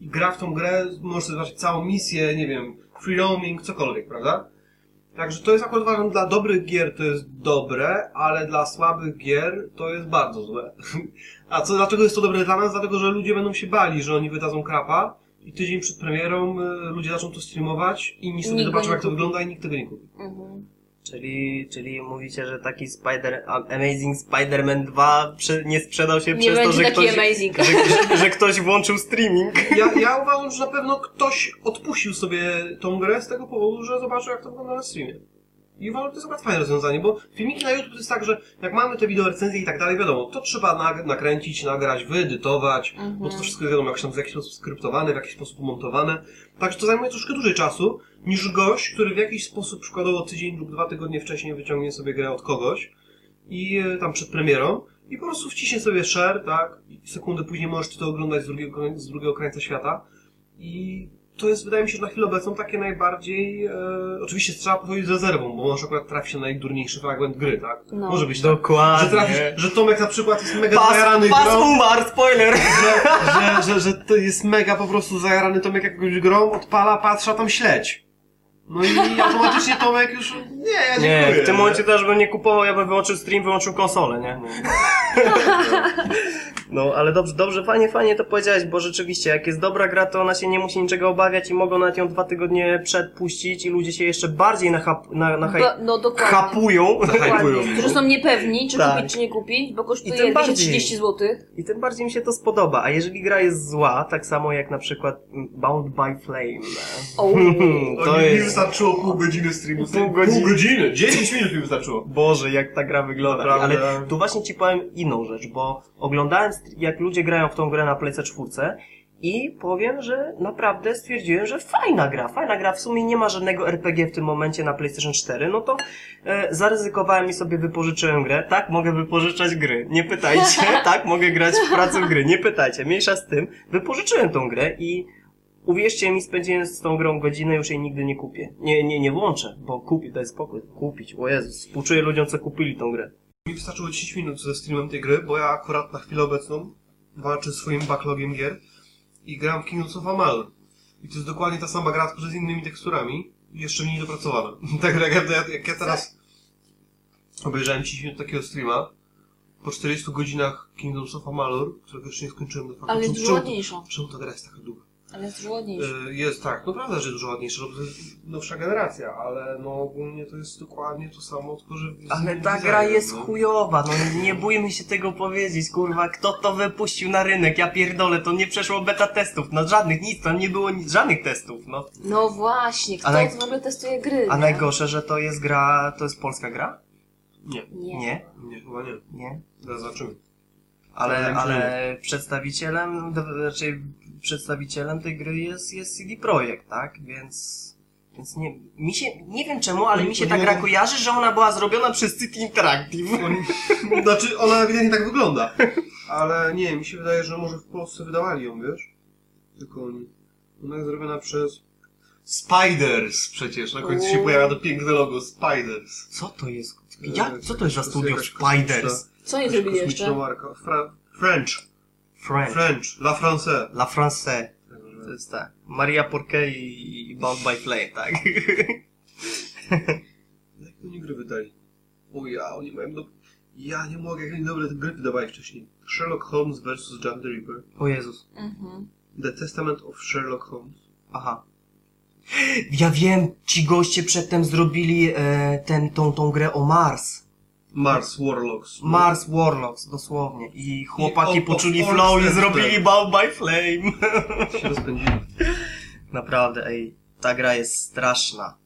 i gra w tą grę, możesz sobie zobaczyć całą misję, nie wiem, free roaming, cokolwiek, prawda? Także to jest akurat uważam, dla dobrych gier to jest dobre, ale dla słabych gier to jest bardzo złe. A co, dlaczego jest to dobre dla nas? Dlatego, że ludzie będą się bali, że oni wydadzą krapa i tydzień przed premierą y, ludzie zaczną to streamować i inni sobie Nikt zobaczą jak to wygląda i nikt tego nie kupi. Mhm. Czyli, czyli mówicie, że taki Spider, Amazing Spider-Man 2 prze, nie sprzedał się Nie przez to, że ktoś, że, że, że ktoś włączył streaming. Ja, ja uważam, że na pewno ktoś odpuścił sobie tą grę z tego powodu, że zobaczył jak to wygląda na streamie. I uważam, że to jest akurat fajne rozwiązanie, bo filmiki na YouTube to jest tak, że jak mamy te wideo recenzje i tak dalej, wiadomo, to trzeba nakręcić, nagrać, wyedytować, Mhm. bo to wszystko wiadomo, jak tam w jakiś sposób skryptowane, w jakiś sposób umontowane. Także to zajmuje troszkę dłużej czasu, niż gość, który w jakiś sposób przykładowo tydzień lub dwa tygodnie wcześniej wyciągnie sobie grę od kogoś i e, tam przed premierą i po prostu wciśnie sobie share, tak, i sekundę później możesz ty to oglądać z drugiego, z drugiego krańca świata i to jest, wydaje mi się, że na chwilę obecną takie najbardziej, e, oczywiście trzeba podchodzić z rezerwą, bo może akurat trafi się najdurniejszy fragment gry, tak? No. Może być tak. Dokładnie. Że trafisz, że Tomek na przykład jest mega Pas, zajarany pas grą, umarł, spoiler! że, że, że, że to jest mega po prostu zajarany Tomek jakąś grą, odpala, patrzy, a tam śledź. No i automatycznie Tomek już, nie, ja dziękuję. Nie, w tym momencie też bym nie kupował, ja bym wyłączył stream, wyłączył konsolę, nie? No, ale dobrze, dobrze, fajnie, fajnie to powiedziałeś, bo rzeczywiście, jak jest dobra gra, to ona się nie musi niczego obawiać i mogą nawet ją dwa tygodnie przed puścić i ludzie się jeszcze bardziej nachap, na, na Do, no dokładnie. hapują. Hypują. Dokładnie. Którzy są niepewni, czy Tak. kupić, czy nie kupić, bo kosztuje tym bardziej. 230 zł. I tym bardziej mi się to spodoba. A jeżeli gra jest zła, tak samo jak na przykład Bound by Flame. O. to To mi jest... wystarczyło pół godziny streamu. Pół godziny. Pół godziny. 10 minut mi wystarczyło. Boże, jak ta gra wygląda. Naprawdę. Ale tu właśnie ci powiem inną rzecz, bo oglądałem, jak ludzie grają w tą grę na Playce 4 i powiem, że naprawdę stwierdziłem, że fajna gra, fajna gra. W sumie nie ma żadnego RPG w tym momencie na PlayStation 4, no to e, zaryzykowałem i sobie wypożyczyłem grę. Tak, mogę wypożyczać gry. Nie pytajcie. tak, mogę grać w pracę w gry. Nie pytajcie. Mniejsza z tym. Wypożyczyłem tą grę i Uwierzcie mi, spędziłem z tą grą godzinę, już jej nigdy nie kupię. Nie, nie, nie włączę, bo kupię, daj spokój, kupić. O Jezus, współczuję ludziom, co kupili tą grę. Mi wystarczyło 10 minut ze streamem tej gry, bo ja akurat na chwilę obecną walczę z swoim backlogiem gier i gram w Kingdoms of Amalur. I to jest dokładnie ta sama gra, tylko z innymi teksturami i jeszcze mniej dopracowana. tak jak ja, jak, ja teraz obejrzałem 10 minut takiego streama, po 40 godzinach Kingdoms of Amalur, którego jeszcze nie skończyłem. Ale jest czemu, ładniejsza. czemu ta gra jest taka długa? Ale jest dużo ładniejsza. Y, Jest tak, no prawda, że jest dużo ładniejsza, no bo to jest nowsza generacja, ale no ogólnie to jest dokładnie to samo, tylko że... Ale ta gra jest no. chujowa, no nie bójmy się tego powiedzieć, kurwa, kto to wypuścił na rynek, ja pierdolę, to nie przeszło beta testów, no żadnych, nic, tam nie było nic, żadnych testów, no. No właśnie, kto A naj- w ogóle testuje gry? A nie? najgorsze, że to jest gra, to jest polska gra? Nie, Nie. Nie, nie, chyba nie. nie. Zaraz zobaczymy. Ale, ale przedstawicielem, raczej przedstawicielem tej gry jest, jest CD Projekt, tak? Więc, więc nie, mi się, nie wiem czemu, ale mi się oni ta gra kojarzy, że ona była zrobiona przez City Interactive. Oni, znaczy, ona ewidentnie tak wygląda. Ale nie, mi się wydaje, że może w Polsce wydawali ją, wiesz? Tylko oni. Ona jest zrobiona przez... Spiders przecież, na końcu się pojawia to piękne logo, Spiders. Co to jest? Jak, co to jest za studio Spiders? Co nie zrobili jeszcze? marka. Fra French. French. French. La France. La France. To jest tak. Maria Porquet i i Bound by Flame, tak? Jak oni gry wydali? O ja, oni mają do... Ja nie mogę, jak oni dobre te gry wydawali wcześniej. Sherlock Holmes vs. Jack the Ripper. O Jezus. Mhm. The Testament of Sherlock Holmes. Aha. Ja wiem, ci goście przedtem zrobili e, ten, tą, tą grę o Mars. Mars Warlocks. Mars Warlocks, dosłownie. I chłopaki I o- poczuli o- flow i zrobili. Bound by Flame. się rozpędzili. Naprawdę, ej, ta gra jest straszna.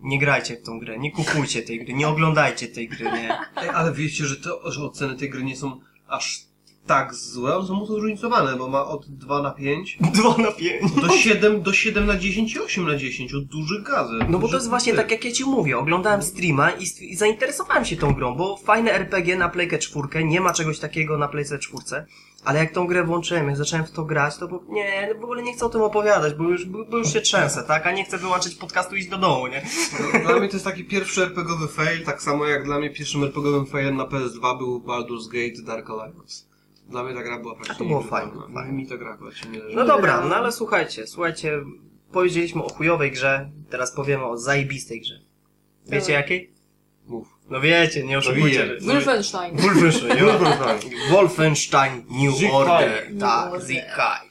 Nie grajcie w tą grę, nie kupujcie tej gry, nie oglądajcie tej gry, nie. Ej, ale wiecie, że, to, że oceny tej gry nie są aż tak złe, one są mocno zróżnicowane, bo ma od 2 na 5 Dwa na pięć. do 7, do 7 na 10 i 8 na 10 od dużych gazet. No bo to jest właśnie tak jak ja ci mówię, oglądałem streama i, i zainteresowałem się tą grą, bo fajne RPG na Playkę 4, nie ma czegoś takiego na Playce 4, ale jak tą grę włączyłem, jak zacząłem w to grać, to nie, w ogóle nie chcę o tym opowiadać, bo już, bo, bo już się trzęsę, tak, a nie chcę wyłączyć podcastu i iść do domu, nie? No, Dla mnie to jest taki pierwszy RPGowy fail, tak samo jak dla mnie pierwszym RPGowym failem na PS2 był Baldur's Gate Dark Alliance. Dla mnie ta gra była praktycznie było niegrywalna. fajne, fajne. Mi ta gra nie leży. No dobra, no ale słuchajcie, słuchajcie, powiedzieliśmy o chujowej grze, teraz powiemy o zajebistej grze. Wiecie jakiej? Mów. No wiecie, nie oszukujcie. wiem. że- Wolfenstein. Wolfenstein, Wolfenstein New Order. Tak, New Order. Zik Kai.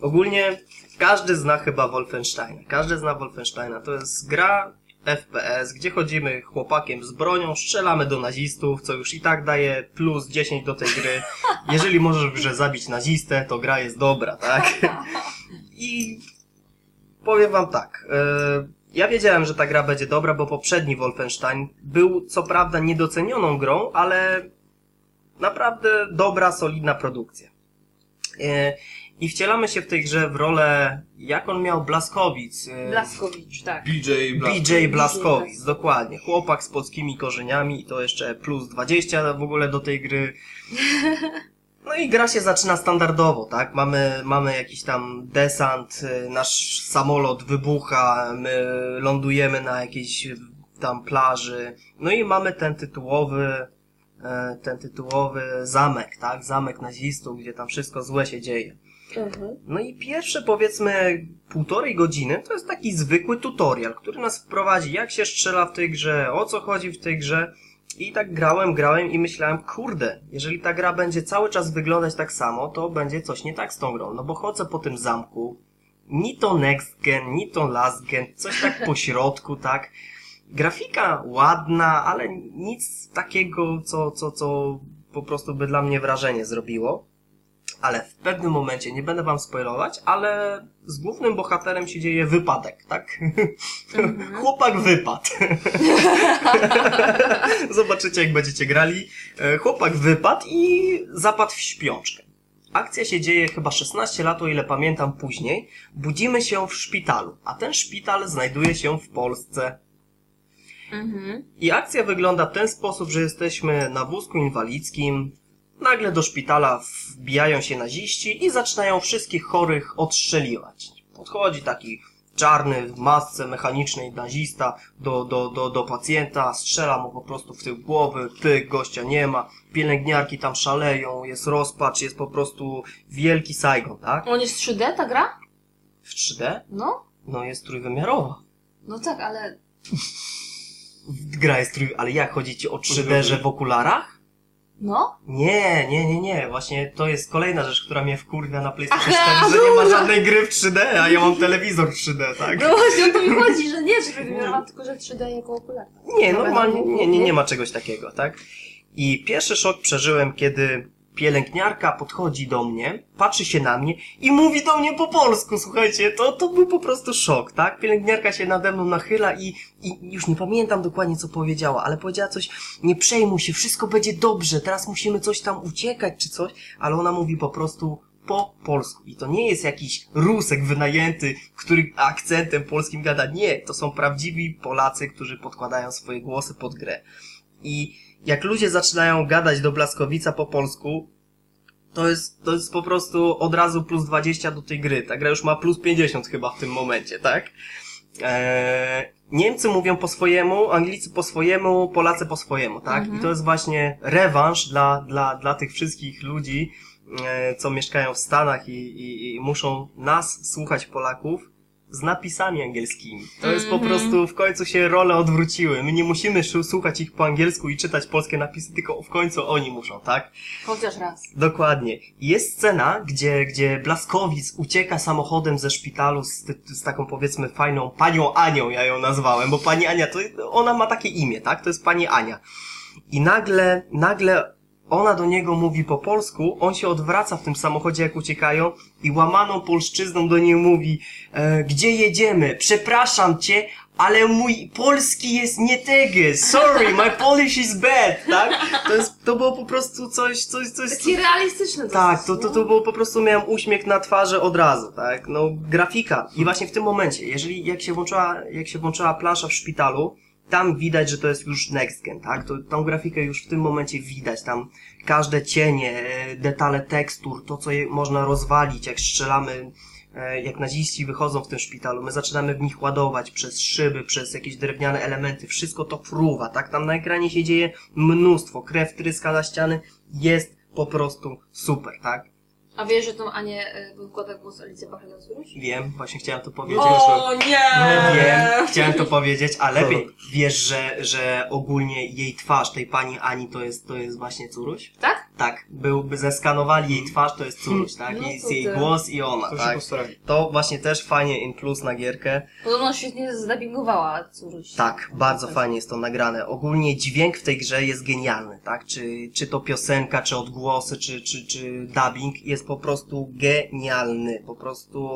Ogólnie każdy zna chyba Wolfensteina. Każdy zna Wolfensteina. To jest gra FPS, gdzie chodzimy chłopakiem z bronią, strzelamy do nazistów, co już i tak daje plus 10 do tej gry. Jeżeli możesz grze zabić nazistę, to gra jest dobra, tak? I powiem wam tak. e, Ja wiedziałem, że ta gra będzie dobra, bo poprzedni Wolfenstein był co prawda niedocenioną grą, ale naprawdę dobra, solidna produkcja. I wcielamy się w tej grze w rolę, jak on miał, Blaskowic. e, Blaskowicz, tak. BJ Blast. BJ Blaskowic, dokładnie. Chłopak z polskimi korzeniami i to jeszcze plus 20 w ogóle do tej gry. No i gra się zaczyna standardowo, tak? Mamy, mamy jakiś tam desant, y, nasz samolot wybucha, my lądujemy na jakiejś tam plaży. No i mamy ten tytułowy, e, ten tytułowy zamek, tak? Zamek nazistów, gdzie tam wszystko złe się dzieje. Mhm. No i pierwsze powiedzmy półtorej godziny to jest taki zwykły tutorial, który nas wprowadzi jak się strzela w tej grze, o co chodzi w tej grze. I tak grałem, grałem i myślałem, kurde, jeżeli ta gra będzie cały czas wyglądać tak samo, to będzie coś nie tak z tą grą. No bo chodzę po tym zamku, ni to next gen, ni to last gen, coś tak po środku, tak. Grafika ładna, ale nic takiego, co, co, co po prostu by dla mnie wrażenie zrobiło. Ale w pewnym momencie, nie będę wam spoilować, ale z głównym bohaterem się dzieje wypadek, tak? Chłopak wypadł. Zobaczycie, jak będziecie grali. E, Chłopak wypadł i zapadł w śpiączkę. Akcja się dzieje chyba 16 lat, o ile pamiętam później. Budzimy się w szpitalu, a ten szpital znajduje się w Polsce. Mhm. I akcja wygląda w ten sposób, że jesteśmy na wózku inwalidzkim. Nagle do szpitala wbijają się naziści i zaczynają wszystkich chorych odstrzeliwać. Podchodzi taki czarny w masce mechanicznej nazista do, do, do, do pacjenta, strzela mu po prostu w tył głowy, pyk, gościa nie ma, pielęgniarki tam szaleją, jest rozpacz, jest po prostu wielki Saigon, tak? On jest 3D ta gra? W 3D? No? No jest trójwymiarowa. No tak, ale... Gra jest trój... Ale jak, chodzi ci o 3D, że w okularach? No? Nie, nie, nie, nie. Właśnie to jest kolejna rzecz, która mnie wkurwia na PlayStation Aha, 4, że nie ma żadnej gry w 3D, a ja mam telewizor w 3D, tak? No właśnie o to mi chodzi, że nie 3D, tylko że 3D jako okular. Nie, normalnie no, nie, nie, nie ma czegoś takiego, tak? I pierwszy szok przeżyłem, kiedy pielęgniarka podchodzi do mnie, patrzy się na mnie i mówi do mnie po polsku, słuchajcie, to, to był po prostu szok, tak? Pielęgniarka się nade mną nachyla i, i już nie pamiętam dokładnie, co powiedziała, ale powiedziała coś, nie przejmuj się, wszystko będzie dobrze, teraz musimy coś tam uciekać czy coś, ale ona mówi po prostu po polsku. I to nie jest jakiś rusek wynajęty, który akcentem polskim gada. Nie, to są prawdziwi Polacy, którzy podkładają swoje głosy pod grę. I jak ludzie zaczynają gadać do Blaskowica po polsku, to jest, to jest po prostu od razu plus 20 do tej gry. Ta gra już ma plus 50 chyba w tym momencie, tak? Eee, Niemcy mówią po swojemu, Anglicy po swojemu, Polacy po swojemu, tak? Mhm. I to jest właśnie rewanż dla, dla, dla tych wszystkich ludzi, e, co mieszkają w Stanach i, i, i muszą nas słuchać Polaków z napisami angielskimi. To jest po Mhm. prostu w końcu się role odwróciły. My nie musimy słuchać ich po angielsku i czytać polskie napisy, tylko w końcu oni muszą, tak? Chociaż raz. Dokładnie. Jest scena, gdzie, gdzie Blaskowic ucieka samochodem ze szpitalu z, z taką powiedzmy fajną panią Anią, ja ją nazwałem, bo pani Ania, to ona ma takie imię, tak? To jest pani Ania. I nagle, nagle ona do niego mówi po polsku, on się odwraca w tym samochodzie jak uciekają i łamaną polszczyzną do niej mówi e, gdzie jedziemy? Przepraszam cię, ale mój polski jest nie tego. Sorry, my Polish is bad, tak? To jest, to było po prostu coś, coś, coś... Takie realistyczne Tak, dosyć, to, to, to było po prostu miałem uśmiech na twarzy od razu, tak? No, grafika. I właśnie w tym momencie, jeżeli, jak się włączyła, jak się włączyła plansza w szpitalu, tam widać, że to jest już next gen, tak? To, tą grafikę już w tym momencie widać, tam każde cienie, e, detale tekstur, to co je można rozwalić, jak strzelamy, e, jak naziści wychodzą w tym szpitalu, my zaczynamy w nich ładować przez szyby, przez jakieś drewniane elementy, wszystko to fruwa, tak? Tam na ekranie się dzieje mnóstwo, krew tryska na ściany, jest po prostu super, tak? A wiesz, że tą Anię y, wykłada głos Alicja Bacheda Curuś? Wiem, właśnie chciałem to powiedzieć. O nie! Wiem, chciałem to powiedzieć, a lepiej wiesz, że, że ogólnie jej twarz, tej pani Ani, to jest, to jest właśnie Curuś? Tak? Tak, byłby zeskanowali jej twarz, to jest Curuś, tak? No Jest to jej ty. głos i ona, To się tak? To właśnie też fajnie in plus na gierkę. Podobno świetnie zdubbingowała Curuś. Tak, bardzo fajnie jest to nagrane. Ogólnie dźwięk w tej grze jest genialny, tak? Czy, czy to piosenka, czy odgłosy, czy, czy, czy dubbing jest po prostu genialny. Po prostu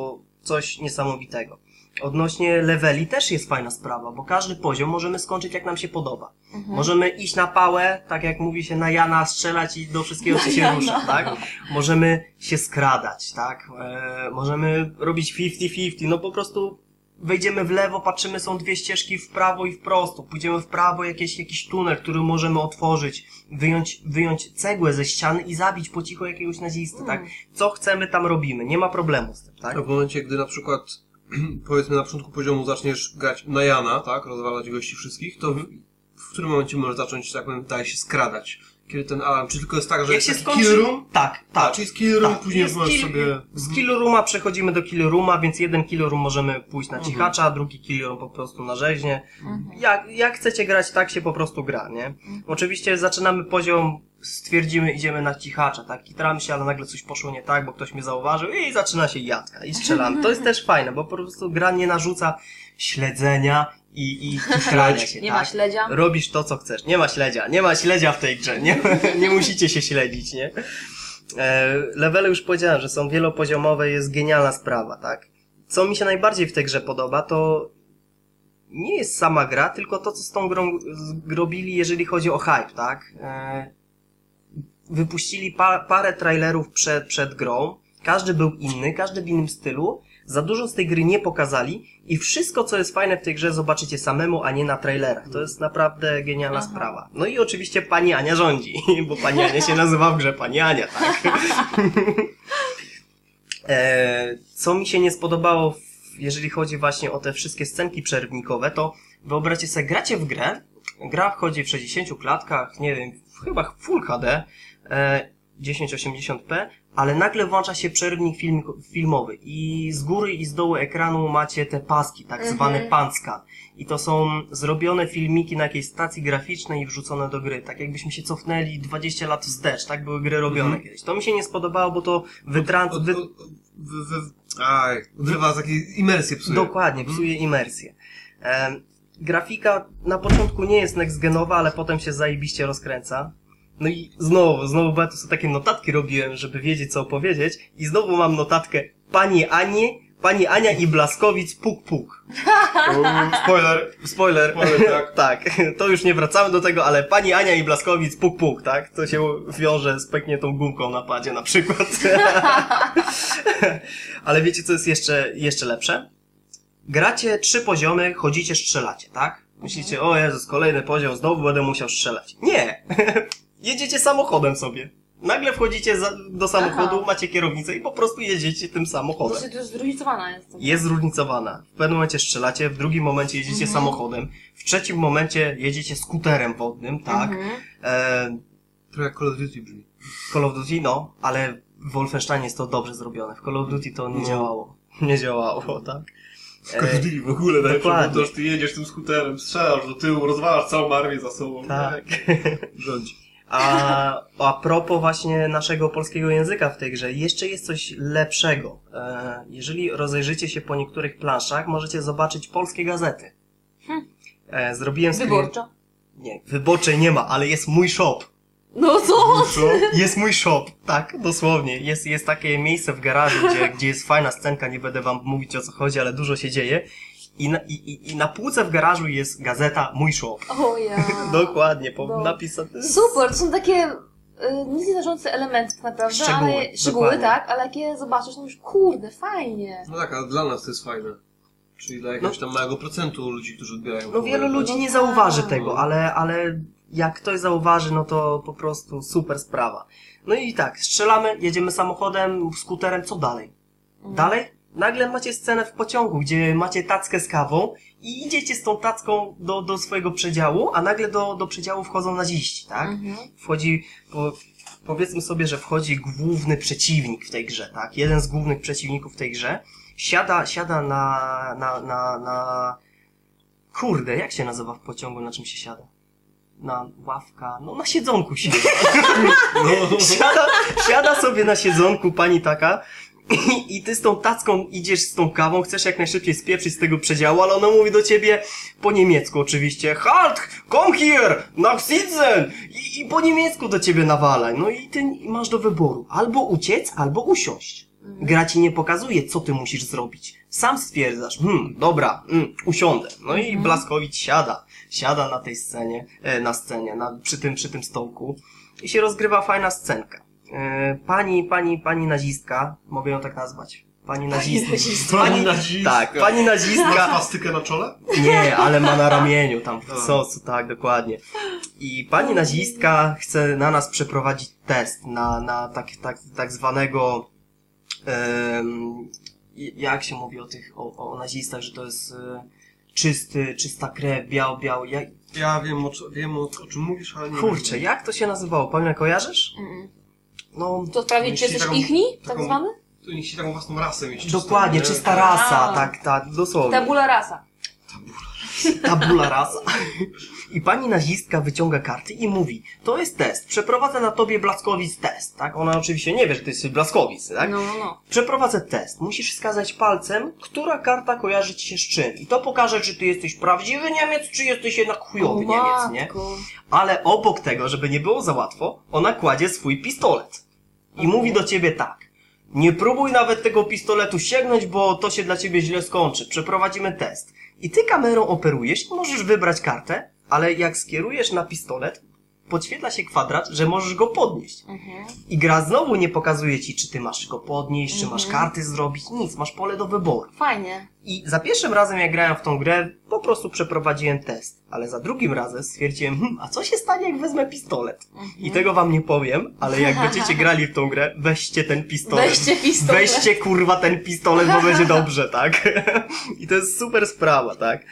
coś niesamowitego. Odnośnie leveli też jest fajna sprawa, bo każdy poziom możemy skończyć jak nam się podoba. Mhm. Możemy iść na pałę, tak jak mówi się na Jana, strzelać i do wszystkiego co się Jana. rusza, tak? Możemy się skradać, tak? E, możemy robić 50-50, no po prostu wejdziemy w lewo, patrzymy, są dwie ścieżki w prawo i w prosto. Pójdziemy w prawo, jakiś, jakiś tunel, który możemy otworzyć, wyjąć, wyjąć cegłę ze ściany i zabić po cichu jakiegoś nazisty, tak? Mm. Co chcemy, tam robimy. Nie ma problemu z tym, tak? A w momencie, gdy na przykład powiedzmy na początku poziomu zaczniesz grać na Jana, tak, rozwalać gości wszystkich, to w, w którym momencie możesz zacząć, tak powiem, dalej się skradać? Kiedy ten alarm, czy tylko jest tak, że Jak jest się skończy... kill room? Tak, Tak, tak. czyli z kill room, Tak, później jest możesz kill- sobie... Z kill rooma przechodzimy do kill rooma, więc jeden kill room możemy pójść na Mhm. cichacza, a drugi kill room po prostu na rzeźnie. Mhm. Jak, jak chcecie grać, tak się po prostu gra, nie? Oczywiście zaczynamy poziom, stwierdzimy, idziemy na cichacza, tak? Kitramy się, ale nagle coś poszło nie tak, bo ktoś mnie zauważył i zaczyna się jadka i strzelamy. To jest też fajne, bo po prostu gra nie narzuca śledzenia i, i kitrania się, Nie tak? ma śledzia. Robisz to, co chcesz. Nie ma śledzia. Nie ma śledzia w tej grze. Nie, nie musicie się śledzić, nie? E, levele już powiedziałem, że są wielopoziomowe, jest genialna sprawa, tak? Co mi się najbardziej w tej grze podoba, to nie jest sama gra, tylko to, co z tą grą robili, jeżeli chodzi o hype, tak? E, wypuścili pa, parę trailerów przed, przed grą, każdy był inny, każdy w innym stylu, za dużo z tej gry nie pokazali i wszystko, co jest fajne w tej grze, zobaczycie samemu, a nie na trailerach. To jest naprawdę genialna Aha. sprawa. No i oczywiście pani Ania rządzi, bo pani Ania się nazywa w grze pani Ania, tak? e, co mi się nie spodobało, jeżeli chodzi właśnie o te wszystkie scenki przerwnikowe, to wyobraźcie sobie, gracie w grę, gra wchodzi w 60 klatkach, nie wiem, chyba Full HD, e, 1080p, ale nagle włącza się przerwnik film, filmowy i z góry i z dołu ekranu macie te paski, tak Mhm. zwane pancka. I to są zrobione filmiki na jakiejś stacji graficznej i wrzucone do gry. Tak jakbyśmy się cofnęli 20 lat wstecz, tak były gry robione Mhm. kiedyś. To mi się nie spodobało, bo to wytrans... Od, Wy... od, wy, wy, aj, odrywa takiej imersję psuje. Dokładnie, psuje imersję. Em, grafika na początku nie jest next-genowa, ale potem się zajebiście rozkręca. No i znowu, znowu, bo ja tu sobie takie notatki robiłem, żeby wiedzieć co opowiedzieć i znowu mam notatkę Pani Ani, Pani Ania i Blaskowic puk puk. Spoiler. Spoiler. Spoiler, tak. tak, to już nie wracamy do tego, ale Pani Ania i Blaskowic puk puk, tak? To się wiąże z pękniętą gumką na padzie na przykład. ale wiecie co jest jeszcze, jeszcze lepsze? Gracie trzy poziomy, chodzicie, strzelacie, tak? Myślicie, o Jezus, kolejny poziom, znowu będę musiał strzelać. Nie! Jedziecie samochodem sobie. Nagle wchodzicie za, do samochodu, Aha. macie kierownicę i po prostu jedziecie tym samochodem. To, to jest zróżnicowana jest. to. Jest zróżnicowana. W pewnym momencie strzelacie, w drugim momencie jedziecie Mhm. samochodem, w trzecim momencie jedziecie skuterem wodnym, tak? Mhm. E, Trochę jak Call of Duty brzmi. Call of Duty, no, ale w Wolfensteinie jest to dobrze zrobione. W Call of Duty to nie No. działało. Nie działało, tak? W Call of Duty w ogóle najlepsze, dokładnie. bo to, że ty jedziesz tym skuterem, strzelasz do tyłu, rozwalasz całą armię za sobą. Tak. Rządzi. A, a propos właśnie naszego polskiego języka w tej grze, jeszcze jest coś lepszego. E, jeżeli rozejrzycie się po niektórych planszach, możecie zobaczyć polskie gazety. Hm. Zrobiłem screen- Wyborczo. Nie, wyborczej nie ma, ale jest mój shop. No co? Jest mój shop, tak, dosłownie. Jest, jest takie miejsce w garażu, gdzie, gdzie jest fajna scenka, nie będę wam mówić o co chodzi, ale dużo się dzieje. I na, i, i, na półce w garażu jest gazeta Mój Shop. O ja. Dokładnie, po No. napisane. Super, to są takie y, nic nie znaczące elementy tak naprawdę, Szczegóły, ale szczegóły, dokładnie. tak, ale jak je zobaczysz, to już kurde, fajnie. No tak, ale dla nas to jest fajne. Czyli dla jakiegoś tam małego procentu ludzi, którzy odbierają. No wielu ludzi nie No zauważy tak. tego, ale, ale jak ktoś zauważy, no to po prostu super sprawa. No i tak, strzelamy, jedziemy samochodem, skuterem, co dalej? Mhm. Dalej? Nagle macie scenę w pociągu, gdzie macie tackę z kawą i idziecie z tą tacką do, do swojego przedziału, a nagle do, do przedziału wchodzą naziści, tak? Mhm. Wchodzi, po, powiedzmy sobie, że wchodzi główny przeciwnik w tej grze, tak? Jeden z głównych przeciwników w tej grze siada, siada na, na, na, na... Kurde, jak się nazywa w pociągu, na czym się siada? Na ławka, no na siedzonku siada. siada, siada sobie na siedzonku pani taka i, i ty z tą tacką idziesz z tą kawą, chcesz jak najszybciej spieprzyć z tego przedziału, ale ona mówi do ciebie po niemiecku oczywiście Halt! Komm hier! Nach sitzen! I, I po niemiecku do ciebie nawala. No i ty masz do wyboru. Albo uciec, albo usiąść. Gra ci nie pokazuje, co ty musisz zrobić. Sam stwierdzasz, hmm, dobra, mm, usiądę. No i Blaskowicz siada. Siada na tej scenie, e, na scenie, na, przy, tym, przy tym stołku. I się rozgrywa fajna scenka. E, pani, pani, pani nazistka, mogę ją tak nazwać. Pani nazistka. nazistka. Pani nazistka. Tak, pani Ma nazistka. swastykę na czole? Nie, ale ma na ramieniu tam A. sosu, tak, dokładnie. I pani nazistka chce na nas przeprowadzić test na, na tak, tak, tak zwanego em, jak się mówi o tych, o, o nazistach, że to jest e, czysty, czysta krew, biał, biał, jak, Ja wiem o, co- wiem o, o czym mówisz, ale nie kurczę, wiem. jak to się nazywało? Paulina, kojarzysz? Mm. No, To sprawdzić, czy jesteś taką- ichni, tak zwany? To się taką własną rasę mieć. dokładnie, nie? czysta rasa, A. tak, tak, dosłownie. Tabula rasa. Tabula rasa. I pani nazistka wyciąga karty i mówi, to jest test, przeprowadzę na tobie Blaskowic test, tak? Ona oczywiście nie wie, że to jest Blaskowic, tak? No, no, no. Przeprowadzę test. Musisz wskazać palcem, która karta kojarzy ci się z czym. I to pokaże, czy ty jesteś prawdziwy Niemiec, czy jesteś jednak chujowy O, Niemiec, nie? Ale obok tego, żeby nie było za łatwo, ona kładzie swój pistolet. I mówi do ciebie tak. Nie próbuj nawet tego pistoletu sięgnąć, bo to się dla ciebie źle skończy. Przeprowadzimy test. I ty kamerą operujesz i możesz wybrać kartę, ale jak skierujesz na pistolet, podświetla się kwadrat, że możesz go podnieść. Mhm. I gra znowu nie pokazuje ci, czy ty masz go podnieść, czy masz Mhm. karty zrobić, nic, masz pole do wyboru. Fajnie. I za pierwszym razem jak grałem w tą grę, po prostu przeprowadziłem test. Ale za drugim razem stwierdziłem, hm, a co się stanie jak wezmę pistolet? Mhm. I tego wam nie powiem, ale jak będziecie grali w tą grę, weźcie ten pistolet. Weźcie pistolet. Weźcie kurwa ten pistolet, bo będzie dobrze, tak? I to jest super sprawa, tak?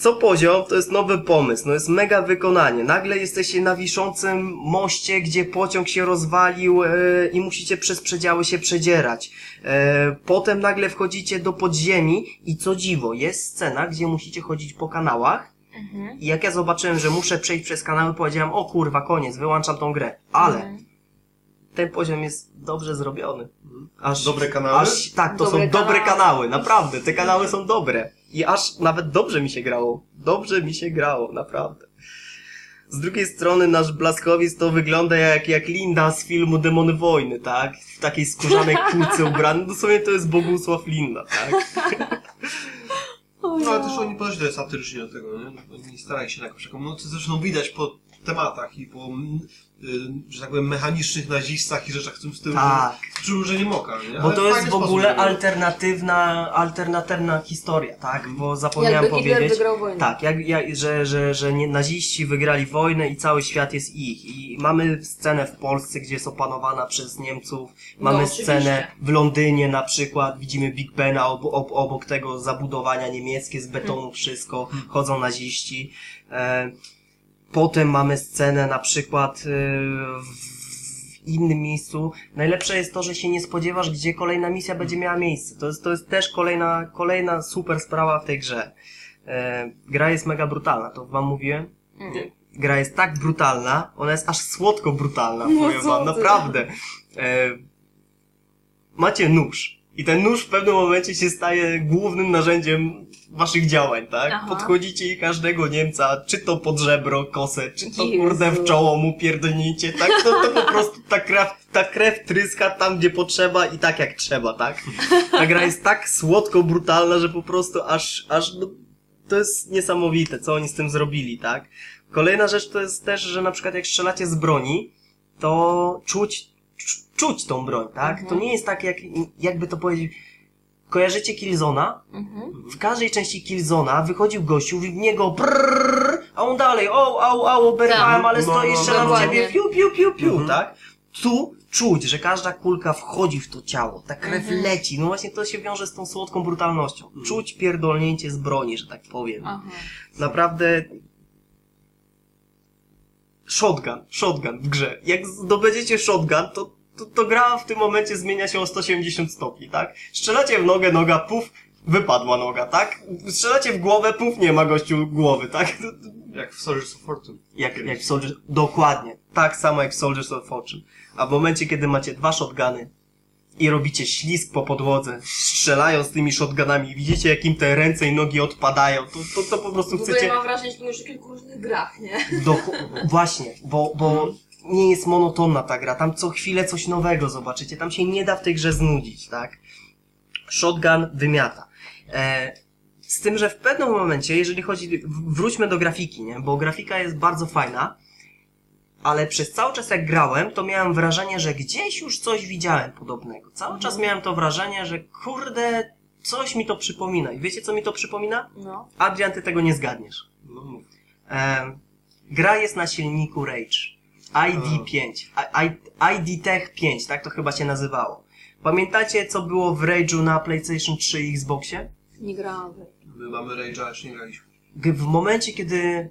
Co poziom, to jest nowy pomysł, no jest mega wykonanie. Nagle jesteście na wiszącym moście, gdzie pociąg się rozwalił e, i musicie przez przedziały się przedzierać. E, potem nagle wchodzicie do podziemi i co dziwo, jest scena, gdzie musicie chodzić po kanałach Mhm. i jak ja zobaczyłem, że muszę przejść przez kanały, powiedziałem, o kurwa, koniec, wyłączam tą grę. Ale Mhm. ten poziom jest dobrze zrobiony. Aż, Dobre kanały? Aż, tak, to Dobre są dobre kanały. kanały, naprawdę, te kanały są dobre. I aż nawet dobrze mi się grało. Dobrze mi się grało, naprawdę. Z drugiej strony nasz Blaskowic to wygląda jak, jak Linda z filmu Demony Wojny, tak? W takiej skórzanej kurce ubrany. Dosłownie to jest Bogusław Linda, tak? No ale też oni podeszli satyrycznie do tego, nie? Oni starali się jakoś taką, no to zresztą widać po tematach i po, że tak powiem, mechanicznych nazistach i rzeczach w tym stylu, Tak. że przymrużeniem oka, nie? Bo Ale to jest w ogóle alternatywna, alternatywna historia, tak? Bo zapomniałem Jakby Hitler powiedzieć. wygrał wojnę. Tak, jak, jak, że, że, że nie, naziści wygrali wojnę i cały świat jest ich. I mamy scenę w Polsce, gdzie jest opanowana przez Niemców. Mamy No, scenę w Londynie na przykład. Widzimy Big Bena ob, ob, obok tego zabudowania niemieckie z betonu wszystko. Chodzą naziści. E, potem mamy scenę na przykład e, w innym miejscu. Najlepsze jest to, że się nie spodziewasz, gdzie kolejna misja będzie miała miejsce. To jest, to jest też kolejna, kolejna super sprawa w tej grze. E, gra jest mega brutalna, to wam mówiłem. Mhm. Gra jest tak brutalna, ona jest aż słodko brutalna, No powiem wam, naprawdę. E, macie nóż. I ten nóż w pewnym momencie się staje głównym narzędziem waszych działań, tak? Aha. Podchodzicie i każdego Niemca, czy to pod żebro, kosę, czy to Jezu. kurde w czoło mu pierdolnicie, tak? To, to po prostu ta krew, ta krew tryska tam, gdzie potrzeba i tak jak trzeba, tak? Ta gra jest tak słodko brutalna, że po prostu aż, aż, no, to jest niesamowite, co oni z tym zrobili, tak? Kolejna rzecz to jest też, że na przykład jak strzelacie z broni, to czuć, czu- czuć tą broń, tak? Mhm. To nie jest tak, jak, jakby to powiedzieć, kojarzycie Killzona? Mhm. W każdej części Killzona wychodził gościu, w niego brrrr, a on dalej, o, au, au, oberwałem, Tak. ale No, stoi, no, strzelam w dokładnie. ciebie, piu, piu, piu, piu, Mhm. tak? Tu czuć, że każda kulka wchodzi w to ciało, ta krew Mhm. leci, no właśnie to się wiąże z tą słodką brutalnością. Czuć pierdolnięcie z broni, że tak powiem. Aha. Naprawdę shotgun, shotgun w grze. Jak zdobędziecie shotgun, to, to, to gra w tym momencie zmienia się o 180 stopni, tak? Strzelacie w nogę, noga, puf, wypadła noga, tak? Strzelacie w głowę, puf, nie ma gościu głowy, tak? Jak w Soldiers of Fortune. Jak, jak w Soldiers, dokładnie. Tak samo jak w Soldiers of Fortune. A w momencie, kiedy macie dwa shotguny i robicie ślizg po podłodze, strzelają z tymi shotgunami i widzicie, jak im te ręce i nogi odpadają, to, to, to po prostu W ogóle chcecie... mam wrażenie, że tu już w kilku różnych grach, nie? Do, właśnie, bo, bo nie jest monotonna ta gra. Tam co chwilę coś nowego zobaczycie. Tam się nie da w tej grze znudzić, tak? Shotgun wymiata. E, z tym, że w pewnym momencie, jeżeli chodzi, wróćmy do grafiki, nie? Bo grafika jest bardzo fajna, ale przez cały czas jak grałem, to miałem wrażenie, że gdzieś już coś widziałem podobnego. Cały czas miałem to wrażenie, że kurde, coś mi to przypomina. I wiecie, co mi to przypomina? No. Adrian, ty tego nie zgadniesz. No. Em, gra jest na silniku Rage. ID5. I- I- ID Tech 5, tak to chyba się nazywało. Pamiętacie, co było w Rage'u na PlayStation 3 i Xboxie? Nie grałam. My mamy Rage'a, jeszcze nie graliśmy. G- W momencie, kiedy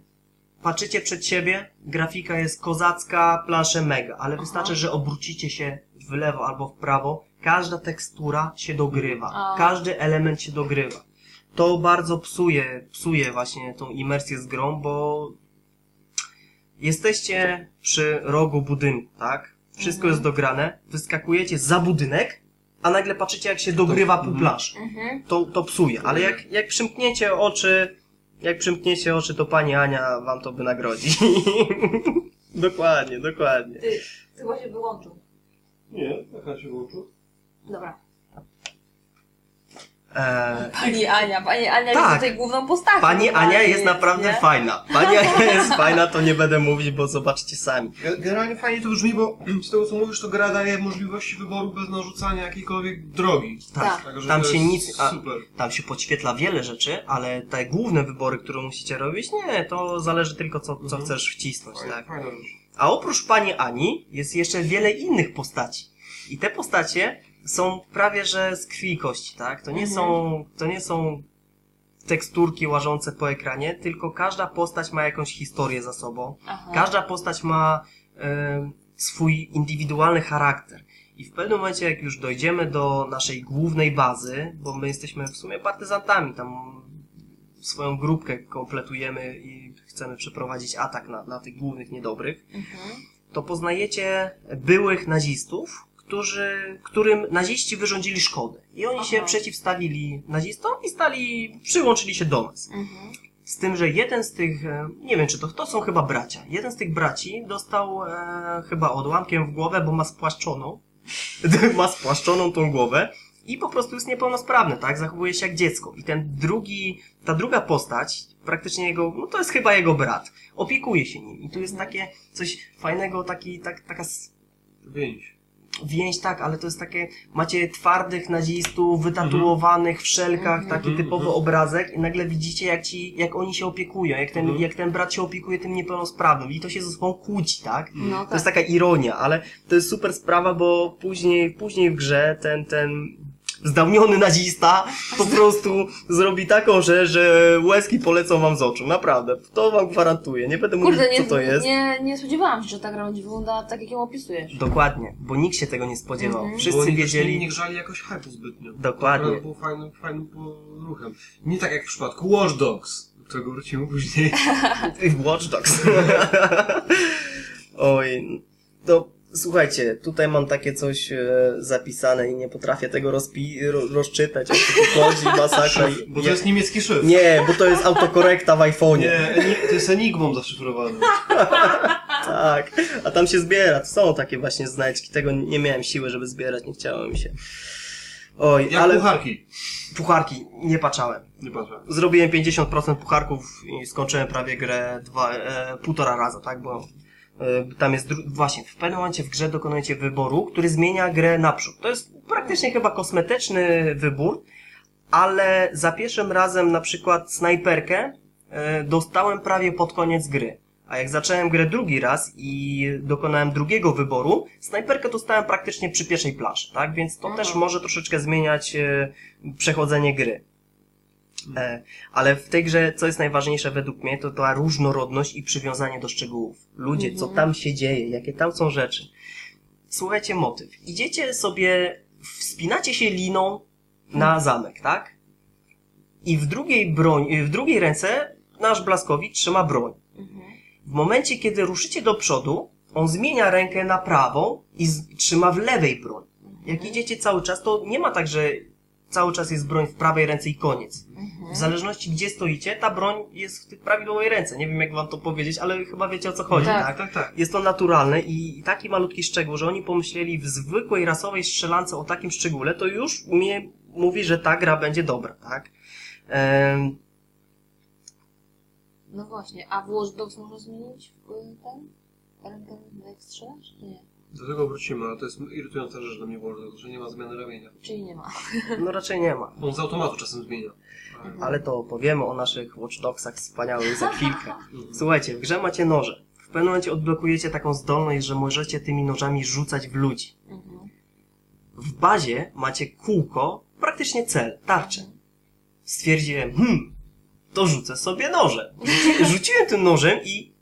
patrzycie przed siebie, grafika jest kozacka, plansze mega, ale wystarczy, że obrócicie się w lewo albo w prawo, każda tekstura się dogrywa, A. każdy element się dogrywa. To bardzo psuje, psuje właśnie tą imersję z grą, bo jesteście przy rogu budynku, tak? Wszystko Mhm. jest dograne, wyskakujecie za budynek, a nagle patrzycie, jak się dogrywa pół Mhm. planszy Mhm. to, to psuje. Ale jak, jak przymkniecie oczy, jak przymkniecie oczy, to pani Ania wam to wynagrodzi. dokładnie, dokładnie. Ty, ty właśnie wyłączył. Nie, jaka się włączył? Dobra. E, Pani Ania, pani Ania Tak. jest tutaj główną postacią. pani Ania jest naprawdę nie? fajna. Pani Ania jest fajna, to nie będę mówić, bo zobaczcie sami. Ge- Generalnie fajnie to brzmi, bo z tego co mówisz, to gra daje możliwości wyboru bez narzucania jakiejkolwiek drogi. Tak. Także Tam się nic- a-. Tam się podświetla wiele rzeczy, ale te główne wybory, które musicie robić, nie, to zależy tylko co, co Mhm. chcesz wcisnąć, Fajna, tak? fajna rzecz. A oprócz pani Ani jest jeszcze wiele innych postaci. I te postacie są prawie że z krwi i kości, tak? To nie Mhm. są, to nie są teksturki łażące po ekranie, tylko każda postać ma jakąś historię za sobą. Aha. Każda postać ma e, swój indywidualny charakter. I w pewnym momencie, jak już dojdziemy do naszej głównej bazy, bo my jesteśmy w sumie partyzantami, tam swoją grupkę kompletujemy i chcemy przeprowadzić atak na, na tych głównych niedobrych, Mhm. to poznajecie byłych nazistów, którzy, którym naziści wyrządzili szkodę. I oni się Aha. przeciwstawili nazistom i stali, przyłączyli się do nas. Mhm. Z tym, że jeden z tych, e, nie wiem czy to, to są chyba bracia, jeden z tych braci dostał e, chyba odłamkiem w głowę, bo ma spłaszczoną, ma spłaszczoną tą głowę i po prostu jest niepełnosprawny, tak? Zachowuje się jak dziecko. I ten drugi, ta druga postać, praktycznie jego, no to jest chyba jego brat, opiekuje się nim. I tu jest takie coś fajnego, taki, tak, taka s- Więź. Więź, tak, ale to jest takie, macie twardych nazistów, wytatuowanych w szelkach, Mhm. taki Mhm, typowy mhm. obrazek i nagle widzicie, jak ci, jak oni się opiekują, jak ten, jak ten brat się opiekuje tym niepełnosprawnym i to się ze sobą kłóci, tak? No To tak. jest taka ironia, ale to jest super sprawa, bo później, później w grze ten, ten zdałniony nazista po prostu zrobi taką rzecz, że łezki polecą wam z oczu, naprawdę. To wam gwarantuję, nie będę mówił, Kurde, nie, co to jest. nie, nie spodziewałam się, że ta gra będzie wyglądała tak, jak ją opisujesz. Dokładnie, bo nikt się tego nie spodziewał. Mhm. Bo Wszyscy oni też wiedzieli... Nie, nie grzali jakoś hype'u zbytnio. Dokładnie. To było fajnym, fajnym ruchem. Nie tak jak w przypadku Watch Dogs, do którego wrócimy później. Watch Dogs. Oj, to słuchajcie, tutaj mam takie coś e, zapisane i nie potrafię tego rozpi- ro- rozczytać, o co tu chodzi, masakra. i- Bo to jest niemiecki szyfr. Nie, bo to jest autokorekta w iPhone'ie. Nie, eni- to jest enigmą zaszyfrowane. Tak, a tam się zbiera, to są takie właśnie znajdźki, tego nie miałem siły, żeby zbierać, nie chciało mi się. Oj, Jak ale kucharki. pucharki nie patrzałem. Nie patrzę. Zrobiłem 50% pucharków i skończyłem prawie grę dwa, e, półtora raza, tak? Bo tam jest właśnie w pewnym momencie w grze dokonujecie wyboru, który zmienia grę naprzód. To jest praktycznie chyba kosmetyczny wybór, ale za pierwszym razem na przykład snajperkę e, dostałem prawie pod koniec gry. A jak zacząłem grę drugi raz i dokonałem drugiego wyboru, snajperkę dostałem praktycznie przy pierwszej planszy, tak? Więc to Aha. też może troszeczkę zmieniać e, przechodzenie gry. E, ale w tej grze, co jest najważniejsze według mnie, to ta różnorodność i przywiązanie do szczegółów. Ludzie, co tam się dzieje, jakie tam są rzeczy. Słuchajcie motyw. Idziecie sobie, wspinacie się liną na zamek, tak? I w drugiej broń, w drugiej ręce nasz Blaskowicz trzyma broń. W momencie, kiedy ruszycie do przodu, on zmienia rękę na prawą i trzyma w lewej broń. Jak idziecie cały czas, to nie ma tak, że cały czas jest broń w prawej ręce i koniec. W zależności gdzie stoicie, ta broń jest w tej prawidłowej ręce. Nie wiem jak wam to powiedzieć, ale chyba wiecie o co chodzi, Tak. tak? Tak, tak. Jest to naturalne i taki malutki szczegół, że oni pomyśleli w zwykłej rasowej strzelance o takim szczególe, to już mnie mówi, że ta gra będzie dobra, tak? Em, No właśnie, a w Watch Dogs można zmienić ten? Rękę jak strzelasz, czy nie? Do tego wrócimy, ale to jest irytująca rzecz dla mnie Warlock, że nie ma zmiany ramienia. Czyli nie ma. no raczej nie ma. Bo on z automatu czasem zmienia. Ale to powiemy o naszych Watch Dogsach wspaniałych za chwilkę. Słuchajcie, w grze macie noże. W pewnym momencie odblokujecie taką zdolność, że możecie tymi nożami rzucać w ludzi. Mhm. W bazie macie kółko, praktycznie cel, tarczę. Stwierdziłem, hmm, to rzucę sobie. Rzuci- Rzuciłem tym nożem i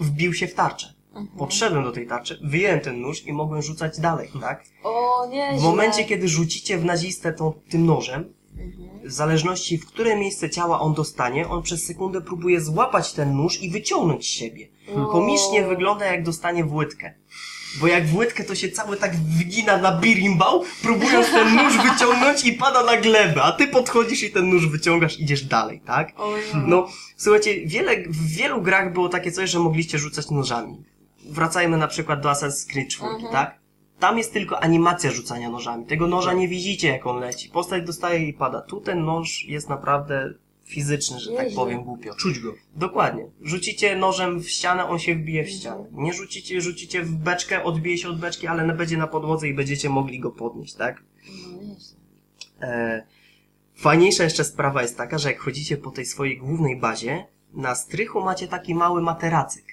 wbił się w tarczę. Mhm. Podszedłem do tej tarczy, wyjąłem ten nóż i mogłem rzucać dalej, tak? O, nie. W momencie, kiedy rzucicie w nazistę tą, tym nożem, Mhm. w zależności w które miejsce ciała on dostanie, on przez sekundę próbuje złapać ten nóż i wyciągnąć z siebie. Komicznie wygląda jak dostanie w łydkę. Bo jak w łydkę to się cały tak wygina na birimbał, próbując ten nóż wyciągnąć i pada na glebę, a ty podchodzisz i ten nóż wyciągasz, idziesz dalej, tak? O, No, słuchajcie, wiele, w wielu grach było takie coś, że mogliście rzucać nożami. Wracajmy na przykład do Assassin's Creed 4, Mhm. tak? Tam jest tylko animacja rzucania nożami. Tego noża nie widzicie, jak on leci. Postać dostaje i pada. Tu ten nóż jest naprawdę fizyczny, że tak powiem głupio. Czuć go. Dokładnie. Rzucicie nożem w ścianę, on się wbije w ścianę. Nie rzucicie, rzucicie w beczkę, odbije się od beczki, ale będzie na podłodze i będziecie mogli go podnieść, tak? No. E, fajniejsza jeszcze sprawa jest taka, że jak chodzicie po tej swojej głównej bazie, na strychu macie taki mały materacyk.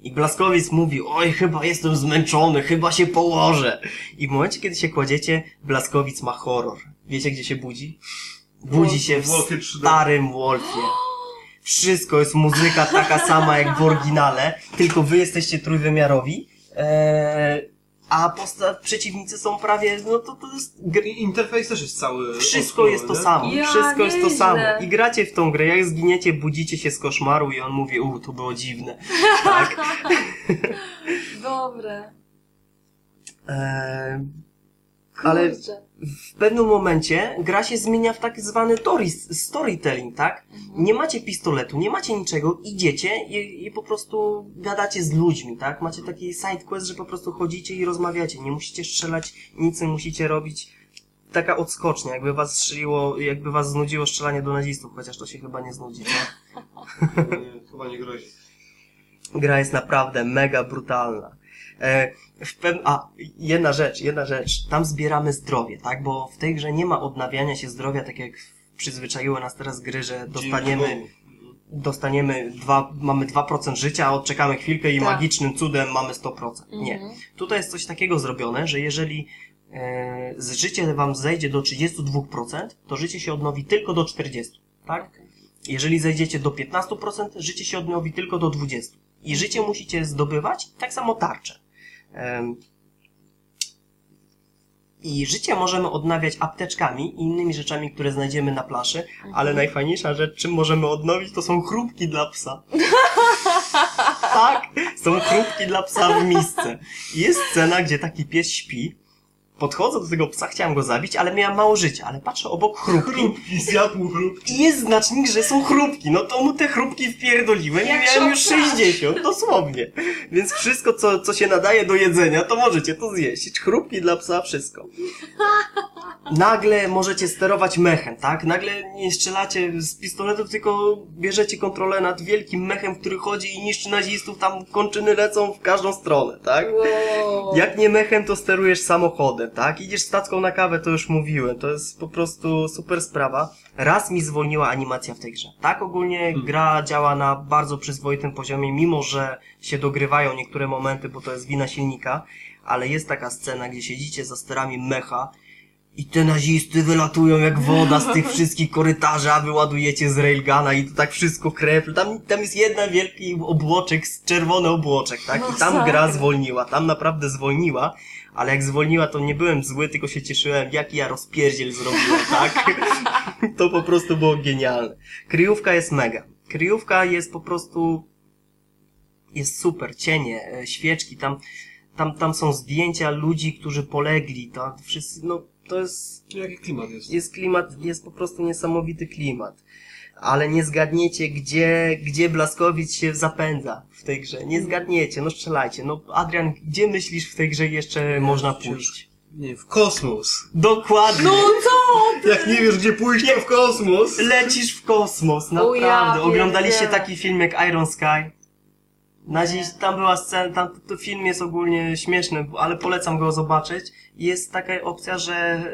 I Blaskowic mówi, oj, chyba jestem zmęczony, chyba się położę. I w momencie, kiedy się kładziecie, Blaskowic ma horror. Wiecie, gdzie się budzi? Budzi się w Wolfie 3D. starym Wolfie. Wszystko jest muzyka taka sama jak w oryginale, tylko wy jesteście trójwymiarowi. Eee, a posta- przeciwnicy są prawie, no to, to jest interfejs też jest cały wszystko jest to nie? samo. Ja, wszystko jest to samo. I gracie w tą grę. Jak zginiecie, budzicie się z koszmaru i on mówi, u, to było dziwne. Tak. Dobre. Eee, ale Kurczę. W pewnym momencie gra się zmienia w tak zwany storytelling, tak? Nie macie pistoletu, nie macie niczego, idziecie i, i po prostu gadacie z ludźmi, tak? Macie taki side quest, że po prostu chodzicie i rozmawiacie. Nie musicie strzelać, nic nie musicie robić. Taka odskocznia, jakby was strzeliło, jakby was znudziło strzelanie do nazistów, chociaż to się chyba nie znudzi, co? Nie, chyba nie grozi. Gra jest naprawdę mega brutalna. E, w pew... A, jedna rzecz, jedna rzecz. Tam zbieramy zdrowie, tak? Bo w tej grze nie ma odnawiania się zdrowia, tak jak przyzwyczaiły nas teraz gry, że dostaniemy, dostaniemy dwa, mamy 2% życia, a odczekamy chwilkę i Tak. magicznym cudem mamy 100%. Nie. Mhm. Tutaj jest coś takiego zrobione, że jeżeli e, z życie wam zejdzie do 32%, to życie się odnowi tylko do 40%, tak? Okej. Jeżeli zejdziecie do 15%, życie się odnowi tylko do 20%. I życie musicie zdobywać, tak samo tarcze. I życie możemy odnawiać apteczkami i innymi rzeczami, które znajdziemy na plaży, ale najfajniejsza rzecz, czym możemy odnowić, to są chrupki dla psa. tak, są chrupki dla psa w misce. Jest scena, gdzie taki pies śpi. Podchodzę do tego psa, chciałem go zabić, ale miałem mało życia, ale patrzę obok chrupki Chrupki, zjadł chrupki. i jest znacznik, że są chrupki. No to mu te chrupki wpierdoliłem i Jak miałem już szopra. 60, dosłownie. Więc wszystko, co, co się nadaje do jedzenia, to możecie to zjeść. Chrupki dla psa, wszystko. Nagle możecie sterować mechem, tak? Nagle nie strzelacie z pistoletu, tylko bierzecie kontrolę nad wielkim mechem, który chodzi i niszczy nazistów, tam kończyny lecą w każdą stronę, tak? Wow. Jak nie mechem, to sterujesz samochodem, tak? Idziesz stacką na kawę, to już mówiłem. To jest po prostu super sprawa. Raz mi zwolniła animacja w tej grze. Tak ogólnie gra działa na bardzo przyzwoitym poziomie, mimo że się dogrywają niektóre momenty, bo to jest wina silnika, ale jest taka scena, gdzie siedzicie za sterami mecha i te nazisty wylatują jak woda z tych wszystkich korytarzy, a wy ładujecie z railgana i to tak wszystko krew. Tam, tam jest jeden wielki obłoczek, czerwony obłoczek, tak? I tam Masakra. gra zwolniła, tam naprawdę zwolniła, ale jak zwolniła, to nie byłem zły, tylko się cieszyłem, jaki ja rozpierdziel zrobiłem, tak? to po prostu było genialne. Kryjówka jest mega. Kryjówka jest po prostu jest super, cienie, e, świeczki, tam, tam, tam są zdjęcia ludzi, którzy polegli, to wszyscy, no, to jest, Jaki klimat jest? jest klimat, jest po prostu niesamowity klimat. Ale nie zgadniecie, gdzie, gdzie Blaskowicz się zapędza w tej grze. Nie zgadniecie, no strzelajcie. No, Adrian, gdzie myślisz w tej grze jeszcze można pójść? Nie, w kosmos. Dokładnie. No co? Jak nie wiesz gdzie pójść, to w kosmos. Lecisz w kosmos, O ja naprawdę. Oglądaliście taki film jak Iron Sky? Na dziś, tam była scena, tam, to film jest ogólnie śmieszny, ale polecam go zobaczyć. Jest taka opcja, że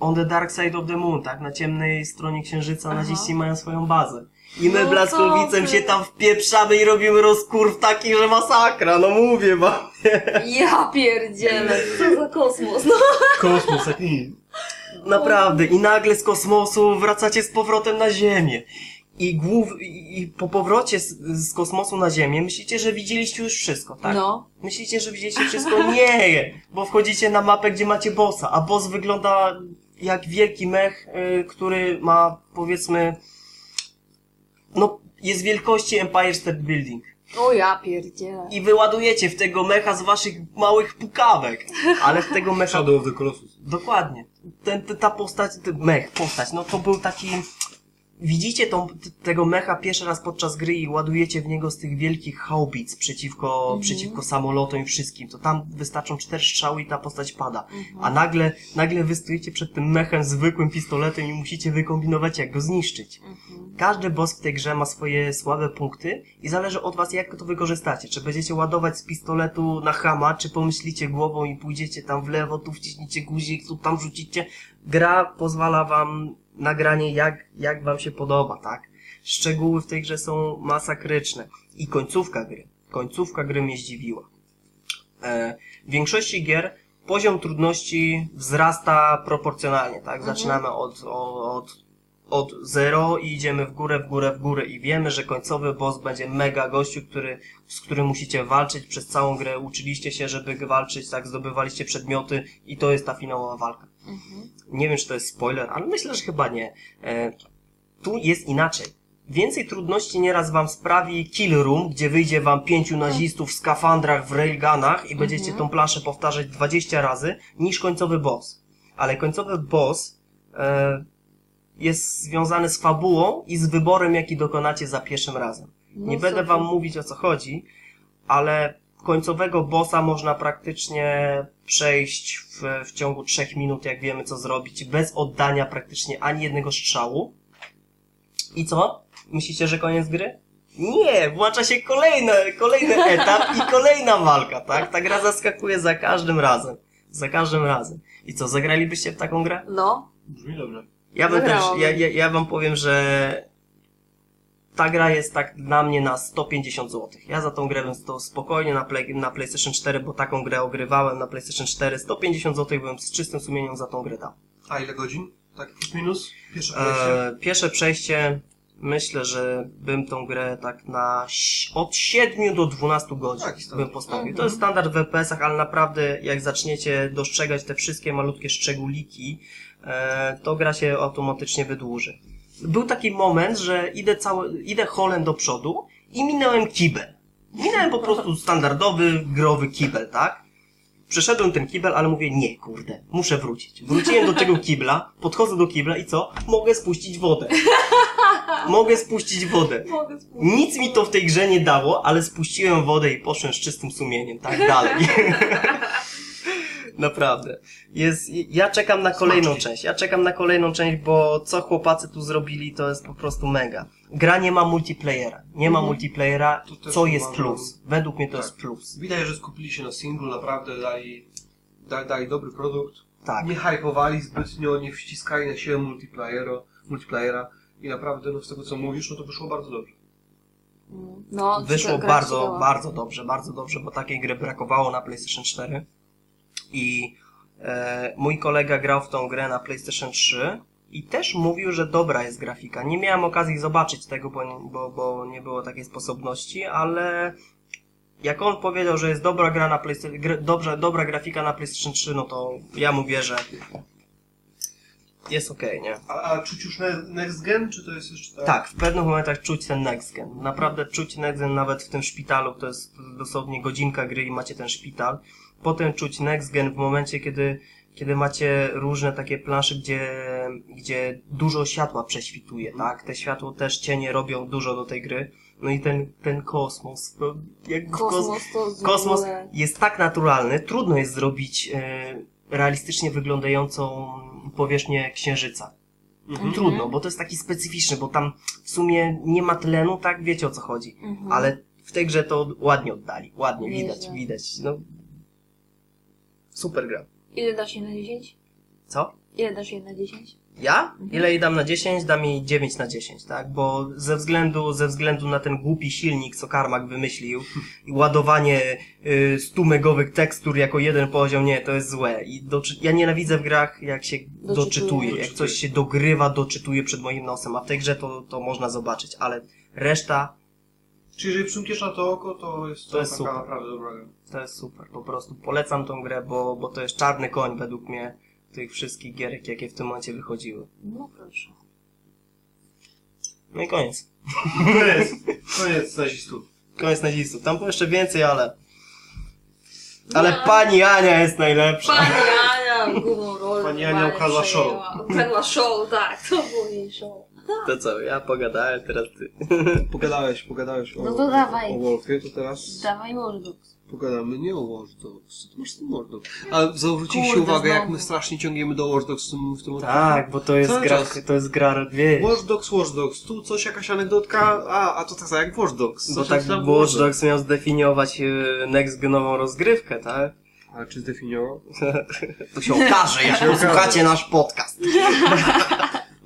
on the dark side of the moon, tak? Na ciemnej stronie księżyca Aha. naziści mają swoją bazę. I my No Blaskowicem się tam wpieprzamy i robimy rozkurw taki, że masakra, no mówię wam. Ja pierdzielę, co za kosmos. No. Kosmos, nic. Naprawdę. I nagle z kosmosu wracacie z powrotem na Ziemię. I, głów, i i po powrocie z, z kosmosu na Ziemię myślicie, że widzieliście już wszystko, tak? No. Myślicie, że widzieliście wszystko? Nie! Bo wchodzicie na mapę, gdzie macie bossa, a boss wygląda jak wielki mech, y, który ma, powiedzmy, no, jest wielkości Empire State Building. O ja pierdzielę. I wyładujecie w tego mecha z waszych małych pukawek. Ale w tego mecha Shadow of the Colossus. Dokładnie. Ten, ten, ta postać, ten mech, postać, no to był taki... Widzicie tą, tego mecha pierwszy raz podczas gry i ładujecie w niego z tych wielkich haubic przeciwko, Mhm. przeciwko samolotom i wszystkim. To tam wystarczą cztery strzały i ta postać pada. Mhm. A nagle, nagle wy stoicie przed tym mechem zwykłym pistoletem i musicie wykombinować jak go zniszczyć. Mhm. Każdy boss w tej grze ma swoje słabe punkty i zależy od was, jak to wykorzystacie. Czy będziecie ładować z pistoletu na chama, czy pomyślicie głową i pójdziecie tam w lewo, tu wciśniecie guzik, tu tam rzucicie. Gra pozwala wam na granie jak, jak wam się podoba, tak? Szczegóły w tej grze są masakryczne. I końcówka gry. Końcówka gry mnie zdziwiła. E, w większości gier poziom trudności wzrasta proporcjonalnie, tak? Zaczynamy od, od, od zero i idziemy w górę, w górę, w górę i wiemy, że końcowy boss będzie mega gościu, który, z którym musicie walczyć przez całą grę. Uczyliście się, żeby walczyć, tak? Zdobywaliście przedmioty i to jest ta finałowa walka. Mhm. Nie wiem, czy to jest spoiler, ale myślę, że chyba nie. E, tu jest inaczej. Więcej trudności nieraz wam sprawi Kill Room, gdzie wyjdzie wam pięciu nazistów w skafandrach, w railgunach i będziecie tą planszę powtarzać 20 razy, niż końcowy boss. Ale końcowy boss e, jest związany z fabułą i z wyborem, jaki dokonacie za pierwszym razem. Nie No będę super. wam mówić o co chodzi, ale końcowego bossa można praktycznie przejść w, w ciągu trzech minut, jak wiemy co zrobić, bez oddania praktycznie ani jednego strzału. I co? Myślicie, że koniec gry? Nie, włącza się kolejny, kolejny etap i kolejna walka, tak? Ta gra zaskakuje za każdym razem. Za każdym razem. I co, zagralibyście w taką grę? No. Brzmi dobrze. Ja bym też, Zagrałabym. ja, ja, ja wam powiem, że ta gra jest tak dla mnie na 150 zł. Ja za tą grę bym to spokojnie na, play, na PlayStation 4, bo taką grę ogrywałem na PlayStation 4, 150 zł bym z czystym sumieniem za tą grę dał. A ile godzin? Tak plus minus? Pierwsze przejście? E, pierwsze przejście, myślę, że bym tą grę tak na od 7 do 12 godzin standard. bym postawił. Mhm. To jest standard w FPS-ach, ale naprawdę jak zaczniecie dostrzegać te wszystkie malutkie szczególiki, e, to gra się automatycznie wydłuży. Był taki moment, że idę cały, idę holem do przodu i minąłem kibel. Minąłem po prostu standardowy, growy kibel, tak? Przeszedłem ten kibel, ale mówię, nie, kurde, muszę wrócić. Wróciłem do tego kibla, podchodzę do kibla i co? Mogę spuścić wodę. Mogę spuścić wodę. Mogę. Nic mi to w tej grze nie dało, ale spuściłem wodę i poszłem z czystym sumieniem, tak dalej. Naprawdę. Jest, ja czekam na kolejną Smaczki. część. Ja czekam na kolejną część, bo co chłopacy tu zrobili, to jest po prostu mega. Gra nie ma multiplayera. Nie ma Mhm. multiplayera, co jest uważam. plus. Według mnie to Tak. jest plus. Widać, że skupili się na singlu, naprawdę dali, dali, dali dobry produkt. Tak. Nie hypowali zbytnio, nie wciskali na siłę multiplayera, multiplayera i naprawdę, no z tego co mówisz, no to wyszło bardzo dobrze. No, Wyszło bardzo, bardzo dobrze, bardzo dobrze, bo takiej gry brakowało na PlayStation 4. I E, mój kolega grał w tą grę na PlayStation 3 i też mówił, że dobra jest grafika. Nie miałem okazji zobaczyć tego, bo, bo, bo nie było takiej sposobności, ale jak on powiedział, że jest dobra gra na PlayStation, gr, dobrze, dobra grafika na PlayStation 3, no to ja mu wierzę. Jest okej, nie? A, a czuć już ne- next gen, czy to jest jeszcze tak? Tak, w pewnych momentach czuć ten next gen. Naprawdę czuć next gen nawet w tym szpitalu, to jest dosłownie godzinka gry i macie ten szpital. Potem czuć next gen w momencie, kiedy, kiedy macie różne takie plansze, gdzie, gdzie dużo światła prześwituje, tak? Te światło też cienie robią dużo do tej gry. No i ten, ten kosmos, no, jak kos- Kosmos kosmos jest tak naturalny, trudno jest zrobić e, realistycznie wyglądającą powierzchnię księżyca. Mhm. Trudno, bo to jest taki specyficzny, bo tam w sumie nie ma tlenu, tak wiecie o co chodzi. Mhm. Ale w tej grze to ładnie oddali, ładnie, widać, widać. No. Super gra. Ile dasz jej na 10? Co? Ile dasz jej na 10? Ja? Ile jej dam na 10? Dam jej 9 na 10, tak? Bo ze względu, ze względu na ten głupi silnik, co Karmak wymyślił i ładowanie y, 100 megowych tekstur jako jeden poziom, nie, to jest złe. I doczy- ja nienawidzę w grach, jak się Doczytuje. doczytuje, jak coś się dogrywa, doczytuje przed moim nosem, a w tej grze to, to można zobaczyć, ale reszta Czy jeżeli przymkniesz na to oko, to jest to, To jest taka super. naprawdę dobra gra. to jest super. Po prostu polecam tą grę, bo, bo to jest czarny koń według mnie tych wszystkich gierek, jakie w tym momencie wychodziły. No proszę. No i koniec. Koniec, koniec nazistów. Koniec nazistów. Tam było jeszcze więcej, ale... Ale pani Ania jest najlepsza. Pani Ania, główną rolę. Pani Ania ukradła show. Ukradła show, tak, to było jej show. To co, ja pogadałem, teraz ty. Pogadałeś, pogadałeś o, No to dawaj. o Wolfie, to teraz Dawaj Watch Dogs. pogadamy nie o Watch Dogs. Ty masz z tym Watch Dogs? A zwróciliście Kurde, uwagę, jak znowu. my strasznie ciągniemy do Watch Dogs w tym, w tym? Tak, bo to jest Cały gra, czas. to jest gra, wiesz. Watch Dogs, Watch Dogs, tu coś, jakaś anegdotka, a, a to tak samo jak Watch Dogs. Bo Coś tak tam Watch Dogs miał zdefiniować e, next genową rozgrywkę, tak? A czy zdefiniował? To się okaże, jak posłuchacie nasz podcast.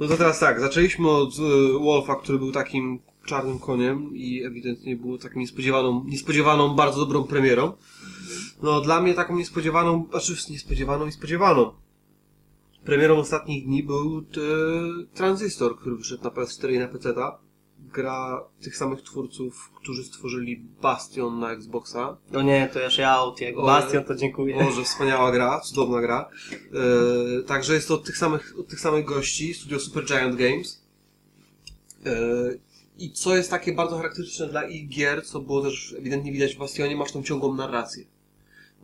No to teraz tak, zaczęliśmy od e, Wolfa, który był takim czarnym koniem i ewidentnie był taką niespodziewaną, niespodziewaną, bardzo dobrą premierą. No dla mnie taką niespodziewaną, znaczy niespodziewaną i spodziewaną. Premierą ostatnich dni był e, Transistor, który wyszedł na PS4 i na PC. Gra tych samych twórców, którzy stworzyli Bastion na Xboxa. No nie, to już ja out, jak O, Bastion to dziękuję. Boże, wspaniała gra, cudowna gra. E, także jest to od tych samych, od tych samych gości, studio Super Giant Games. E, I co jest takie bardzo charakterystyczne dla ich gier, co było też ewidentnie widać w Bastionie, masz tą ciągłą narrację.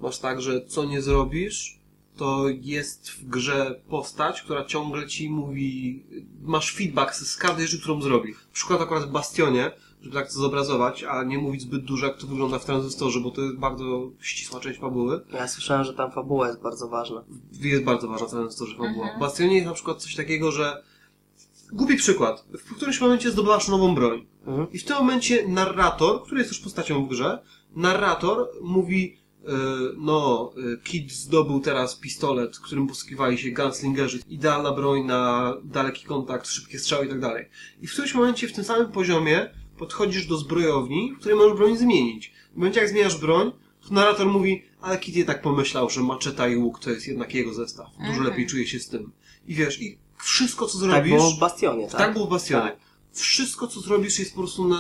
Masz tak, że co nie zrobisz, to jest w grze postać, która ciągle ci mówi, masz feedback z każdej rzeczy, którą zrobi. Przykład akurat w Bastionie, żeby tak to zobrazować, a nie mówić zbyt dużo, jak to wygląda w Transystorze, bo to jest bardzo ścisła część fabuły. Ja słyszałem, że tam fabuła jest bardzo ważna. Jest bardzo ważna w Transystorze fabuła. Mhm. W Bastionie jest na przykład coś takiego, że Głupi przykład. W którymś momencie zdobywasz nową broń. Mhm. I w tym momencie narrator, który jest już postacią w grze, narrator mówi, no, e, Kid zdobył teraz pistolet, którym posługiwali się gunslingerzy. Idealna broń na daleki kontakt, szybkie strzały i tak dalej. I w którymś momencie w tym samym poziomie podchodzisz do zbrojowni, w której możesz broń zmienić. W momencie jak zmieniasz broń, to narrator mówi, ale Kid jednak pomyślał, że maczeta i łuk to jest jednak jego zestaw. Dużo Mhm. lepiej czuje się z tym. I wiesz, i wszystko co Tak zrobisz... było w Bastionie, tak? Tak było w Bastionie. Tak. Wszystko, co zrobisz, jest po prostu, na,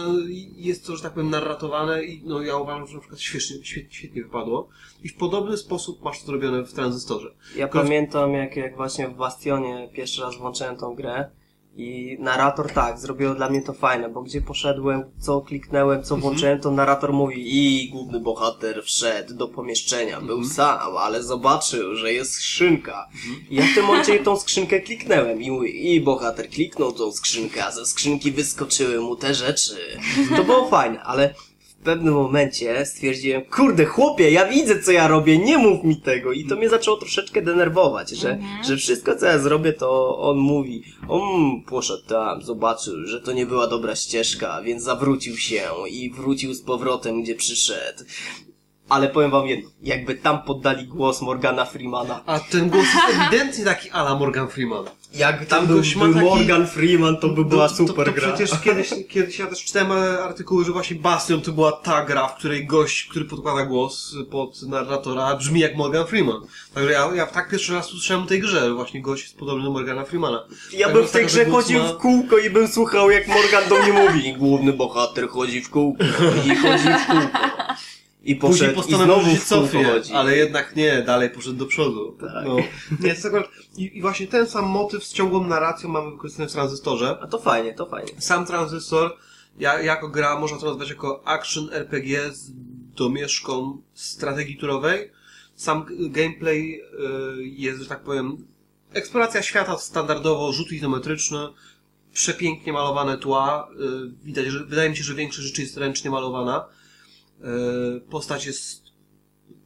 jest to, że tak powiem, narratowane i no, ja uważam, że na przykład świetnie, świetnie, świetnie wypadło. I w podobny sposób masz to zrobione w Tranzystorze. Ja pamiętam, jak, jak właśnie w Bastionie pierwszy raz włączyłem tą grę i narrator tak, zrobiło dla mnie to fajne, bo gdzie poszedłem, co kliknąłem, co włączyłem, to narrator mówi i główny bohater wszedł do pomieszczenia, był sam, ale zobaczył, że jest skrzynka. I ja w tym momencie tą skrzynkę kliknęłem i mówi, i bohater kliknął tą skrzynkę, a ze skrzynki wyskoczyły mu te rzeczy. To było fajne, ale w pewnym momencie stwierdziłem, kurde chłopie, ja widzę co ja robię, nie mów mi tego. I to mnie zaczęło troszeczkę denerwować, że, Mhm. że wszystko co ja zrobię, to on mówi, on poszedł tam, zobaczył, że to nie była dobra ścieżka, więc zawrócił się i wrócił z powrotem, gdzie przyszedł. Ale powiem wam jedno, jakby tam poddali głos Morgana Freemana. A ten głos jest ewidentnie taki ala Morgan Freeman. Jak tam był, był taki- Morgan Freeman, to by była to, super to, to gra. przecież kiedyś, kiedyś ja też czytałem e, artykuły, że właśnie Bastion to była ta gra, w której gość, który podkłada głos pod narratora, brzmi jak Morgan Freeman. Także ja, ja tak pierwszy raz usłyszałem o tej grze, że właśnie gość jest podobny do Morgana Freemana. Ja Tak bym w tej grze chodził ma- w kółko i bym słuchał jak Morgan do mnie mówi. Główny bohater chodzi w kółko i chodzi w kółko. I Później poszedł i postanowił, znowu że cofie, chodzi. ale jednak nie, dalej poszedł do przodu. Tak. No. Nie, jest akurat, i, I właśnie ten sam motyw z ciągłą narracją mamy wykorzystany w Tranzystorze. A to fajnie, to fajnie. Sam Transystor, ja, jako gra, można to nazwać jako action RPG z domieszką strategii turowej. Sam gameplay y, jest, że tak powiem, eksploracja świata standardowo, rzut izometryczny, przepięknie malowane tła. Y, widać, że wydaje mi się, że większość rzeczy jest ręcznie malowana. Y, postać jest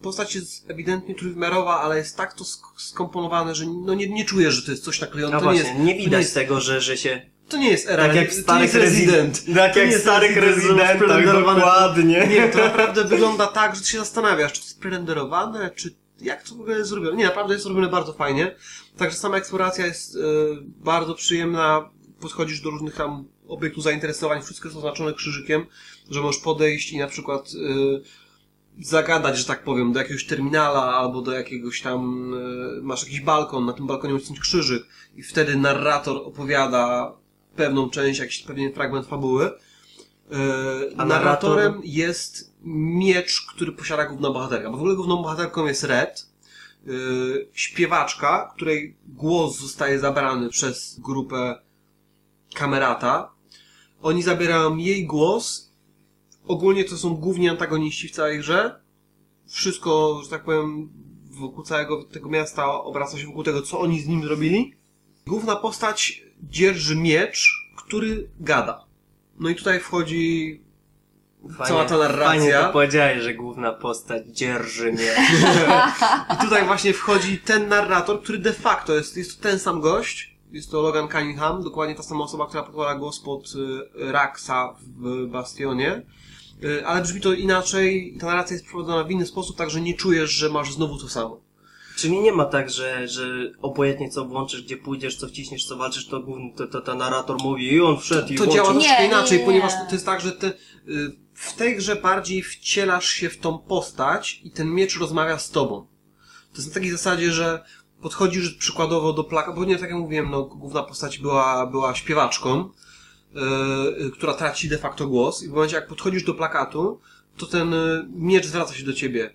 postać jest ewidentnie trójwymiarowa, ale jest tak to sk- skomponowane, że no nie, nie czujesz, że to jest coś naklejone. No to nie właśnie, jest, nie to nie widać jest, tego, że, że się... to nie jest era, Tak jak w starych jest. Resident. Tak jak w jest starych prerenderowane- dokładnie. Nie, to naprawdę wygląda tak, że ty się zastanawiasz, czy to jest prerenderowane, czy jak to w ogóle jest zrobione. Nie, naprawdę jest zrobione bardzo fajnie. Także sama eksploracja jest e, bardzo przyjemna. Podchodzisz do różnych tam obiektów zainteresowań, wszystko jest oznaczone krzyżykiem, że możesz podejść i na przykład e, zagadać, że tak powiem, do jakiegoś terminala albo do jakiegoś tam, e, masz jakiś balkon, na tym balkonie jest krzyżyk i wtedy narrator opowiada pewną część, jakiś pewien fragment fabuły. E, A narratorem narrator- jest miecz, który posiada główna bohaterka. Bo w ogóle główną bohaterką jest Red, yy, śpiewaczka, której głos zostaje zabrany przez grupę kamerata. Oni zabierają jej głos. Ogólnie to są główni antagoniści w całej grze. Wszystko, że tak powiem, wokół całego tego miasta obraca się wokół tego, co oni z nim zrobili. Główna postać dzierży miecz, który gada. No i tutaj wchodzi Fajnie, Cała ta narracja. Fajnie to powiedziałeś, że główna postać dzierży mnie. I tutaj właśnie wchodzi ten narrator, który de facto jest, jest to ten sam gość. Jest to Logan Cunningham, dokładnie ta sama osoba, która podkłada głos pod y, Raxa w Bastionie. Y, ale brzmi to inaczej, ta narracja jest prowadzona w inny sposób, tak że nie czujesz, że masz znowu to samo. Czyli nie ma tak, że, że obojętnie co włączysz, gdzie pójdziesz, co wciśniesz, co walczysz, to główny, to, to, to narrator mówi i on wszedł i To włączył. działa Nie, troszkę nie, inaczej, nie. ponieważ to jest tak, że te, y, w tej grze bardziej wcielasz się w tą postać i ten miecz rozmawia z tobą. To jest na takiej zasadzie, że podchodzisz przykładowo do plaka, bo nie tak jak mówiłem, no, główna postać była, była śpiewaczką, yy, która traci de facto głos i w momencie jak podchodzisz do plakatu, to ten y, miecz zwraca się do ciebie.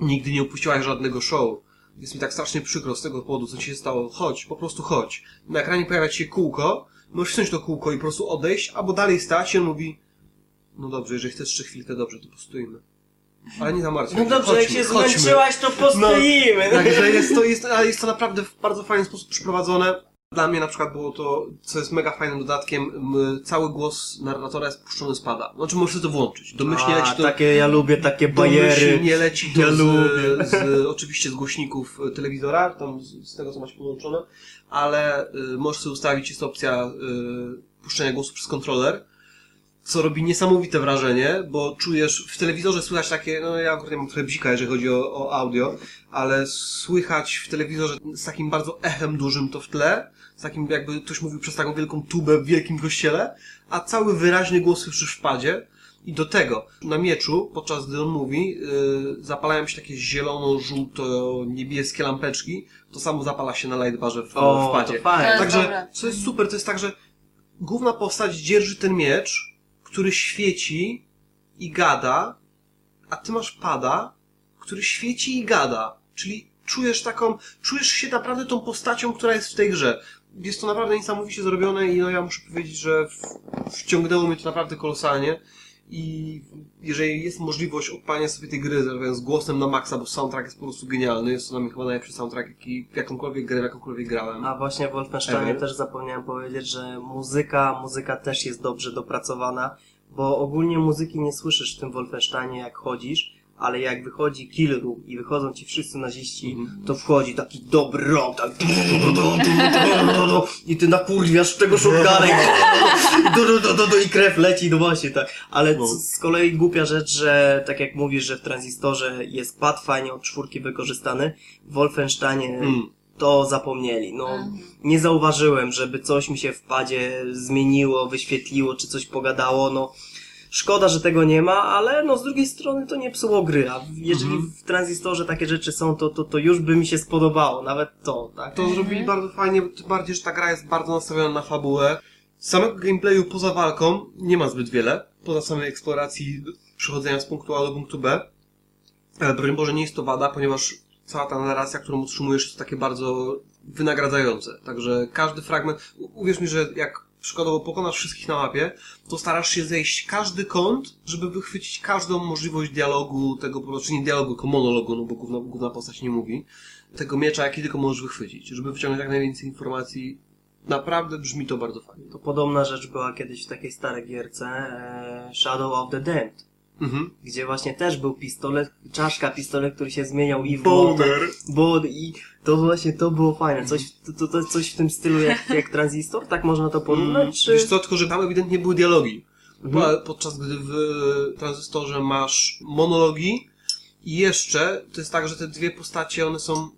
Nigdy nie upuściłaś żadnego show. Jest mi tak strasznie przykro z tego powodu, co ci się stało. Chodź, po prostu chodź. Na ekranie pojawia się kółko, możesz wsiąść to kółko i po prostu odejść, albo dalej stać i on mówi no dobrze, jeżeli chcesz jeszcze chwilkę, dobrze, to postójmy. Ale nie zamartwiaj No się, dobrze, jak chodźmy, się chodźmy. zmęczyłaś, to postoimy. Także jest to, jest, ale jest to naprawdę w bardzo fajny sposób przyprowadzone. Dla mnie na przykład było to, co jest mega fajnym dodatkiem, m, cały głos narratora jest puszczony z pada. Znaczy możesz to włączyć. Domyślnie A, leci to... takie, ja lubię takie bajery. Domyślnie leci to Ja z, lubię. z, oczywiście z głośników e, telewizora, tam z, z tego co masz podłączone, ale y, możesz sobie ustawić, jest opcja y, puszczenia głosu przez kontroler, co robi niesamowite wrażenie, bo czujesz, w telewizorze słychać takie, no ja akurat mam trochę bzika, jeżeli chodzi o, o audio, ale słychać w telewizorze z takim bardzo echem dużym to w tle, z takim jakby ktoś mówił przez taką wielką tubę w wielkim kościele, a cały wyraźny głos słyszysz w padzie, i do tego, na mieczu, podczas gdy on mówi, yy, zapalają się takie zielono-żółto-niebieskie lampeczki. To samo zapala się na lightbarze w, O, w padzie. to fajnie. Tak. Także, co jest super, to jest tak, że główna postać dzierży ten miecz, który świeci i gada, a ty masz pada, który świeci i gada. Czyli czujesz taką, czujesz się naprawdę tą postacią, która jest w tej grze. Jest to naprawdę niesamowicie zrobione i no ja muszę powiedzieć, że wciągnęło mnie to naprawdę kolosalnie. I jeżeli jest możliwość odpalenia sobie tej gry z głosem na maksa, bo soundtrack jest po prostu genialny, jest to dla mnie chyba najlepszy soundtrack, jaki jakąkolwiek grę, jakąkolwiek grałem. A właśnie w Wolfensteinie też zapomniałem powiedzieć, że muzyka, muzyka też jest dobrze dopracowana, bo ogólnie muzyki nie słyszysz w tym Wolfensteinie jak chodzisz, ale jak wychodzi kill room i wychodzą ci wszyscy naziści, Mhm. to wchodzi taki dobry rok, tak i ty nakurwiasz tego shotguna i, i krew leci, no właśnie tak. Ale No. z kolei głupia rzecz, że tak jak mówisz, że w tranzystorze jest pad fajnie od czwórki wykorzystany, w Wolfensteinie Mm. to zapomnieli. No, Mhm. nie zauważyłem, żeby coś mi się w padzie zmieniło, wyświetliło, czy coś pogadało, no. Szkoda, że tego nie ma, ale no z drugiej strony to nie psuło gry, a jeżeli Mhm. w tranzystorze takie rzeczy są, to, to, to już by mi się spodobało, nawet to, tak? To zrobili bardzo fajnie, tym bardziej, że ta gra jest bardzo nastawiona na fabułę. Samego gameplayu poza walką nie ma zbyt wiele, poza samej eksploracji przechodzenia z punktu A do punktu B. Ale broń Boże nie jest to wada, ponieważ cała ta narracja, którą utrzymujesz jest takie bardzo wynagradzające. Także każdy fragment, uwierz mi, że jak przykładowo pokonasz wszystkich na mapie, to starasz się zejść każdy kąt, żeby wychwycić każdą możliwość dialogu, tego, prostu nie dialogu, tylko monologu, no bo główna, główna postać nie mówi, tego miecza, jaki tylko możesz wychwycić, żeby wyciągnąć jak najwięcej informacji. Naprawdę brzmi to bardzo fajnie. To podobna rzecz była kiedyś w takiej starej gierce e, Shadow of the Damned, Mhm. gdzie właśnie też był pistolet, czaszka pistolet, który się zmieniał i w młotek. Bo i to właśnie to było fajne. Coś, to, to, coś w tym stylu jak, jak tranzystor, tak można to porównać? Czy... Wiesz co, tylko że tam ewidentnie były dialogi. Mhm. Po- Podczas gdy w tranzystorze masz monologi i jeszcze to jest tak, że te dwie postacie, one są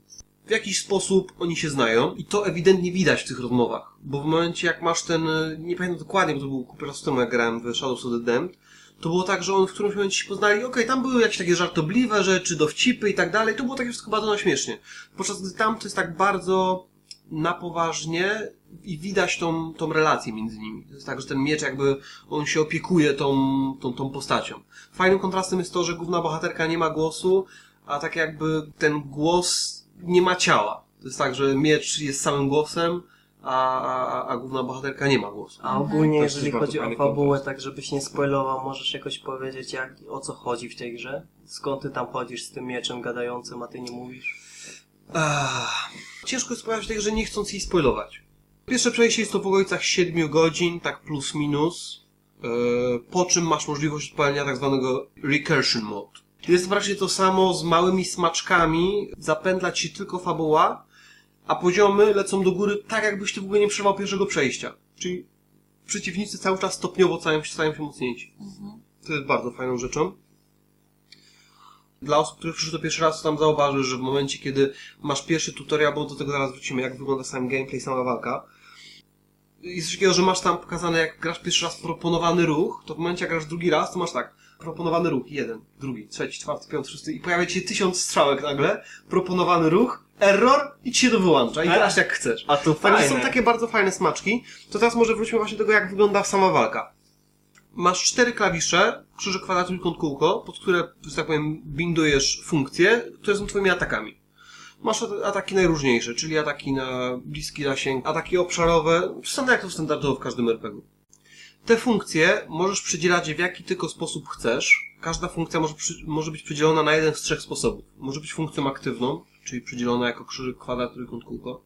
w jakiś sposób oni się znają i to ewidentnie widać w tych rozmowach. Bo w momencie jak masz ten, nie pamiętam dokładnie, bo to był kupę czasu temu jak grałem w Shadows of the Damned, to było tak, że on w którymś momencie się poznali, okej, tam były jakieś takie żartobliwe rzeczy, dowcipy i tak dalej, to było takie wszystko bardzo śmiesznie. Podczas gdy tam to jest tak bardzo na poważnie i widać tą, tą relację między nimi. To jest tak, że ten miecz jakby, on się opiekuje tą, tą, tą postacią. Fajnym kontrastem jest to, że główna bohaterka nie ma głosu, a tak jakby ten głos nie ma ciała. To jest tak, że miecz jest samym głosem, a, a, a główna bohaterka nie ma głosu. A ogólnie, jeżeli chodzi o fabułę, kontrast. tak żebyś nie spoilował, możesz jakoś powiedzieć, jak, o co chodzi w tej grze? Skąd ty tam chodzisz z tym mieczem gadającym, a ty nie mówisz? Ach, ciężko jest powiedzieć tej grze, nie chcąc jej spoilować. Pierwsze przejście jest to w okolicach 7 godzin, tak plus minus, e, po czym masz możliwość odpalenia tak zwanego recursion mode. Jest wreszcie to samo z małymi smaczkami, zapędlać się tylko fabuła, a poziomy lecą do góry tak, jakbyś ty w ogóle nie przeżywał pierwszego przejścia. Czyli przeciwnicy cały czas stopniowo stają się, stają się mocniejsi. To jest bardzo fajną rzeczą. Dla osób, które przyszły to pierwszy raz, to tam zauważysz, że w momencie, kiedy masz pierwszy tutorial, bo do tego zaraz wrócimy, jak wygląda sam gameplay, sama walka, jest coś takiego, że masz tam pokazane, jak grasz pierwszy raz proponowany ruch, to w momencie, jak grasz drugi raz, to masz tak, proponowany ruch, jeden, drugi, trzeci, czwarty, piąty, szósty i pojawia ci się tysiąc strzałek nagle, proponowany ruch, error i ci się to wyłącza i grasz jak chcesz. A to Także są takie bardzo fajne smaczki. To teraz może wróćmy właśnie do tego, jak wygląda sama walka. Masz cztery klawisze, krzyżyk, kwadrat, trójkąt, kółko, pod które, że tak powiem, bindujesz funkcje, które są twoimi atakami. Masz at- ataki najróżniejsze, czyli ataki na bliski zasięg, ataki obszarowe, standard jak to standardowo w każdym RPG-u. Te funkcje możesz przydzielać w jaki tylko sposób chcesz. Każda funkcja może, przy, może być przydzielona na jeden z trzech sposobów. Może być funkcją aktywną, czyli przydzielona jako krzyżyk, kwadrat, trójkąt, kółko.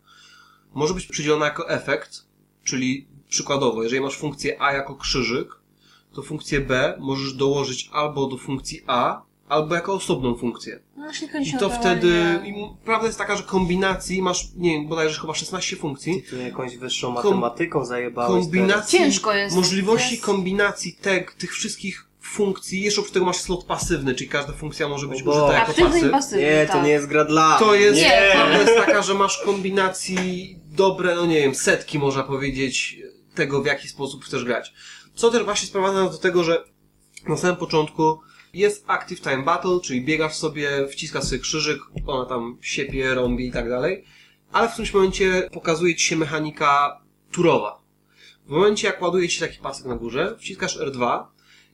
Może być przydzielona jako efekt, czyli przykładowo, jeżeli masz funkcję A jako krzyżyk, to funkcję B możesz dołożyć albo do funkcji A, albo jako osobną funkcję. No, jeśli chodzi I o to wtedy, i prawda jest taka, że kombinacji masz, nie wiem, bodajże chyba 16 funkcji, Ty tu jakąś wyższą Kom- matematyką zajebałeś kombinacji, Ciężko jest. możliwości Jest- kombinacji te, tych wszystkich funkcji, jeszcze oprócz tego masz slot pasywny, czyli każda funkcja może być użyta jako Aktywny i pasyw. teraz. pasywny, Nie, to tak. nie jest gra dla To jest, Nie. prawda jest taka, że masz kombinacji dobre, no nie wiem, setki można powiedzieć, tego w jaki sposób chcesz grać. Co też właśnie sprowadza nas do tego, że na samym początku jest Active Time Battle, czyli biegasz sobie, wciskasz sobie krzyżyk, ona tam siepie, rąbie i tak dalej, ale w którymś momencie pokazuje ci się mechanika turowa. W momencie jak ładuje ci taki pasek na górze, wciskasz R2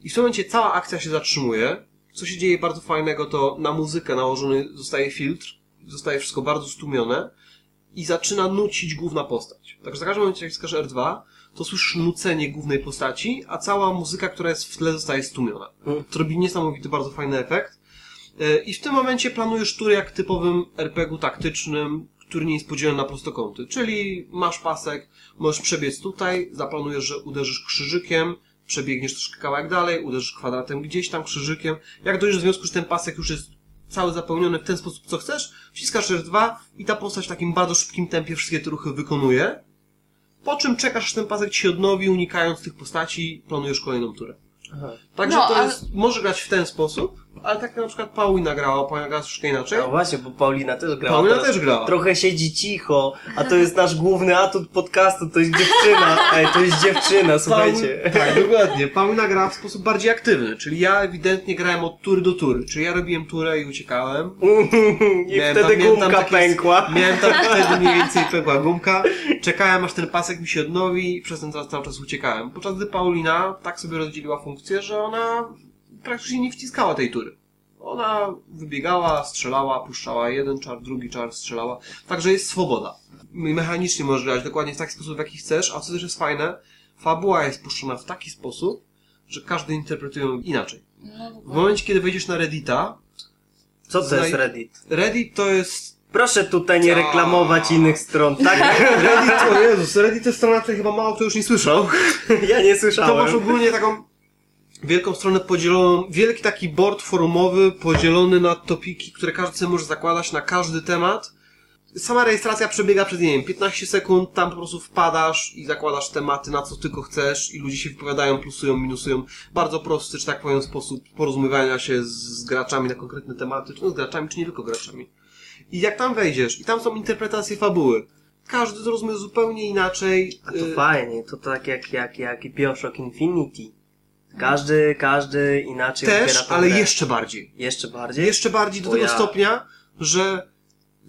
i w tym momencie cała akcja się zatrzymuje. Co się dzieje bardzo fajnego, to na muzykę nałożony zostaje filtr, zostaje wszystko bardzo stłumione i zaczyna nucić główna postać. Także za każdym momencie jak wciskasz R2, to słyszysz nucenie głównej postaci, a cała muzyka, która jest w tle, zostaje stłumiona. Mm. To robi niesamowity, bardzo fajny efekt. E, I w tym momencie planujesz tury jak typowym RPG-u taktycznym, który nie jest podzielony na prostokąty. Czyli masz pasek, możesz przebiec tutaj, zaplanujesz, że uderzysz krzyżykiem, przebiegniesz troszkę kawałek dalej, uderzysz kwadratem gdzieś tam, krzyżykiem. Jak dojdziesz do wniosku, że ten pasek już jest cały zapełniony w ten sposób, co chcesz, wciskasz R2 i ta postać w takim bardzo szybkim tempie wszystkie te ruchy wykonuje. Po czym czekasz, aż ten pasek ci się odnowi, unikając tych postaci, planujesz kolejną turę. Także No, to ale- jest, może grać w ten sposób, ale tak na przykład Paulina grała, Paulina grała troszkę inaczej. No właśnie, bo Paulina też grała. Paulina teraz też grała. Trochę siedzi cicho, a to jest nasz główny atut podcastu, to jest dziewczyna. Ej, to jest dziewczyna, słuchajcie. Paul- tak, dokładnie. Paulina grała w sposób bardziej aktywny, czyli ja ewidentnie grałem od tury do tury, czyli ja robiłem turę i uciekałem. I Miałem wtedy tam- gumka takie- pękła. Miałem tam wtedy mniej więcej pękła gumka, czekałem aż ten pasek mi się odnowi i przez ten czas cały czas uciekałem. Podczas gdy Paulina tak sobie rozdzieliła funkcję, że ona praktycznie nie wciskała tej tury. Ona wybiegała, strzelała, puszczała jeden czar, drugi czar, strzelała. Także jest swoboda. Mechanicznie możesz grać dokładnie w taki sposób, w jaki chcesz, a co też jest fajne, fabuła jest puszczona w taki sposób, że każdy interpretuje ją inaczej. No, W momencie, kiedy wejdziesz na Reddita, Co to Znaj- jest Reddit? Reddit to jest Proszę tutaj nie reklamować innych stron, tak? Reddit, o Jezus, Reddit to jest strona, której chyba mało kto już nie słyszał. Ja nie To słyszałem. masz ogólnie taką wielką stronę podzieloną, wielki taki board forumowy podzielony na topiki, które każdy może zakładać na każdy temat. Sama rejestracja przebiega przez, nie wiem, 15 sekund, tam po prostu wpadasz i zakładasz tematy, na co tylko chcesz i ludzie się wypowiadają, plusują, minusują. Bardzo prosty, że tak powiem, sposób porozumiewania się z, z graczami na konkretne tematy, czy no z graczami, czy nie tylko graczami. I jak tam wejdziesz, i tam są interpretacje fabuły, każdy to rozumie zupełnie inaczej. A to y, fajnie, to tak jak, jak, jak Bioshock Infinity. Każdy, każdy inaczej Też, ale grę. jeszcze bardziej. Jeszcze bardziej? Jeszcze bardziej do O tego ja. stopnia, że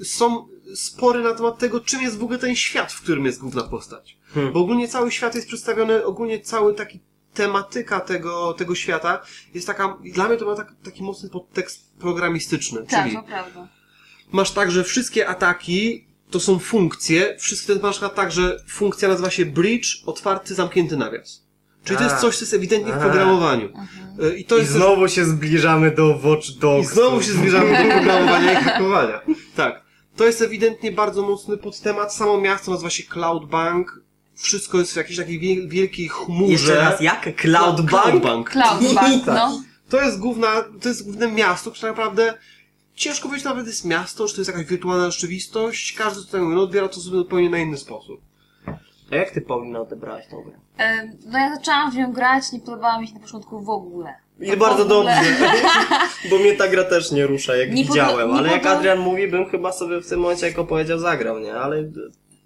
są spory na temat tego, czym jest w ogóle ten świat, w którym jest główna postać. Hmm. Bo ogólnie cały świat jest przedstawiony, ogólnie cały taki tematyka tego, tego świata jest taka, dla mnie to ma tak, taki mocny podtekst programistyczny. tak, czyli to prawda. masz tak, że wszystkie ataki to są funkcje, wszystkie masz na przykład tak, że funkcja nazywa się bridge, otwarty, zamknięty nawias. Czyli to jest coś, co jest ewidentnie w programowaniu. Mhm. Y, I to I jest też- znowu się zbliżamy do Watch i Dogs. znowu się zbliżamy do programowania i hakowania. Tak. To jest ewidentnie bardzo mocny podtemat. Samo miasto nazywa się Cloud Bank. Wszystko jest w jakiejś takiej wiel- wielkiej chmurze. Jeszcze raz, jak? Cloud Bank? Cloudbank. Cloudbank, no. To jest główna, to jest główne miasto, które naprawdę ciężko powiedzieć nawet jest miasto, czy to jest jakaś wirtualna rzeczywistość. Każdy tutaj no, odbiera to sobie zupełnie na inny sposób. A jak ty, Paulina, odebrałaś tą grę? Em, No ja zaczęłam w nią grać, nie podobała mi się na początku w ogóle. I bardzo w ogóle. dobrze. Bo mnie ta gra też nie rusza, jak Nie widziałem. ale jak Adrian mówi, bym chyba sobie w tym momencie, jak opowiedział, zagrał, nie? Ale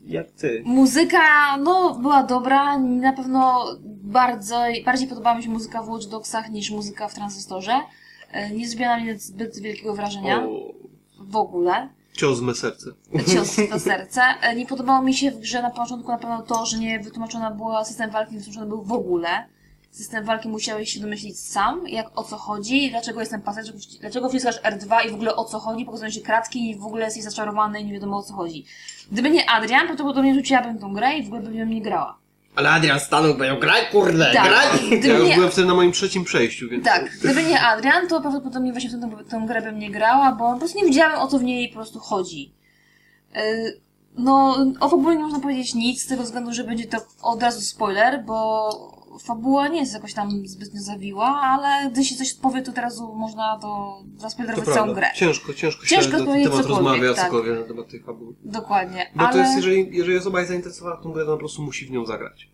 jak ty? Muzyka, no, była dobra. Na pewno bardzo, bardziej podobała mi się muzyka w Watch Dogsach niż muzyka w Transystorze. E, Nie zrobiła na mnie zbyt wielkiego wrażenia. O, W ogóle. Cios me serce. Cios to serce. E, Nie podobało mi się w grze na początku na pewno to, że nie wytłumaczona była system walki, nie wytłumaczony był w ogóle. System walki musiałeś się domyślić sam, jak o co chodzi, dlaczego jestem dlaczego- dlaczego wciskasz R2 i w ogóle o co chodzi, pokazują się kratki i w ogóle jesteś zaczarowany i nie wiadomo o co chodzi. Gdyby nie Adrian, prawdopodobnie rzuciłabym tą grę i w ogóle bym ją nie grała. Ale Adrian stanął, powiedział, graj kurde, Tak. graj! Ja Gdyby już nie, byłem wtedy na moim trzecim przejściu, więc... tak, gdyby nie Adrian, to prawdopodobnie właśnie w tę, tę grę bym nie grała, bo po prostu nie wiedziałem o co w niej po prostu chodzi. Yy, No, o fabule nie można powiedzieć nic, z tego względu, że będzie to od razu spoiler, bo fabuła nie jest jakoś tam zbytnio zawiła, ale gdy się coś powie, to od razu można to zaspoilerować całą prawda. grę. Ciężko, ciężko, Ciężko się na ten temat rozmawia, tak. cokolwiek na temat tej fabuły. Dokładnie, Bo ale... to jest, jeżeli, jeżeli osoba jest zainteresowana tą grę, to po prostu musi w nią zagrać.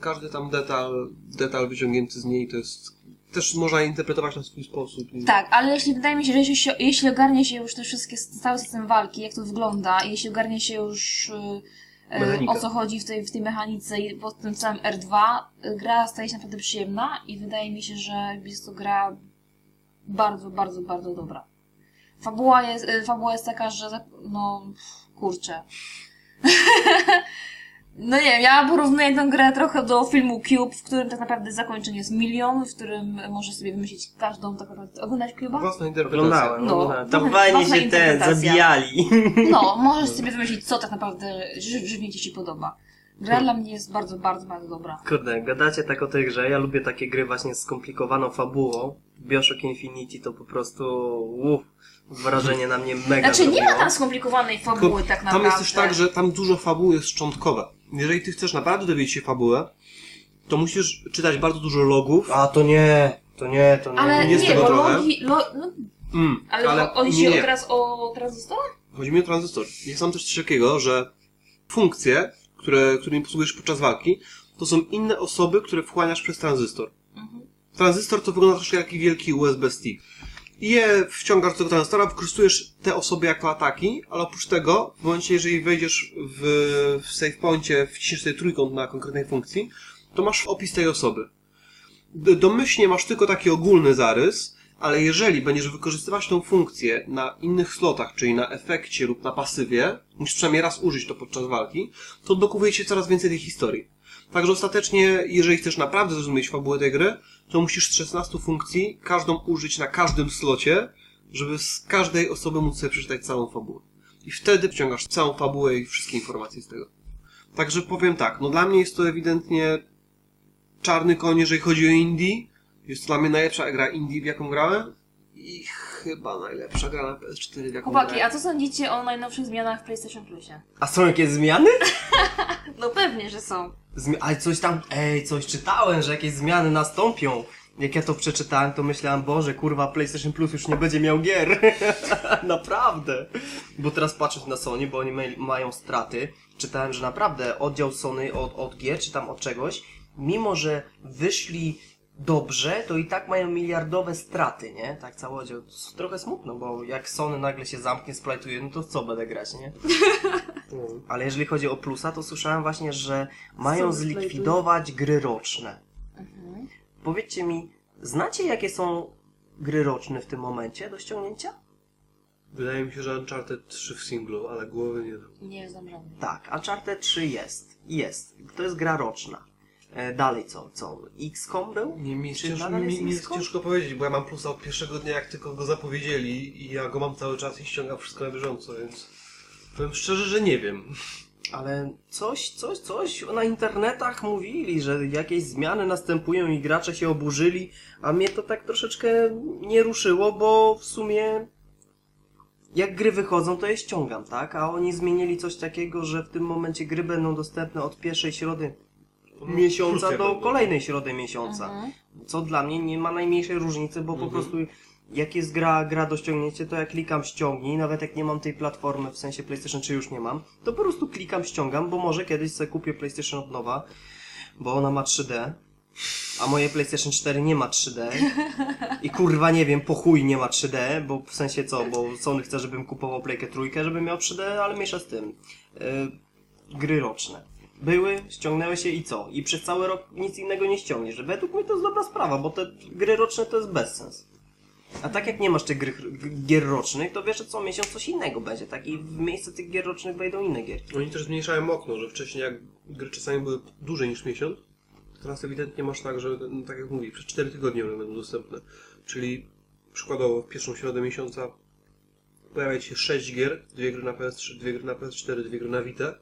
Każdy tam detal, detal wyciągnięty z niej to jest... Też można interpretować na swój sposób. Tak, ale jeśli wydaje mi się, że jeśli, się, jeśli ogarnie się już te wszystkie, cały system walki, jak to wygląda, i jeśli ogarnie się już y, Mechanika. o co chodzi w tej, w tej mechanice i pod tym całym R2, y, gra staje się naprawdę przyjemna i wydaje mi się, że jest to gra bardzo, bardzo, bardzo dobra. Fabuła jest, y, fabuła jest taka, że no, kurczę. No nie wiem, ja porównuję tę grę trochę do filmu Cube, w którym tak naprawdę zakończenie jest milion, w którym możesz sobie wymyślić każdą tak naprawdę... Oglądać Cube'a? Własna interpretacja. Oglądałem, No. Tam fajnie się te zabijali. No, możesz sobie wymyślić, co tak naprawdę ży- żywnie ci się podoba. Gra dla mnie jest bardzo, bardzo, bardzo dobra. Kurde, gadacie tak o tej grze, ja lubię takie gry właśnie z skomplikowaną fabułą. Bioshock Infinity to po prostu uff, wrażenie na mnie mega Znaczy, nie ma zrobiło. tam skomplikowanej fabuły tak naprawdę. Tam jest też tak, że tam dużo fabuły jest szczątkowe. Jeżeli ty chcesz naprawdę dowiedzieć się fabułę, to musisz czytać bardzo dużo logów. A to nie, to nie, to nie. Ale jest nie, tego bo trochę. logi... Lo, no, Mm, ale, ale chodzi nie, się nie. teraz o tranzystorach? Chodzi mi o tranzystor. Jest tam też coś takiego, że funkcje, które, którymi posługujesz podczas walki, to są inne osoby, które wchłaniasz przez tranzystor. Tranzystor to wygląda troszkę jak taki wielki USB stick. Je wciągasz do tego tranzystora, wykorzystujesz te osoby jako ataki, ale oprócz tego, w momencie, jeżeli wejdziesz w, w save poincie, wciśniesz sobie trójkąt na konkretnej funkcji, to masz opis tej osoby. Domyślnie masz tylko taki ogólny zarys, ale jeżeli będziesz wykorzystywać tą funkcję na innych slotach, czyli na efekcie lub na pasywie, musisz przynajmniej raz użyć to podczas walki, to odblokuje się coraz więcej tej historii. Także ostatecznie, jeżeli chcesz naprawdę zrozumieć fabułę tej gry, to musisz z 16 funkcji każdą użyć na każdym slocie, żeby z każdej osoby móc sobie przeczytać całą fabułę. I wtedy wciągasz całą fabułę i wszystkie informacje z tego. Także powiem tak, no dla mnie jest to ewidentnie czarny koń, jeżeli chodzi o indie. Jest to dla mnie najlepsza gra indie, w jaką grałem. I chyba najlepsza gra na PS4, w jaką Chłopaki, grałem. a co sądzicie o najnowszych zmianach w PlayStation Plusie? A są jakieś zmiany? No pewnie, że są. Zmi- ale coś tam, ej, coś czytałem, że jakieś zmiany nastąpią. Jak ja to przeczytałem, to myślałem, Boże, kurwa, PlayStation Plus już nie będzie miał gier. naprawdę. Bo teraz patrzeć na Sony, bo oni ma- mają straty. Czytałem, że naprawdę oddział Sony od, od gier, czy tam od czegoś, mimo że wyszli dobrze, to i tak mają miliardowe straty, nie? Tak cały oddział. To jest trochę smutno, bo jak Sony nagle się zamknie, splajtuje, no to co będę grać, nie? Ale jeżeli chodzi o plusa, to słyszałem właśnie, że mają Sony splajtuje. zlikwidować gry roczne. Powiedzcie mi, znacie jakie są gry roczne w tym momencie do ściągnięcia? Wydaje mi się, że Uncharted 3 w singlu, ale głowy nie dam. Nie znam żadnych. Tak, Uncharted 3 jest. Jest. To jest gra roczna. E, dalej co? Co? XCOM był? Nie, mi jest, nadal mi, mi jest ciężko powiedzieć, bo ja mam plusa od pierwszego dnia, jak tylko go zapowiedzieli i ja go mam cały czas i ściągam wszystko na bieżąco, więc powiem szczerze, że nie wiem. Ale coś, coś, coś na internetach mówili, że jakieś zmiany następują i gracze się oburzyli, a mnie to tak troszeczkę nie ruszyło, bo w sumie jak gry wychodzą, to je ściągam, tak? A oni zmienili coś takiego, że w tym momencie gry będą dostępne od pierwszej środy miesiąca Krótkie do kolejnej środy miesiąca. Mhm. Co dla mnie nie ma najmniejszej różnicy, bo po Mhm. prostu jak jest gra, gra do ściągnięcia, to ja klikam ściągnij, nawet jak nie mam tej platformy, w sensie PlayStation 3 już nie mam, to po prostu klikam ściągam, bo może kiedyś sobie kupię PlayStation od nowa, bo ona ma 3D, a moje PlayStation 4 nie ma 3D i kurwa nie wiem, po chuj nie ma 3D, bo w sensie co, bo Sony chce, żebym kupował Playkę trójkę, żeby miał 3D, ale miesza z tym. Yy, gry roczne. Były, ściągnęły się i co? I przez cały rok nic innego nie ściągniesz. Według mnie to jest dobra sprawa, bo te gry roczne to jest bezsens. A tak jak nie masz tych gry, gier rocznych, to wiesz, że co miesiąc coś innego będzie, tak? I w miejsce tych gier rocznych wejdą inne gierki. Oni też zmniejszają okno, że wcześniej jak gry czasami były dłużej niż miesiąc, to teraz ewidentnie masz tak, że no, tak jak mówię, przez 4 tygodnie one będą dostępne. Czyli przykładowo w pierwszą środę miesiąca pojawia się 6 gier, dwie gry na PS3, dwie gry na PS4, dwie gry na Vita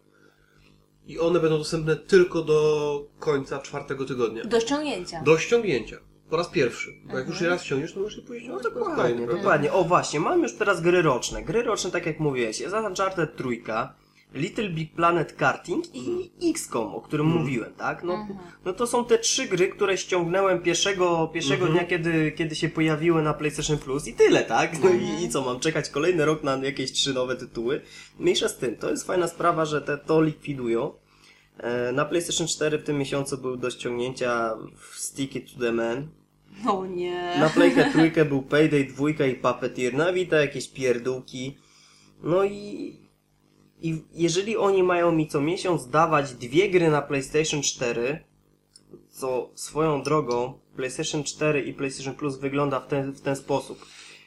i one będą dostępne tylko do końca czwartego tygodnia. Do ściągnięcia. Do ściągnięcia. Po raz pierwszy. Bo jak już je raz ściągniesz, to możesz je później No dokładnie, dokładnie. O właśnie, mam już teraz gry roczne. Gry roczne, tak jak mówiłeś, jest Uncharted trójka, Little Big Planet Karting i XCOM, o którym mówiłem, tak? No, no to są te trzy gry, które ściągnąłem pierwszego, pierwszego dnia, kiedy, kiedy się pojawiły na PlayStation Plus i tyle, tak? No i, i co, mam czekać kolejny rok na jakieś trzy nowe tytuły? Mniejsza z tym, to jest fajna sprawa, że te to likwidują. E, Na PlayStation 4 w tym miesiącu był do ściągnięcia Stick It to the Man, No nie. na Playkę trójkę był Payday dwójka i Puppeteer, na Vita jakieś pierdółki. No i, i jeżeli oni mają mi co miesiąc dawać dwie gry na PlayStation 4, co swoją drogą PlayStation 4 i PlayStation Plus wygląda w ten, w ten sposób.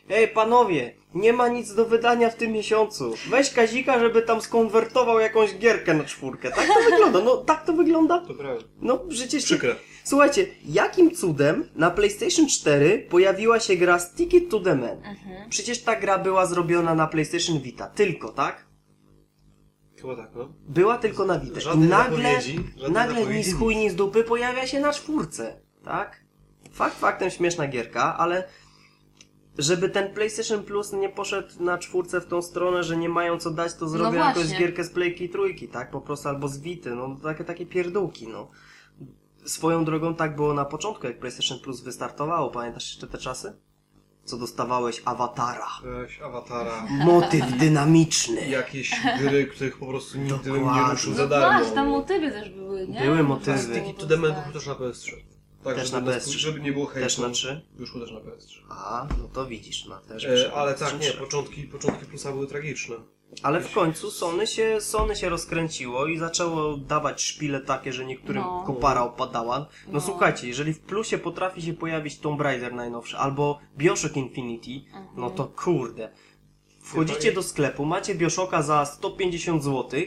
Ej panowie, nie ma nic do wydania w tym miesiącu. Weź Kazika, żeby tam skonwertował jakąś gierkę na czwórkę. Tak to wygląda, no tak to wygląda. To prawda. No przecież... Przykre. Słuchajcie, jakim cudem na PlayStation 4 pojawiła się gra Stick It to the Man? Mhm. Przecież ta gra była zrobiona na PlayStation Vita, tylko, tak? Chyba tak, no. Była tylko na Vita. I Żadnej nagle, nagle ni z chuj, ni z dupy pojawia się na czwórce, tak? Fakt faktem śmieszna gierka, ale żeby ten PlayStation Plus nie poszedł na czwórce w tą stronę, że nie mają co dać, to zrobią jakąś właśnie. gierkę z Playki i trójki, tak? Po prostu albo z Vity, no takie, takie pierdółki, no. Swoją drogą tak było na początku, jak PlayStation Plus wystartowało. Pamiętasz jeszcze te czasy? Co dostawałeś awatara. Weź awatara. Motyw dynamiczny. Jakieś gry, których po prostu nigdy bym nie Dokładnie. ruszył za No właśnie, tam motywy też były, nie? Były motywy. Było Sticky to dostać. też na PS3. Tak, Też żeby, na na PS3. żeby nie było hejtu. Też na 3? Wyszło też na PS3. A, no to widzisz, no też E, ale tak, nie, trzy. początki, początki plusa były tragiczne. Ale w końcu Sony się, Sony się rozkręciło i zaczęło dawać szpile takie, że niektórym No. kopara opadała. No, No. słuchajcie, jeżeli w plusie potrafi się pojawić Tomb Raider najnowszy albo Bioshock Infinity, no to kurde. Wchodzicie do sklepu, macie Bioshocka za 150 zł,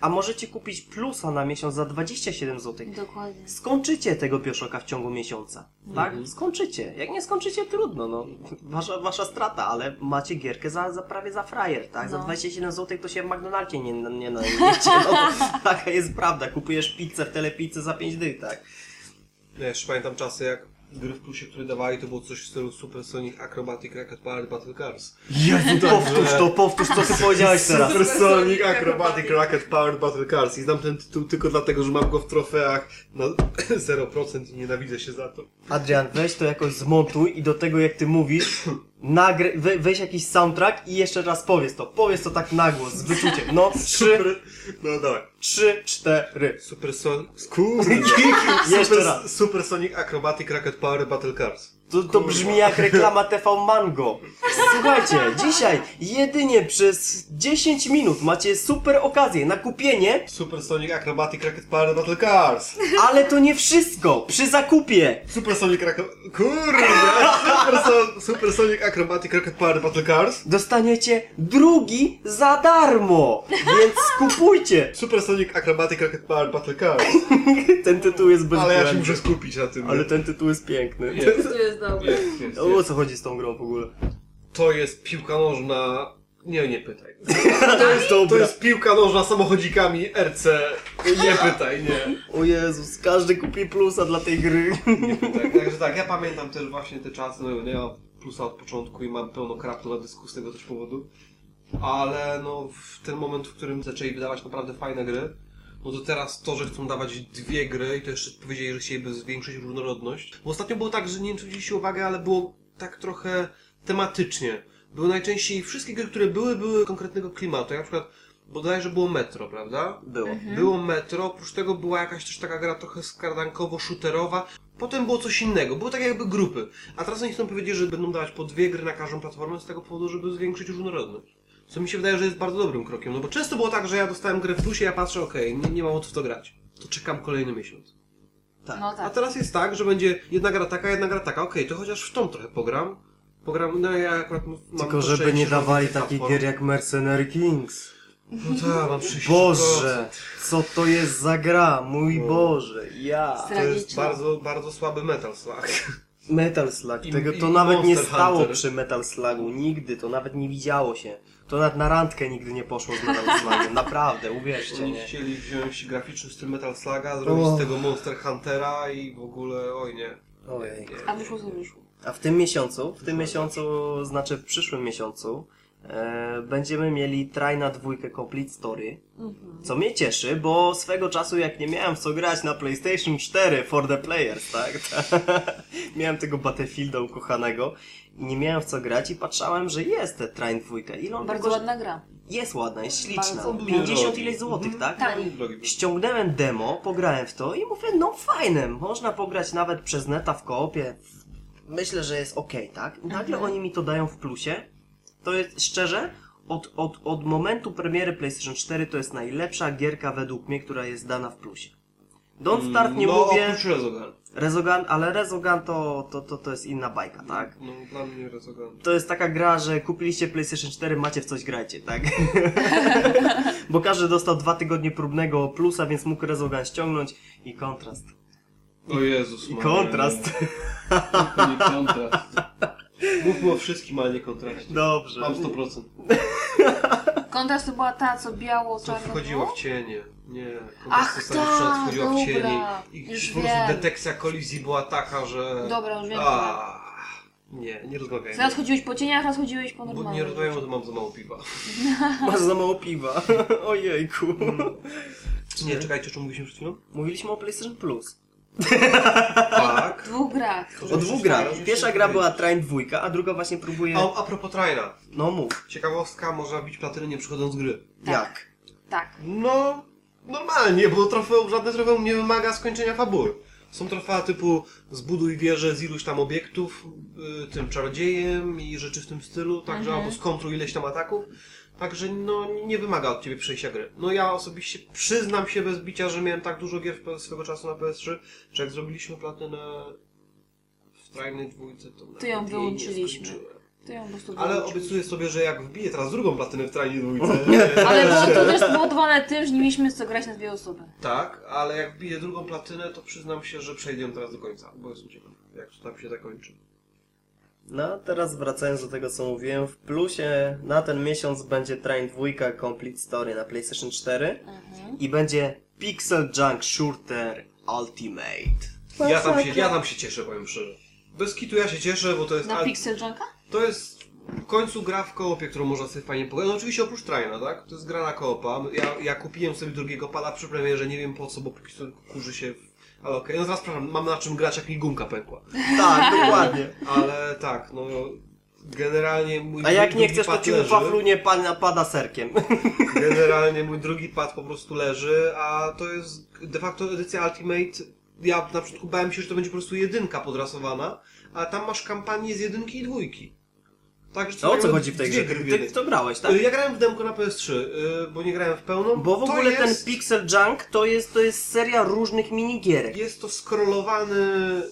a możecie kupić plusa na miesiąc za 27 zł. Dokładnie. Skończycie tego Bioshocka w ciągu miesiąca. Tak? Skończycie. Jak nie skończycie, trudno, no. Wasza, wasza strata, ale macie gierkę za, za prawie za frajer, tak? Za No. 27 zł to się w McDonaldzie nie, nie, nie najedziecie, no. Taka jest prawda. Kupujesz pizzę w telepizzę za 5 dych, tak? Ja jeszcze pamiętam czasy, jak gry w plusie, które dawali, to było coś w stylu Super Sonic Acrobatic Rocket Powered Battle Cars. Jezu, powtórz to, powtórz co ty powiedziałeś teraz. Super Sonic Acrobatic Rocket Powered Battle Cars. I znam ten tytuł tylko dlatego, że mam go w trofeach na 0% i nienawidzę się za to. Adrian, weź to jakoś zmontuj i do tego jak ty mówisz, nagry, we, weź jakiś soundtrack i jeszcze raz powiedz to. Powiedz to tak na głos, z wyczuciem. No, trzy, Super... No dawaj. trzy, cztery. Super Sonic... Kurde! Jeszcze raz. Super Sonic Acrobatic Rocket Powered Battle Cars. To, to brzmi jak reklama TV Mango. Słuchajcie, dzisiaj jedynie przez 10 minut macie super okazję na kupienie, Super Sonic Acrobatic Rocket Powered Battle Cars. ale to nie wszystko. Przy zakupie Super Sonic Rocket... Kurde! Super, so... Super Sonic Acrobatic Rocket Powered Battle Cars. dostaniecie drugi za darmo. Więc kupujcie. Super Sonic Acrobatic Rocket Powered Battle Cars. Ten tytuł jest bez Ale ja się muszę skupić na tym. Ale ten tytuł jest piękny. Jest. To jest dobre. Jest, jest, O jest. co chodzi z tą grą w ogóle? To jest piłka nożna... Nie, nie pytaj. To jest To jest piłka nożna samochodzikami RC. Nie pytaj, nie. O Jezus, każdy kupi plusa dla tej gry. Nie pytaj. Także tak, ja pamiętam też właśnie te czasy, no ja mam plusa od początku i mam pełno kraptu na dysku z tego też powodu. Ale no w ten moment, w którym zaczęli wydawać naprawdę fajne gry, no to teraz to, że chcą dawać dwie gry i to jeszcze powiedzieli, że chcieliby zwiększyć różnorodność. Bo ostatnio było tak, że nie wiem czy zwróciliście uwagę, ale było tak trochę tematycznie. Były najczęściej, wszystkie gry, które były, były konkretnego klimatu. Jak na przykład bodajże było Metro, prawda? Było. Było Metro, oprócz tego była jakaś też taka gra trochę skardankowo-shooterowa. Potem było coś innego, były tak jakby grupy. A teraz oni chcą powiedzieć, że będą dawać po dwie gry na każdą platformę z tego powodu, żeby zwiększyć różnorodność. Co mi się wydaje, że jest bardzo dobrym krokiem, no bo często było tak, że ja dostałem grę w plusie, ja patrzę, okej, nie, nie mam o co w to grać. To czekam kolejny miesiąc. Tak. No A tak. teraz jest tak, że będzie jedna gra taka, jedna gra taka, okej, to chociaż w tą trochę pogram. Pogram, no ja akurat mam Tylko żeby szczęście, nie dawali takich gier jak Mercenary Kings. No tak, mam 30%. Boże, co to jest za gra? Mój No. Boże, ja. To jest bardzo, bardzo słaby Metal Slug. Metal Slug, I- tego i to nawet nie stało Hunter. przy Metal Slugu, nigdy, to nawet nie widziało się. To nawet na randkę nigdy nie poszło z Metal Slugiem, naprawdę, uwierzcie, Oni nie? chcieli wziąć graficzny styl Metal Sluga, zrobić z tego Monster Huntera i w ogóle, oj nie. Ojej. A wyszło co wyszło. A w tym miesiącu, w tym miesiącu, znaczy w przyszłym miesiącu, e, będziemy mieli Try na dwójkę Complete Story, co mnie cieszy, bo swego czasu jak nie miałem w co grać na PlayStation 4 for the players, tak? miałem tego Battlefielda ukochanego nie miałem w co grać i patrzałem, że jest te Train dwójka. Ile on Bardzo tylko- ładna gra. Jest ładna, jest śliczna. Bardzo. 50 ileś złotych, tak? Tak. Ściągnąłem demo, pograłem w to i mówię, no fajne, można pograć nawet przez neta w koopie. Myślę, że jest ok, tak? I nagle Mhm. oni mi to dają w plusie. To jest szczerze, od, od, od momentu premiery PlayStation 4 to jest najlepsza gierka według mnie, która jest dana w plusie. Don't Start nie no, mówię, oprócz Rezogan. Rezogan, ale Rezogan to, to, to, to jest inna bajka, tak? No, dla mnie Rezogan. To jest taka gra, że kupiliście PlayStation 4, macie w coś grajcie, tak? Bo każdy dostał dwa tygodnie próbnego plusa, więc mógł Rezogan ściągnąć i kontrast. O Jezus I Maria, kontrast. Nie, nie kontrast. Mówmy o wszystkim, ale nie kontraście. Dobrze. Mam 100%. Kontrast to była ta, co biało, Co czarno wchodziła było? w cienie. Nie, Ach, tak, wchodziła w dobra. cienie. I Już po prostu wiem. detekcja kolizji była taka, że... Dobra, już wiem. A, nie, nie rozmawiajmy. Teraz chodziłeś po cieniach, teraz chodziłeś po Bo normalnym. nie rozmawiajmy, bo to mam za mało piwa. Masz za mało piwa. Ojejku. Nie, czekajcie, o czym mówiliśmy przed chwilą? Mówiliśmy o PlayStation Plus. Tak. W dwóch grach. O dwóch grach. Pierwsza gra była Train 2, a druga właśnie próbuje... A, a propos Traina. No mów. Ciekawostka, można wbić platynę nie przychodząc z gry. Jak? Tak. No, normalnie, bo trofeum, żadne trofeum nie wymaga skończenia fabuły. Są trofea typu zbuduj wieżę z iluś tam obiektów, y, tym czarodziejem i rzeczy w tym stylu, także albo skontruj ileś tam ataków. Także no, nie wymaga od ciebie przejścia gry. No ja osobiście przyznam się bez bicia, że miałem tak dużo gier w- swego czasu na PS3, że jak zrobiliśmy platynę w trajnej dwójce, to, To ją nawet jej nie wyłączyliśmy. skończyłem. To ją po prostu Ale obiecuję sobie, że jak wbiję teraz drugą platynę w trajnej dwójce... Ale było to też spowodowane tym, że nie mieliśmy co grać na dwie osoby. Tak, ale jak wbiję drugą platynę, to przyznam się, że przejdę ją teraz do końca, bo jestem ciekaw, jak to tam się zakończy. No, teraz wracając do tego, co mówiłem, w plusie na ten miesiąc będzie Train 2 Complete Story na PlayStation 4 i będzie Pixel Junk Shooter Ultimate. Ja tam, się, ja tam się cieszę, powiem szczerze. Bez kitu ja się cieszę, bo to jest... Na al- Pixel Junka? To jest w końcu gra w koopie, którą można sobie fajnie pograć. No oczywiście oprócz Traina, tak? To jest gra na koopa. Ja, ja kupiłem sobie drugiego pada przy premierze, nie wiem po co, bo póki co kurzy się w... Ale okej, no teraz przepraszam, mam na czym grać, jak mi gumka pękła. Tak, dokładnie. Ale tak, no... Generalnie mój A jak nie chcesz, to ci pada, pada serkiem. Generalnie mój drugi pad po prostu leży, a to jest de facto edycja Ultimate. Ja na początku bałem się, że to będzie po prostu jedynka podrasowana, a tam masz kampanię z jedynki i dwójki. Także No o co chodzi w tej grze? Ty w to tak? Y, Ja grałem w demko na PS3, y, bo nie grałem w pełną. Bo w ogóle jest, ten Pixel Junk to jest, to jest seria różnych minigierek. Jest to skrolowany,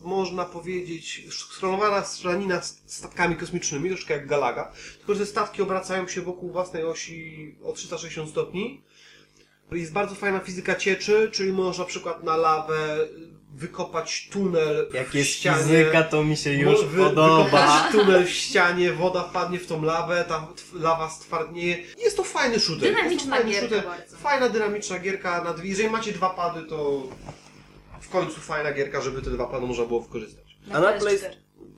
można powiedzieć, skrolowana strzelanina z statkami kosmicznymi, troszkę jak Galaga. Tylko, że te statki obracają się wokół własnej osi o 360 stopni. Jest bardzo fajna fizyka cieczy, czyli można na przykład na lawę wykopać tunel Jak w jest ścianie. fizyka, to mi się już wy- podoba. Wykopać tunel w ścianie, woda wpadnie w tą lawę, tw- lawa stwardnieje. Jest to fajny shooter. Dynamiczna fajny gierka shooter. bardzo. Fajna, dynamiczna gierka. Na dwie. Jeżeli macie dwa pady, to w końcu fajna gierka, żeby te dwa pady można było wykorzystać. A na PS4. Play...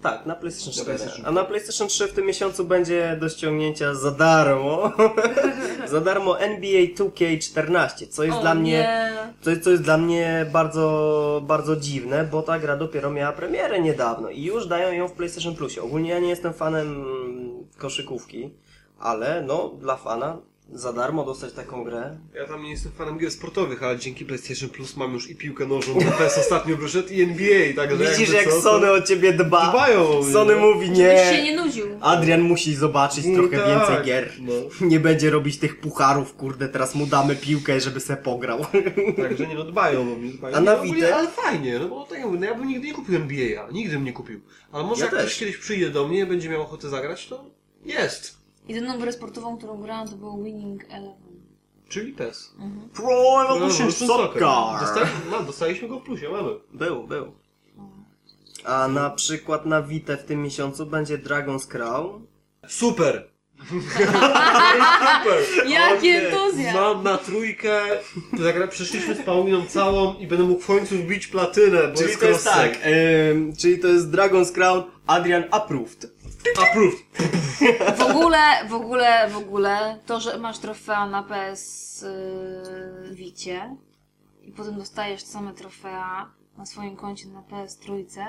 Tak, na PlayStation 4. PlayStation A na PlayStation 3 w tym miesiącu będzie do ściągnięcia za darmo. za darmo NBA 2K14, co jest O dla mnie nie. co, co jest dla mnie bardzo, bardzo dziwne, bo ta gra dopiero miała premierę niedawno i już dają ją w PlayStation Plusie. Ogólnie ja nie jestem fanem mm, koszykówki, ale no, dla fana za darmo dostać taką grę. Ja tam nie jestem fanem gier sportowych, ale dzięki PlayStation Plus mam już i piłkę nożną, bo PS ostatnio wyszedł i NBA, także Widzisz jak co, Sony o ciebie dba. Dbają Sony no. mówi Żebyś się nie. nie nudził. Adrian musi zobaczyć No trochę tak, więcej gier. No. Nie będzie robić tych pucharów, kurde, teraz mu damy piłkę, żeby se pograł. Także nie no, dbają o mnie, dbają. A na Nie, Vita? Ale fajnie, no bo tak jak mówię, no ja bym nigdy nie kupił NBA, nigdy bym nie kupił. Ale może Ja jak też. ktoś kiedyś przyjdzie do mnie i będzie miał ochotę zagrać, to jest. Jedyną grę sportową, którą grałam, to był Winning Eleven. Czyli PES. Pro Evolution Soccer. Dostali, no, dostaliśmy go w plusie, mamy. Był, był. A na przykład na Vita w tym miesiącu będzie Dragon's Crown. Super! Super! Jaki entuzjazm! Mam na trójkę, zagra, przeszliśmy z Pauliną całą i będę mógł w końcu wbić platynę, bo Czyli jest to jest tak, ym, czyli to jest Dragon's Crown Adrian Approved. Approved. W ogóle, w ogóle, w ogóle, to, że masz trofea na PS yy, Vicie i potem dostajesz same trofea na swoim koncie na PS Trójce,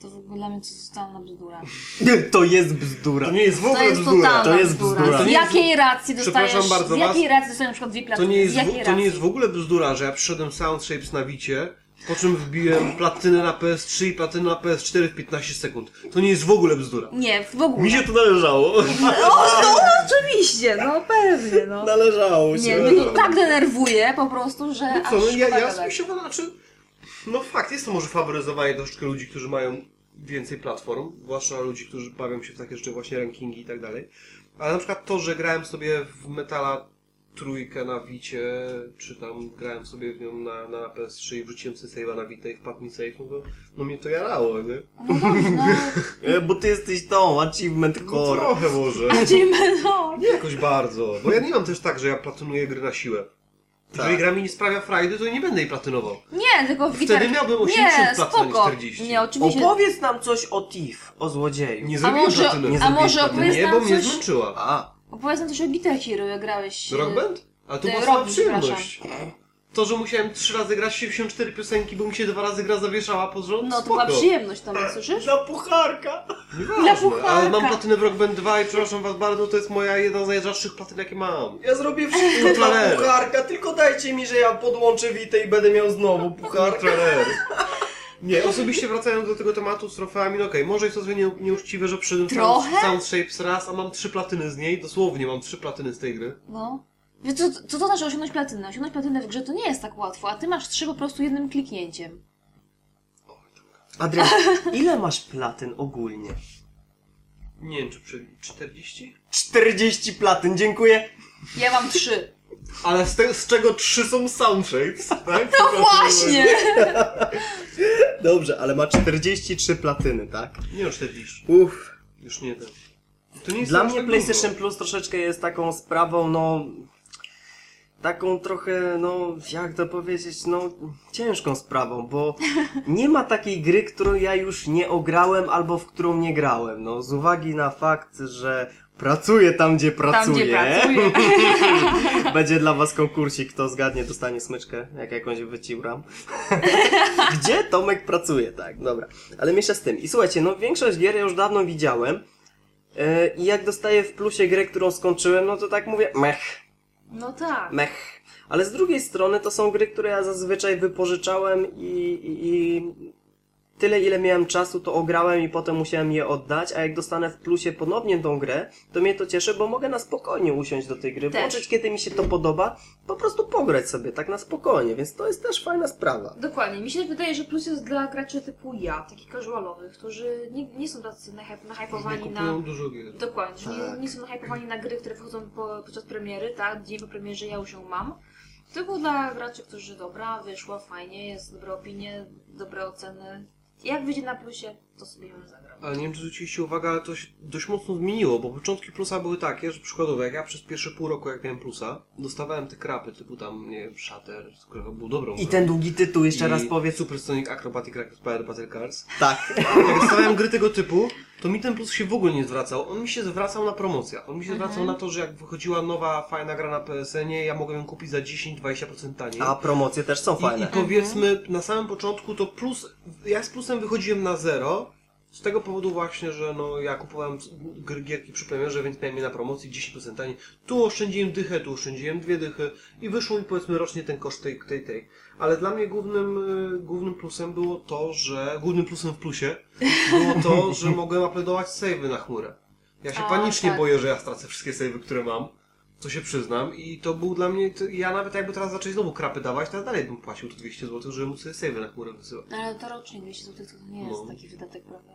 to w ogóle dla mnie to zostało na bzdura. To jest bzdura. To nie jest w To ogóle jest bzdura. totalna To jest bzdura. bzdura. Z To jest- jakiej racji dostajesz, Przepraszam bardzo z jakiej was. racji dostajesz na przykład dwie To nie, jest z jakiej w, to nie jest w ogóle bzdura, że ja przyszedłem Sound Shapes na Wicie, po czym wbiłem platynę na PS3 i platynę na PS4 w 15 sekund. To nie jest w ogóle bzdura. Nie, w ogóle. Mi się to należało. No, no oczywiście, no pewnie, no. Należało się. Nie, mnie to tak denerwuje po prostu, że No co, aż no ja, szkoda ja gadać. mi się znaczy, no fakt, jest to może faworyzowanie troszeczkę ludzi, którzy mają więcej platform, zwłaszcza ludzi, którzy bawią się w takie rzeczy właśnie rankingi i tak dalej. Ale na przykład to, że grałem sobie w Metala trójkę na Wicie, czy tam grałem sobie w nią na, na PS3 i wrzuciłem sobie save'a na Vita i wpadł mi save, no to no mnie to jarało, nie? No no. E, Bo ty jesteś tą, achievement No core. trochę może. Achievement no. Nie jakoś bardzo, bo ja nie mam też tak, że ja platynuję gry na siłę. Jeżeli gra mi nie sprawia frajdy, to nie będę jej platynował. Nie, tylko w Wtedy gitar... miałbym 80 Nie, platyn, a nie spoko. 40. Nie, oczywiście. Opowiedz nam coś o Thief, o złodzieju. Nie A zrobiłem może, platyny. A może platyny? opowiedz Nie, bo mnie zmęczyła. A, Opowiedz nam coś o Guitar Hero, jak grałeś... Rock Band? Ale to była sama przyjemność. To, że musiałem trzy razy grać 74 piosenki, bo mi się dwa razy gra zawieszała pod rząd, No to spoko. była przyjemność tam, słyszysz? Dla pucharka! Dla pucharka. Ale mam platynę w Rock Band 2 i przepraszam was bardzo, to jest moja jedna z najrzadszych platyn, jakie mam. Ja zrobię wszystko dla pucharka, tylko dajcie mi, że ja podłączę Witę i będę miał znowu pucharka. Nie, osobiście wracając do tego tematu z trofeami, no okej, może jest to trochę nie, nieuczciwe, że przyszedłem Trochę? Sound, Sound Shapes raz, a mam trzy platyny z niej, dosłownie mam trzy platyny z tej gry. No. Wiesz, Co, co to znaczy osiągnąć platynę? Osiągnąć platynę w grze to nie jest tak łatwo, a ty masz trzy po prostu jednym kliknięciem. Adrian, ile masz platyn ogólnie? Nie wiem, czy przy 40? 40 platyn, dziękuję. Ja mam trzy. Ale z, te, z czego trzy są Sound Shapes, tak? No właśnie! Dobrze, ale ma 43 platyny, tak? Nie no, 40. Uff. Już nie ten. To nie jest Dla mnie PlayStation dużo. Plus troszeczkę jest taką sprawą, no... Taką trochę, no, jak to powiedzieć, no, ciężką sprawą, bo nie ma takiej gry, którą ja już nie ograłem albo w którą nie grałem. No, z uwagi na fakt, że pracuję tam, gdzie pracuję. Tam, gdzie pracuję. Będzie dla was konkursik, kto zgadnie, dostanie smyczkę, jak jakąś wyciuram. Gdzie Tomek pracuje, tak, dobra. Ale mniejsza z tym. I słuchajcie, no większość gier ja już dawno widziałem. Yy, I jak dostaję w plusie grę, którą skończyłem, no to tak mówię, mech, No tak. mech. Ale z drugiej strony to są gry, które ja zazwyczaj wypożyczałem i, i, i tyle ile miałem czasu to ograłem i potem musiałem je oddać, a jak dostanę w plusie ponownie tą grę, to mnie to cieszy, bo mogę na spokojnie usiąść do tej gry, Też. włączyć kiedy mi się to podoba, po prostu pograć sobie tak na spokojnie, więc to jest też fajna sprawa. Dokładnie. Mi się wydaje, że plus jest dla graczy typu ja, takich casualowych, którzy nie, nie są tacy nahypowani na... dużo gier. Dokładnie, Tak. nie, nie są nahypowani na gry, które wchodzą po, podczas premiery, tak? Dzień po premierze ja już ją mam. Tylko dla graczy, którzy dobra, wyszła fajnie, jest dobre opinie, dobre oceny. Jak wyjdzie na plusie, to sobie ją. Ale nie wiem, czy zwróciliście uwagę, ale to się dość mocno zmieniło, bo początki plusa były takie, że przykładowo, jak ja przez pierwsze pół roku, jak miałem plusa, dostawałem te krapy typu tam, nie wiem, Shatter, który był dobrą I grą. ten długi tytuł jeszcze I raz powiedz. Supersonic Acrobatic Power Battle Cars. Tak. Jak dostawałem gry tego typu, to mi ten plus się w ogóle nie zwracał. On mi się zwracał na promocjach. On mi się zwracał na to, że jak wychodziła nowa, fajna gra na PSN-ie, ja mogłem ją kupić za 10-20% taniej. A promocje też są I, I fajne. powiedzmy, na samym początku to plus, ja z plusem wychodziłem na zero, z tego powodu właśnie, że no ja kupowałem gry, gierki przy premierze, więc miałem je na promocji 10% taniej. Tu oszczędziłem dychę, tu oszczędziłem dwie dychy i wyszło mi powiedzmy rocznie ten koszt tej, tej, tej. Ale dla mnie głównym, y, głównym plusem było to, że, głównym plusem w plusie było to, że mogłem uploadować savey na chmurę. Ja się A, panicznie tak. boję, że ja stracę wszystkie savey, które mam. To się przyznam i to był dla mnie, to ja nawet jakby teraz zacząć znowu krapy dawać, to ja dalej bym płacił te 200 zł, żeby móc sobie save na chmurę wysyłać. Ale to rocznie 200 zł to nie jest No. taki wydatek, prawda?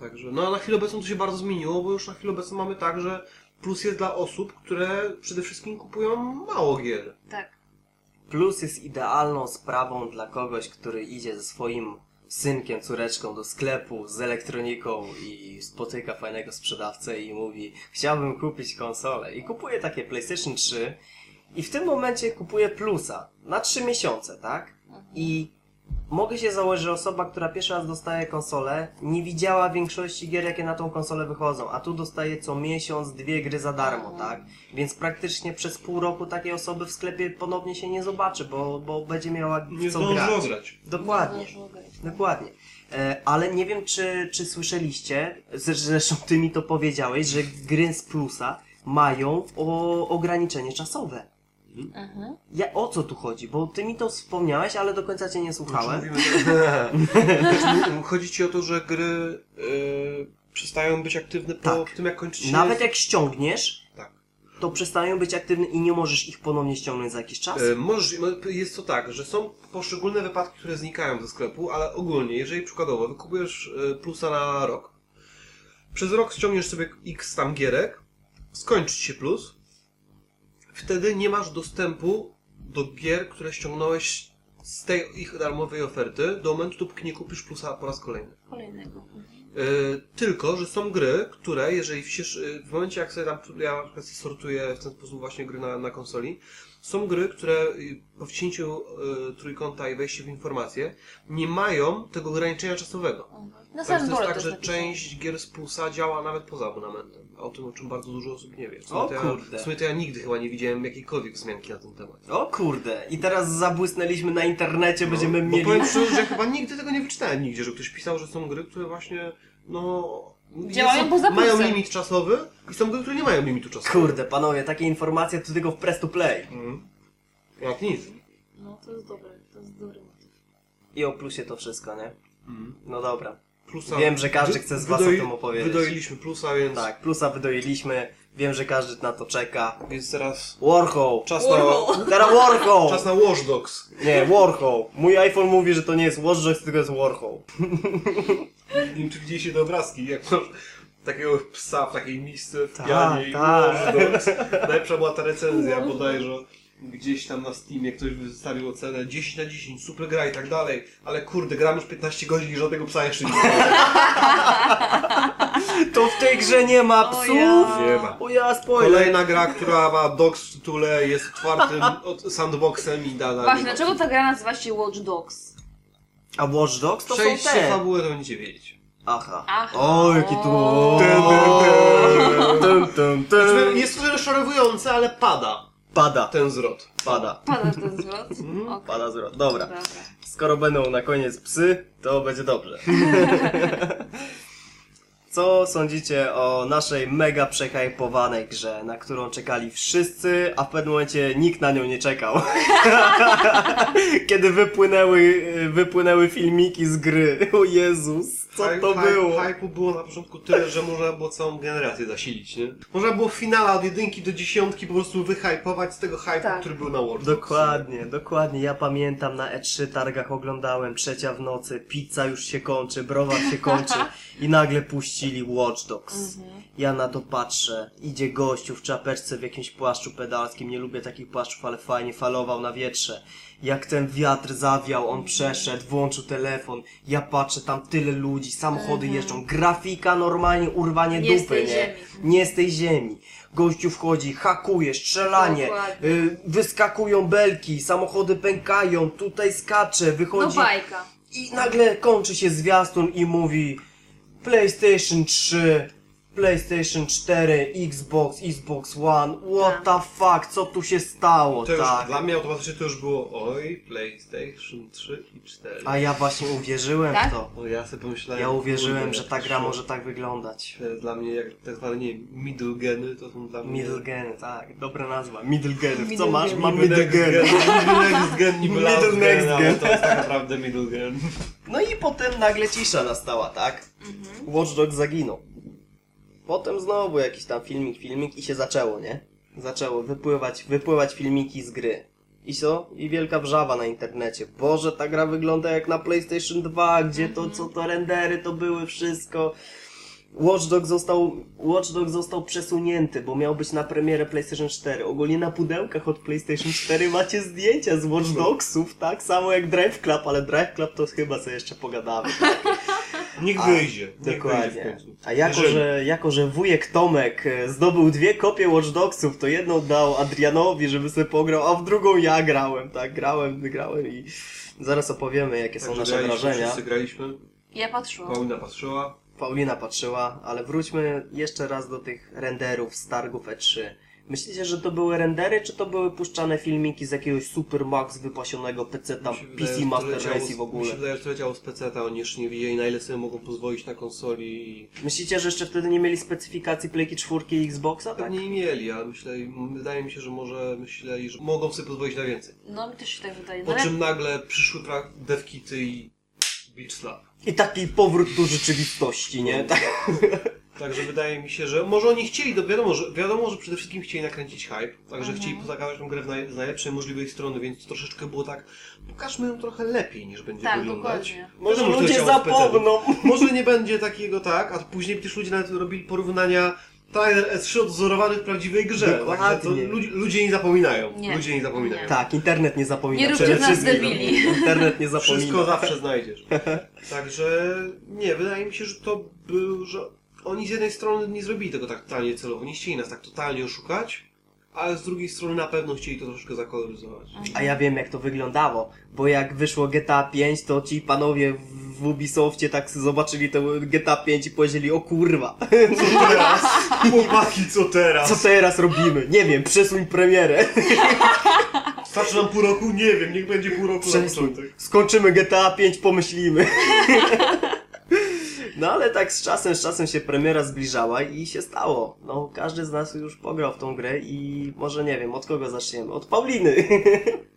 Także, no a na chwilę obecną to się bardzo zmieniło, bo już na chwilę obecną mamy tak, że plus jest dla osób, które przede wszystkim kupują mało gier. Tak. Plus jest idealną sprawą dla kogoś, który idzie ze swoim synkiem, córeczką do sklepu z elektroniką i spotyka fajnego sprzedawcę i mówi chciałbym kupić konsolę i kupuje takie PlayStation 3 i w tym momencie kupuje plusa na 3 miesiące, tak? I mogę się założyć, że osoba, która pierwszy raz dostaje konsolę, nie widziała większości gier, jakie na tą konsolę wychodzą, a tu dostaje co miesiąc dwie gry za darmo, tak? Więc praktycznie przez pół roku takiej osoby w sklepie ponownie się nie zobaczy, bo, bo będzie miała w co grać. grać. Dokładnie. Nie. Dokładnie. E, ale nie wiem, czy, czy słyszeliście, z- zresztą ty mi to powiedziałeś, że gry z plusa mają o, ograniczenie czasowe. Mhm. Ja, o co tu chodzi? Bo ty mi to wspomniałeś, ale do końca cię nie słuchałem. Mówimy, chodzi ci o to, że gry y, przestają być aktywne po Tak. tym, jak kończy się... Nawet jak ściągniesz, Tak. to przestają być aktywne i nie możesz ich ponownie ściągnąć za jakiś czas. E, Możesz, jest to tak, że są poszczególne wypadki, które znikają ze sklepu, ale ogólnie, jeżeli przykładowo wykupujesz e, plusa na rok, przez rok ściągniesz sobie x tam gierek, skończy ci się plus, wtedy nie masz dostępu do gier, które ściągnąłeś z tej ich darmowej oferty do momentu, dopóki nie kupisz plusa po raz kolejny. Kolejnego. Mhm. E, tylko, że są gry, które jeżeli wsiesz, e, w momencie jak sobie tam, ja na przykład sortuję w ten sposób właśnie gry na, na konsoli, Są gry, które y, po wcięciu y, trójkąta i wejściu w informacje nie mają tego ograniczenia czasowego. Na samym to jest dole tak, też że napisane. część gier z Plusa działa nawet poza abonamentem. O tym, o czym bardzo dużo osób nie wie. W sumie, O to, ja, kurde. w sumie to ja nigdy chyba nie widziałem jakiejkolwiek wzmianki na ten temat. O kurde, i teraz zabłysnęliśmy na internecie, będziemy No, mieli... Bo powiem szczerze, że chyba nigdy tego nie wyczytałem nigdzie, że ktoś pisał, że są gry, które właśnie, no... Działają są- poza Mają plusem. limit czasowy i są gry, które nie mają limitu czasowego. Kurde, panowie, takie informacje to tylko w press to play. Mhm. Jak nic. No to jest dobre, to jest dobry motyw. I o plusie to wszystko, nie? Mhm. No dobra. Plusa, Wiem, że każdy chce z was o tym opowiedzieć. Wydoiliśmy plusa, więc, Tak, plusa wydoiliśmy, wiem, że każdy na to czeka. więc teraz Warhol! czas Warhol. na, Teraz Warhol! czas na Watch Dogs. Nie, Warhol. Mój iPhone mówi, że to nie jest Watch Dogs, tylko jest Warhol. Nie wiem, czy widzieliście te obrazki, jak masz takiego psa w takiej misce w Tak, pianie i tak. Watch Dogs. Najlepsza była ta recenzja bodajże gdzieś tam na Steamie ktoś wystawił ocenę 10 na 10, super gra i tak dalej, ale kurde, gram już 15 godzin i żadnego psa jeszcze nie. To w tej grze nie ma psów! ja. Nie ma. O ja, spoiler! Kolejna gra, która ma dogs w tytule, jest otwartym od- sandboxem i dana. Właśnie, dlaczego ta gra nazywa się Watch Dogs? A Watch Dogs to Przejść są te. fabułę to będziecie wiedzieć. Aha. Aha. O, jaki tu... O. Tum, tum, tum. Znaczy, Jest to rozczarowujące, ale pada Pada, ten zwrot. pada. Pada ten zwrot? Okej. Pada zwrot. Dobra. Dobra. Skoro będą na koniec psy, to będzie dobrze. Co sądzicie o naszej mega przehypowanej grze, na którą czekali wszyscy, a w pewnym momencie nikt na nią nie czekał? Kiedy wypłynęły, wypłynęły filmiki z gry. O Jezus, co to hype- było? Hype'u było na początku tyle, że można było całą generację zasilić, nie? Można było w finale od jedynki do dziesiątki po prostu wyhypować z tego hype'u, Tak. który był na World Dokładnie, dokładnie. Ja pamiętam na E3 targach oglądałem, trzecia w nocy, pizza już się kończy, browar się kończy i nagle puścili Watch Dogs. Ja na to patrzę, idzie gościu w czapeczce w jakimś płaszczu pedalskim, nie lubię takich płaszczów, ale fajnie falował na wietrze. Jak ten wiatr zawiał, on przeszedł, włączył telefon, ja patrzę, tam tyle ludzi, samochody jeżdżą, grafika normalnie, urwanie Nie z dupy, tej nie? ziemi. Nie z tej ziemi. Gościu wchodzi, hakuje, strzelanie, Dokładnie. y, wyskakują belki, samochody pękają, tutaj skacze, No wychodzi bajka. i nagle kończy się zwiastun i mówi PlayStation 3, PlayStation 4, Xbox, Xbox One, what the fuck, co tu się stało, To już tak? dla mnie automatycznie to już było oj, PlayStation 3 i 4. A ja właśnie uwierzyłem Tak? w to. No ja sobie pomyślałem... Ja uwierzyłem, kurde, że ta gra może tak wyglądać. To jest dla mnie jak tak zwane, nie wiem, middle geny, to są dla mnie... Middle gen, tak, dobra nazwa. Middle genów. Co Middle masz? gen. Mam Niby middle next gen. gen, niby next gen, niby Middle last next gen, ale gen. to jest tak naprawdę middle gen. No i potem nagle cisza nastała, tak? Watch Dogs zaginął. Potem znowu jakiś tam filmik, filmik i się zaczęło, nie? Zaczęło wypływać, wypływać filmiki z gry. I co? I wielka wrzawa na internecie. Boże, ta gra wygląda jak na PlayStation 2, gdzie to, co to rendery, to były wszystko. Watch Dogs został, Watch Dogs został przesunięty, bo miał być na premierę PlayStation 4. Ogólnie na pudełkach od PlayStation 4 macie zdjęcia z Watch Dogsów, tak samo jak Drive Club, ale Drive Club to chyba sobie jeszcze pogadamy. Niech A, wyjdzie, niech wyjdzie w Dokładnie. końcu. A jako Jeżeli- że, jako, że wujek Tomek e, zdobył dwie kopie Watch Dogsów, to jedną dał Adrianowi, żeby sobie pograł, a w drugą ja grałem, tak? Grałem, wygrałem i zaraz opowiemy, jakie są Także nasze graliśmy, wrażenia. Wszyscy graliśmy, Ja patrzyłam. Paulina patrzyła. Paulina patrzyła, ale wróćmy jeszcze raz do tych renderów z targów E3. Myślicie, że to były rendery, czy to były puszczane filmiki z jakiegoś Super Max wypasionego PC tam, Mi się wydaje, PC Master Race i w Mi ogóle? się wydaje, że to leciało z PC-ta, oni jeszcze nie wiedzieli na ile sobie mogą pozwolić na konsoli i... Myślicie, że jeszcze wtedy nie mieli specyfikacji Playki 4 i Xboxa, tak? Pewnie nie mieli, ale myślę, wydaje mi się, że może myśleli, że mogą sobie pozwolić na więcej. No mi też się tak wydaje. Po No, ale- czym nagle przyszły devkity i beach slap. I taki powrót do rzeczywistości, nie? Tak. Także wydaje mi się, że może oni chcieli, do, wiadomo, że, wiadomo, że przede wszystkim chcieli nakręcić hype, także chcieli pokazać tą grę w naj, z najlepszej możliwej strony, więc troszeczkę było tak, pokażmy ją trochę lepiej niż będzie Tak, wyglądać. dokładnie. Może to ludzie zapomną. Może nie będzie takiego tak, a później też ludzie nawet robili porównania trailer S3 odwzorowany w prawdziwej grze. Także to ludzie, ludzie nie zapominają. Nie. Ludzie nie zapominają. Nie. Tak, internet nie zapomina. Nie róbcie nas debili. Internet nie zapomina. Wszystko zawsze znajdziesz. Także nie, wydaje mi się, że to był, że oni z jednej strony nie zrobili tego tak totalnie celowo, nie chcieli nas tak totalnie oszukać, ale z drugiej strony na pewno chcieli to troszeczkę zakoloryzować. A ja wiem jak to wyglądało, bo jak wyszło GTA 5, to ci panowie w- Ubisoftie tak zobaczyli to GTA 5 i powiedzieli, o kurwa, Co teraz? Chłopaki, co teraz? co teraz robimy? Nie wiem, przesuń premierę. Starczy nam pół roku? Nie wiem, niech będzie pół roku na Przesuń. początek. Skończymy GTA 5, pomyślimy. No ale tak z czasem, z czasem się premiera zbliżała i się stało. No, każdy z nas już pograł w tą grę i może nie wiem, od kogo zaczniemy? Od Pauliny.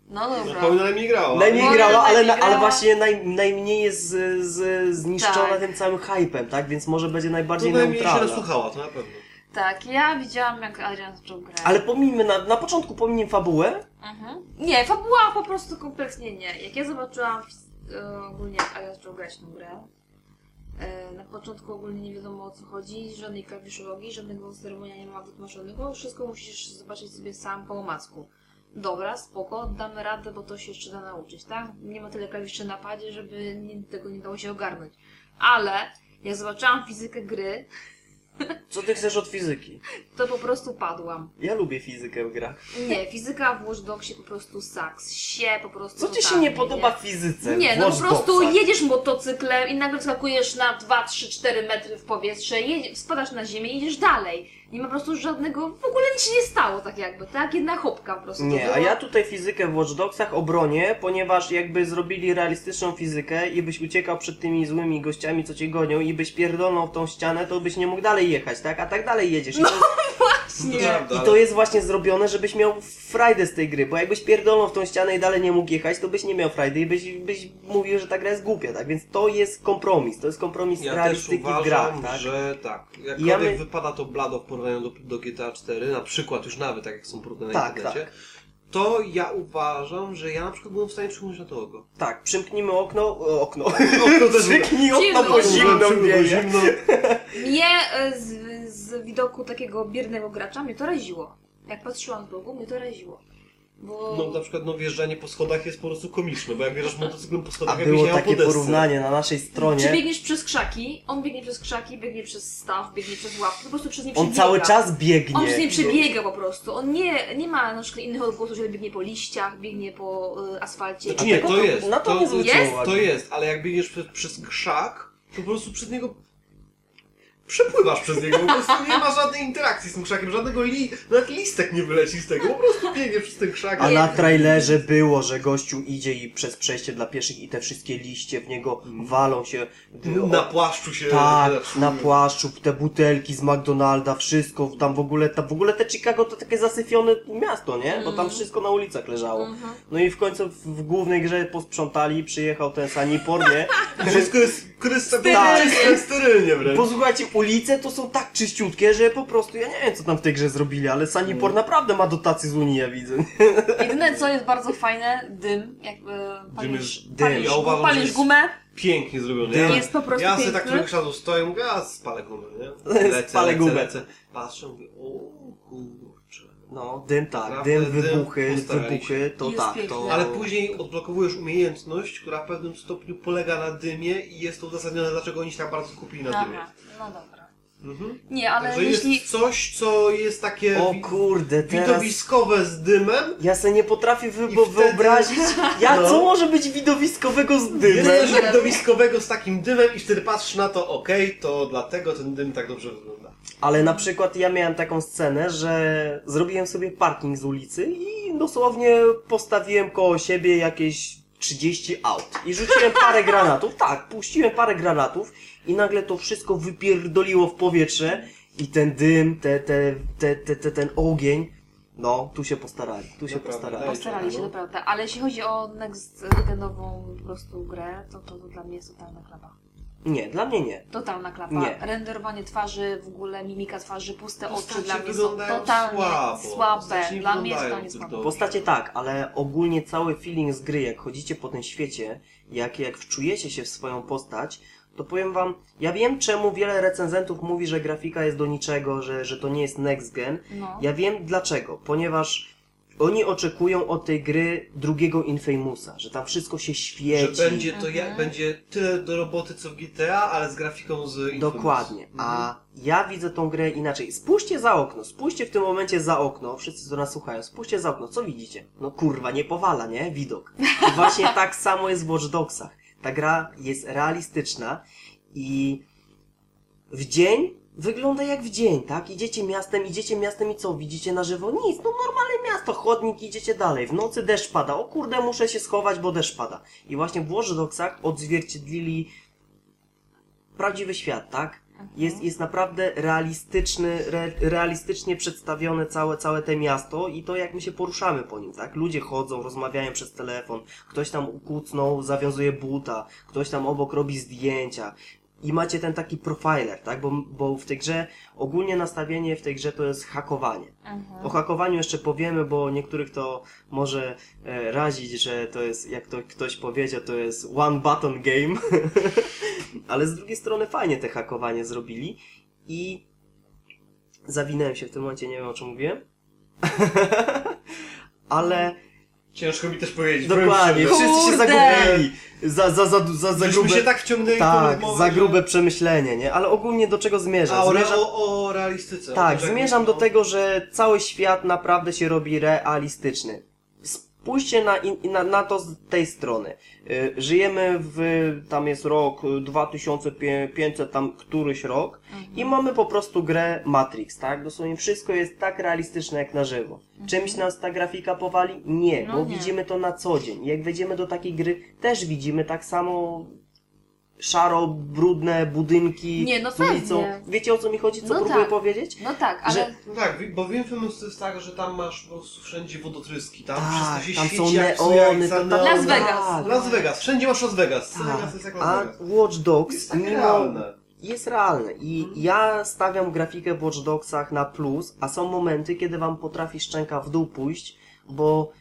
No No, dobra. Paulina najmniej grała. Najmniej grała, ale, na, ale grała. właśnie naj, najmniej jest z, z, zniszczona Tak. tym całym hypem, tak? Więc może będzie najbardziej najmniej się nasłuchała, to na pewno. Tak, ja widziałam jak Adrian zaczął grać. Ale pomijmy, na, na początku pomijmy fabułę. Mhm. Nie, fabuła po prostu kompletnie nie. Jak ja zobaczyłam e, ogólnie jak Adrian zaczął grać tą grę, na początku ogólnie nie wiadomo o co chodzi, żadnej klawiszologii, żadnego sterowania nie ma wytłumaczonego, wszystko musisz zobaczyć sobie sam po omacku. Dobra, spoko, damy radę, bo to się jeszcze da nauczyć, tak? Nie ma tyle klawiszy na padzie, żeby tego nie dało się ogarnąć. Ale jak zobaczyłam fizykę gry, Co ty chcesz od fizyki? to po prostu padłam. Ja lubię fizykę w grach. Nie, fizyka w Watch Dogsie po prostu saks. Sie po prostu Co ci się totalnie, nie podoba w fizyce? Nie, w no po Watch prostu Dogsach? jedziesz motocyklem i nagle skakujesz na 2, 3, 4 metry w powietrze, jedzie, spadasz na ziemię i jedziesz dalej. Nie ma po prostu żadnego, w ogóle nic się nie stało tak jakby, tak? Jedna chopka po prostu. Nie, to a ja tutaj fizykę w Watch Dogsach obronię, ponieważ jakby zrobili realistyczną fizykę i byś uciekał przed tymi złymi gościami, co cię gonią i byś pierdolnął w tą ścianę, to byś nie mógł dalej jechać, tak? A tak dalej jedziesz. I, to, Nie. prawda, I ale- to jest właśnie zrobione, żebyś miał frajdę z tej gry, bo jakbyś pierdolnął w tą ścianę i dalej nie mógł jechać, to byś nie miał frajdy i byś, byś mówił, że ta gra jest głupia, tak? Więc to jest kompromis, to jest kompromis Ja też realistyki w uważam, grach, tak? że tak. Jakkolwiek Ja my- wypada to blado w porównaniu do, do GTA 4, na przykład już nawet tak jak są porównania Tak, na internecie, to ja uważam, że ja na przykład byłem w stanie przyjąć na to oko. Tak, przymknijmy okno, e, okno, Okno też przyknij okno, bo Zimno. zimno. Mnie e, z, z widoku takiego biernego gracza mnie to raziło. Jak patrzyłam z boku, mnie to raziło. Bo... No na przykład no wjeżdżanie po schodach jest po prostu komiczne, bo jak wjeżdżasz motocyklem po A schodach, jakbyś było takie po porównanie na naszej Czy stronie. biegniesz przez krzaki, on biegnie przez krzaki, biegnie przez staw, biegnie przez łapki, po prostu przez nie On przebiega. cały czas biegnie. On przez nie przebiega po prostu. On nie, nie ma na przykład innych odgłosów, że biegnie po liściach, biegnie po y, asfalcie. Znaczy nie, to to- jest. na to nie to, zwróciłem jest? to jest, ale jak biegniesz przez, przez krzak, to po prostu przez niego przepływasz przez niego, po prostu nie ma żadnej interakcji z tym krzakiem, żadnego li... nawet listek nie wyleci z tego, po prostu biegnie przez ten krzak. A na trailerze było, że gościu idzie i przez przejście dla pieszych i te wszystkie liście w niego walą się. Na płaszczu się... Tak, na płaszczu, te butelki z McDonalda, wszystko, tam w ogóle, ta, w ogóle te Chicago to takie zasyfione miasto, nie? Bo tam wszystko na ulicach leżało. No i w końcu w, głównej grze posprzątali, przyjechał ten Sanipor, nie? Wszystko jest krystal, Tak. sterylnie, sterylnie wręcz. Posłuchajcie, ulice to są tak czyściutkie, że po prostu, ja nie wiem co tam w tej grze zrobili, ale Sanipor naprawdę ma dotacje z Unii, ja widzę. Jedyne co jest bardzo fajne, dym. Jakby palisz, jest dym. palisz, Ja uważam, palisz jest- gumę, Pięknie zrobione. Dym. Ja, jest po prostu ja sobie tak trochę szadu stoję, mówię, a spalę gumę, nie? Spalę gumę. lecę. Patrzę, mówię, o kurczę. No, dym tak, dym, wybuchy, wybuchy, to Jest tak, to... Ale później odblokowujesz umiejętność, która w pewnym stopniu polega na dymie i jest to uzasadnione, dlaczego oni się tak bardzo skupili na dymie. Aha, no dobra. Mhm. Nie, ale Także jeśli... jest coś, co jest takie O kurde, teraz... widowiskowe z dymem, Ja sobie nie potrafię wy wtedy- wyobrazić, jak No. co może być widowiskowego z jest dymem. coś widowiskowego z takim dymem i wtedy patrzysz na to, okej, to dlatego ten dym tak dobrze wygląda. Ale na przykład ja miałem taką scenę, że zrobiłem sobie parking z ulicy i dosłownie postawiłem koło siebie jakieś 30 aut. I rzuciłem parę granatów, tak, puściłem parę granatów i nagle to wszystko wypierdoliło w powietrze i ten dym, te, te, te, te, te, ten ogień, no, tu się postarali, tu się Naprawdę, postarali. Postarali się, no. naprawdę. Ale jeśli chodzi o next genową po prostu grę, to, to, to dla mnie jest totalna klapa. Nie, dla mnie nie. Totalna klapa. Nie. Renderowanie twarzy, w ogóle mimika twarzy, puste oczy Postacie dla mnie są wyglądają totalnie słabo. słabe. Postacie Dla mnie jest wyglądają totalnie zbyt słabe. Postacie tak, ale ogólnie cały feeling z gry, jak chodzicie po tym świecie, jak, jak wczujecie się w swoją postać, to powiem wam, ja wiem czemu wiele recenzentów mówi, że grafika jest do niczego, że, że to nie jest next gen. No. Ja wiem dlaczego, ponieważ Oni oczekują od tej gry drugiego Infamousa, że tam wszystko się świeci. Że będzie to ja, będzie tyle do roboty co w GTA, ale z grafiką z Infamous. Dokładnie. A ja widzę tą grę inaczej. Spójrzcie za okno, spójrzcie w tym momencie za okno, wszyscy, co nas słuchają, spójrzcie za okno, co widzicie? No kurwa, nie powala, nie? Widok. I właśnie tak samo jest w Watch Dogsach. Ta gra jest realistyczna i w dzień wygląda jak w dzień, tak? Idziecie miastem, idziecie miastem i co? Widzicie na żywo? Nic, no normalne miasto, chodnik, idziecie dalej. W nocy deszcz pada, o kurde, muszę się schować, bo deszcz pada. I właśnie w Watch Dogsach odzwierciedlili prawdziwy świat, tak? Jest, jest naprawdę realistyczny, re, realistycznie przedstawione całe, całe te miasto i to jak my się poruszamy po nim, tak? Ludzie chodzą, rozmawiają przez telefon, ktoś tam ukucnął, zawiązuje buta, ktoś tam obok robi zdjęcia. I macie ten taki profiler, tak? Bo, bo w tej grze, ogólnie nastawienie w tej grze to jest hakowanie. O hakowaniu jeszcze powiemy, bo niektórych to może e, razić, że to jest, jak to ktoś powiedział, to jest one button game. Ale z drugiej strony fajnie te hakowanie zrobili i zawinąłem się w tym momencie, nie wiem o czym mówiłem. Ale Ciężko mi też powiedzieć. dokładnie, szczerze. wszyscy się Kurde. zagubili. Za, za, za, za, za grube, się tak wciągnęli tak, rozmowę, za że- grube przemyślenie, nie? Ale ogólnie do czego zmierzam? A, o, Zmierzam- o, o realistyce. Tak, zmierzam do tego, że cały świat naprawdę się robi realistyczny. Spójrzcie na, na, na to z tej strony. Y, Żyjemy w, tam jest rok y, 2500, tam któryś rok i mamy po prostu grę Matrix, tak? Dosłownie wszystko jest tak realistyczne jak na żywo. Czymś nas ta grafika powali? Nie, No bo nie. widzimy to na co dzień. Jak wejdziemy do takiej gry, też widzimy tak samo szaro, brudne budynki Nie, no z ulicą. Wiecie o co mi chodzi? Co No próbuję tak. powiedzieć? No tak, ale... Że- No tak, bo w Infamous to jest tak, że tam masz po prostu wszędzie wodotryski, tam Tak, wszystko się tam świeci są jak neony, jak tam- za Las neon. Vegas. Las Vegas, wszędzie masz Las Vegas. Las Tak. Vegas jest jak A Las Vegas. Watch Dogs Jest tak mimo realne. jest realne i ja stawiam grafikę w Watch Dogsach na plus, a są momenty, kiedy wam potrafi szczęka w dół pójść, bo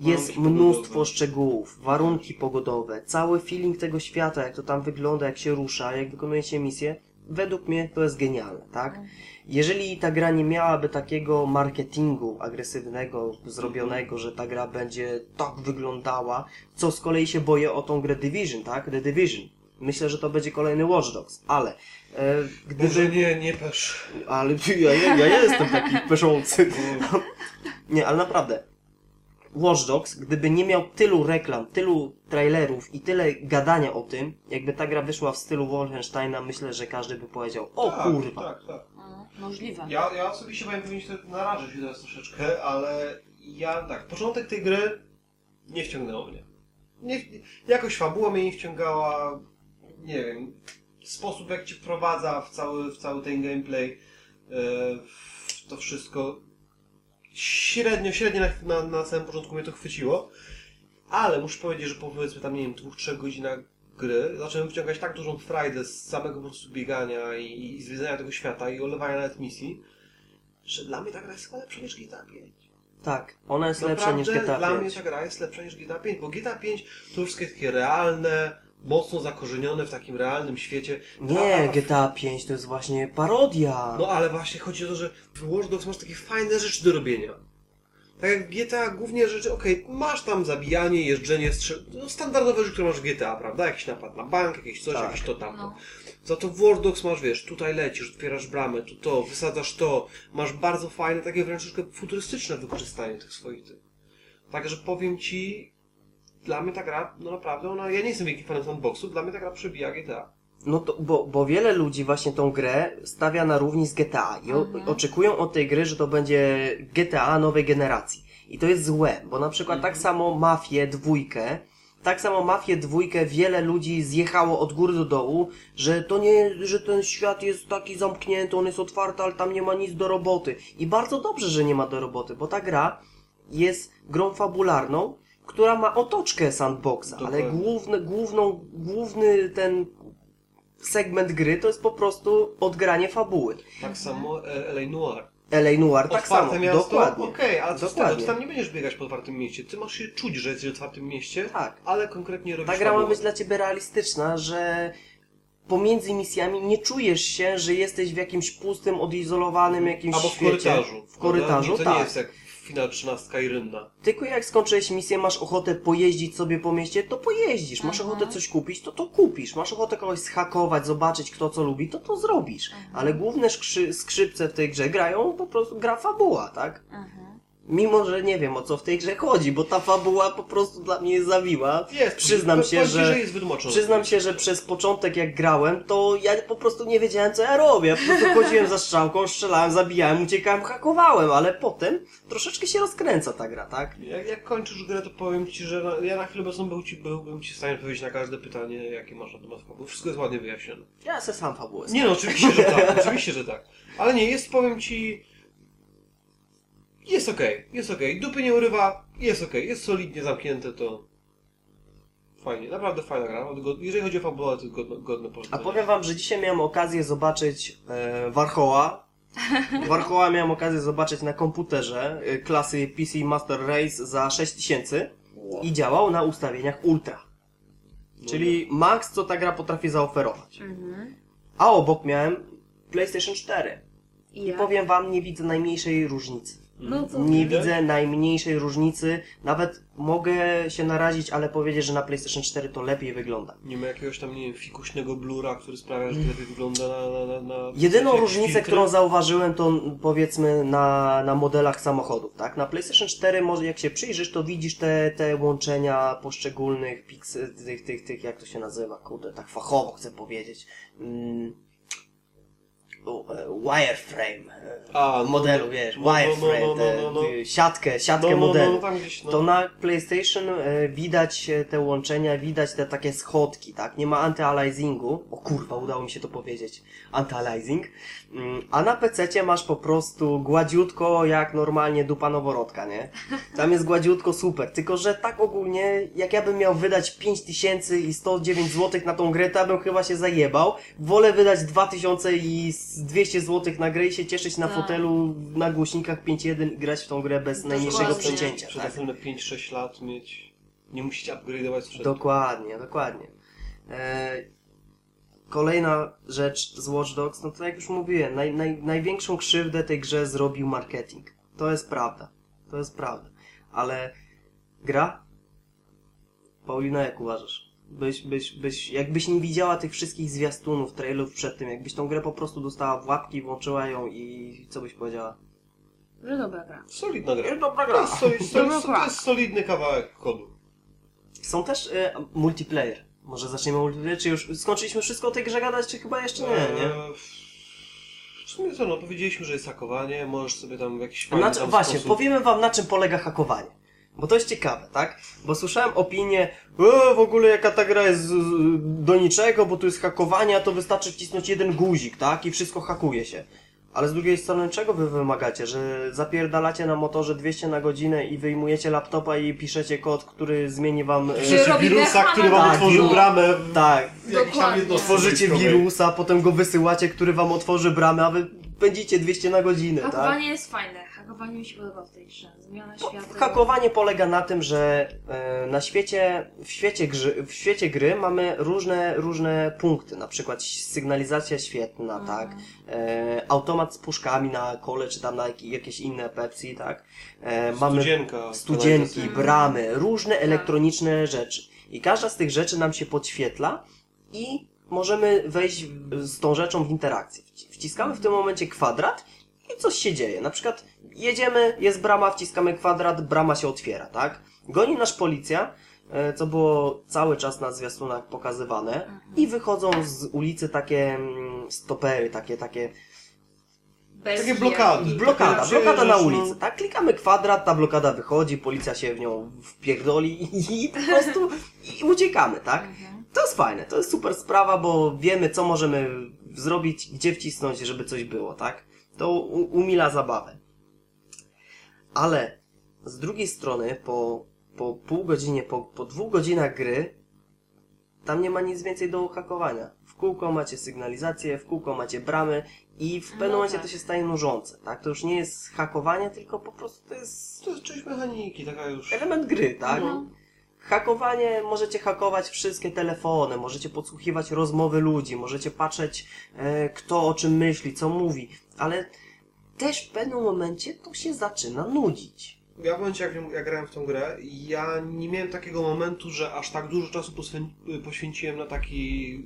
jest Warunki mnóstwo pogodowe. szczegółów, warunki pogodowe, cały feeling tego świata, jak to tam wygląda, jak się rusza, jak wykonujecie misje, według mnie to jest genialne, tak? Jeżeli ta gra nie miałaby takiego marketingu agresywnego, zrobionego, że ta gra będzie tak wyglądała, co z kolei się boję o tą grę Division, tak? The Division. Myślę, że to będzie kolejny Watch Dogs, ale e, Może gdyby... nie, nie pesz. Ale ja, ja, ja jestem taki peszący. Nie, ale naprawdę. Watch Dogs, gdyby nie miał tylu reklam, tylu trailerów i tyle gadania o tym, jakby ta gra wyszła w stylu Wolfensteina, myślę, że każdy by powiedział, o tak, kurwa. Tak, tak. Mm, Możliwe. Ja, ja osobiście powiem, się narażę się teraz troszeczkę, ale ja tak, początek tej gry nie wciągnęło mnie. Nie, jakoś fabuła mnie nie wciągała, nie wiem, sposób jak cię wprowadza w cały, w cały ten gameplay, e, w to wszystko. Średnio, średnio na, na, samym początku mnie to chwyciło, ale muszę powiedzieć, że po powiedzmy tam, nie wiem, dwóch, trzech godzinach gry zacząłem wciągać tak dużą frajdę z samego po prostu biegania i, i zwiedzania tego świata i olewania nawet misji, że dla mnie ta gra jest chyba lepsza niż GTA 5. Tak, ona jest lepsza niż Naprawdę GTA dla 5. mnie ta gra jest lepsza niż GTA 5, bo GTA 5 to wszystko jest takie realne, mocno zakorzenione w takim realnym świecie. Nie, GTA 5 to jest właśnie parodia. No ale właśnie chodzi o to, że w Watch Dogs masz takie fajne rzeczy do robienia. Tak jak w GTA głównie rzeczy, okej, masz tam zabijanie, jeżdżenie, strzel... no standardowe rzeczy, które masz w GTA, prawda? Jakiś napad na bank, jakieś coś, Tak. jakieś to tamto. No. Za to w Watch Dogs masz, wiesz, tutaj lecisz, otwierasz bramę, tu to, wysadzasz to. Masz bardzo fajne, takie wręcz troszkę futurystyczne wykorzystanie tych swoich tych. Także powiem ci, dla mnie ta gra, no naprawdę, ona, ja nie jestem wielkim fanem sandboxu, dla mnie ta gra przebija GTA. No to, bo, bo wiele ludzi właśnie tą grę stawia na równi z GTA i o, Mhm. oczekują od tej gry, że to będzie GTA nowej generacji. I to jest złe, bo na przykład tak samo Mafię dwójkę, tak samo Mafię dwójkę wiele ludzi zjechało od góry do dołu, że to nie, że ten świat jest taki zamknięty, on jest otwarty, ale tam nie ma nic do roboty. I bardzo dobrze, że nie ma do roboty, bo ta gra jest grą fabularną, która ma otoczkę sandboxa, ale Dokładnie. główny, główną, główny ten segment gry to jest po prostu odgranie fabuły. Tak samo e, LA Noir. LA Noir tak samo, miasto, dokładnie. okej, ale co z tego, ty tam nie będziesz biegać po otwartym mieście, ty masz się czuć, że jesteś w otwartym mieście, Tak. ale konkretnie robisz Ta gra ma być dla ciebie realistyczna, że pomiędzy misjami nie czujesz się, że jesteś w jakimś pustym, odizolowanym jakimś Albo w świecie. korytarzu. W korytarzu, To tak. nie jest jak w finał 13 i rynna. Tylko jak skończyłeś misję, masz ochotę pojeździć sobie po mieście, to pojeździsz. Masz Mhm. ochotę coś kupić, to to kupisz. Masz ochotę kogoś schakować, zobaczyć kto co lubi, to to zrobisz. Mhm. Ale główne skrzy- skrzypce w tej grze grają po prostu gra fabuła, tak? Mhm. Mimo, że nie wiem o co w tej grze chodzi, bo ta fabuła po prostu dla mnie jest zawiła. Jest, Przyznam się, ci, że... jest. Przyznam się, że przez początek jak grałem, to ja po prostu nie wiedziałem co ja robię. Po prostu chodziłem za strzałką, strzelałem, zabijałem, uciekałem, hakowałem, ale potem troszeczkę się rozkręca ta gra, tak? Jak, jak kończysz grę, to powiem ci, że na, ja na chwilę obecną był ci, byłbym ci w stanie odpowiedzieć na każde pytanie, jakie masz na temat fabuły. Wszystko jest ładnie wyjaśnione. Ja se sam fabułę Nie no, oczywiście, że tak, oczywiście, że tak. Ale nie, jest, powiem ci... Jest okej, jest okej. Dupy nie urywa, jest okej. Jest solidnie zamknięte, to... Fajnie, naprawdę fajna gra. Jeżeli chodzi o fabułę, to jest godne, godne A powiem wam, że dzisiaj miałem okazję zobaczyć e, Warhoła. Warhoła miałem okazję zobaczyć na komputerze e, klasy PC Master Race za 6000 i działał na ustawieniach Ultra. Czyli max, co ta gra potrafi zaoferować. Mhm. A obok miałem PlayStation 4. I I powiem wam, nie widzę najmniejszej różnicy. No to Nie widzę najmniejszej różnicy. Nawet mogę się narazić, ale powiedzieć, że na PlayStation 4 to lepiej wygląda. Nie ma jakiegoś tam, nie wiem, fikuśnego blura, który sprawia, że to lepiej wygląda na... na, na, na Jedyną różnicę, filtry. którą zauważyłem, to powiedzmy na, na modelach samochodów, tak? Na PlayStation 4, może jak się przyjrzysz, to widzisz te, te łączenia poszczególnych piksel, tych, tych, tych, jak to się nazywa, kurde, tak fachowo chcę powiedzieć. Mm, wireframe. e, A, no, modelu, wiesz, no, no, no, wireframe, no, no, no. ty- siatkę, siatkę no, no, modelu. no, gdzieś, no. To na PlayStation e, widać e, te łączenia, widać te takie schodki, tak? Nie ma anti-aliasingu. O kurwa, udało mi się to powiedzieć. Anti-aliasing. Mm, A na PC masz po prostu gładziutko jak normalnie dupa noworodka, nie? Tam jest gładziutko super. Tylko, że tak ogólnie, jak ja bym miał wydać 5000 i 109 zł na tą grę, to ja bym chyba się zajebał. Wolę wydać 2000 i z 200 zł na grę i się cieszyć na Tak. fotelu na głośnikach 5.1 i grać w tą grę bez najmniejszego Dokładnie. przecięcia. Przez Tak? następne 5-6 lat mieć... Nie musicie upgrade'ować sprzętu. Dokładnie, dokładnie. E, kolejna rzecz z Watch Dogs, no to jak już mówiłem, naj, naj, największą krzywdę tej grze zrobił marketing. To jest prawda. To jest prawda. Ale gra? Paulina, jak uważasz? Byś, byś, byś, jakbyś nie widziała tych wszystkich zwiastunów, trailerów przed tym, jakbyś tą grę po prostu dostała w łapki, włączyła ją i co byś powiedziała? Że dobra gra. Solidna gra. dobra To jest, solid, Dobra to gra. jest solidny kawałek kodu. Są też e, multiplayer. Może zaczniemy multiplayer, czy już skończyliśmy wszystko o tej grze gadać, czy chyba jeszcze nie, nie? Eee, W sumie co, no powiedzieliśmy, że jest hakowanie, możesz sobie tam w jakiś fajny na tam właśnie, sposób... powiemy wam na czym polega hakowanie. Bo to jest ciekawe, tak? Bo słyszałem opinię, e, w ogóle jaka ta gra jest do niczego, bo tu jest hakowanie, a to wystarczy wcisnąć jeden guzik, tak? I wszystko hakuje się. Ale z drugiej strony, czego wy wymagacie? Że zapierdalacie na motorze 200 na godzinę i wyjmujecie laptopa i piszecie kod, który zmieni wam... e, Piszecie robi wirusa, który wam tak, otworzył bramę w Tak, jakiejś tam Dokładnie. jednostce tworzycie wirusa, potem go wysyłacie, który wam otworzy bramę, a wy pędzicie 200 na godzinę, tak? Hakowanie jest fajne. Hakowanie mi się podoba w tej grze. Zmiana świata. Hakowanie polega na tym, że e, na świecie, w świecie, grzy, w świecie gry mamy różne, różne punkty, na przykład sygnalizacja świetna, tak, e, automat z puszkami na kole, czy tam na jak- jakieś inne Pepsi, tak, e, mamy Studzienka. studzienki, bramy, różne elektroniczne rzeczy i każda z tych rzeczy nam się podświetla i możemy wejść z tą rzeczą w interakcję. Wci- Wciskamy w tym momencie kwadrat i coś się dzieje. Na przykład jedziemy, jest brama, wciskamy kwadrat, brama się otwiera, tak? Goni nasz policja, e, co było cały czas na zwiastunach pokazywane i wychodzą z ulicy takie mm, stopery, takie, takie Bez Takie blokady. Blokada, blokada na ulicy, tak? Klikamy kwadrat, ta blokada wychodzi, policja się w nią wpierdoli i, i po prostu i uciekamy, tak? Mhm. To jest fajne, to jest super sprawa, bo wiemy, co możemy zrobić, gdzie wcisnąć, żeby coś było, tak? To umila zabawę. Ale z drugiej strony, po, po pół godzinie, po, po dwóch godzinach gry, tam nie ma nic więcej do hakowania. W kółko macie sygnalizację, w kółko macie bramy i w pewnym No momencie tak. to się staje nużące, tak? To już nie jest hakowanie, tylko po prostu to jest To jest część mechaniki, taka już... element gry, tak? No. Hakowanie, możecie hakować wszystkie telefony, możecie podsłuchiwać rozmowy ludzi, możecie patrzeć, e, kto o czym myśli, co mówi, ale też w pewnym momencie to się zaczyna nudzić. ja w momencie, jak, jak grałem w tą grę, ja nie miałem takiego momentu, że aż tak dużo czasu poświęciłem na takie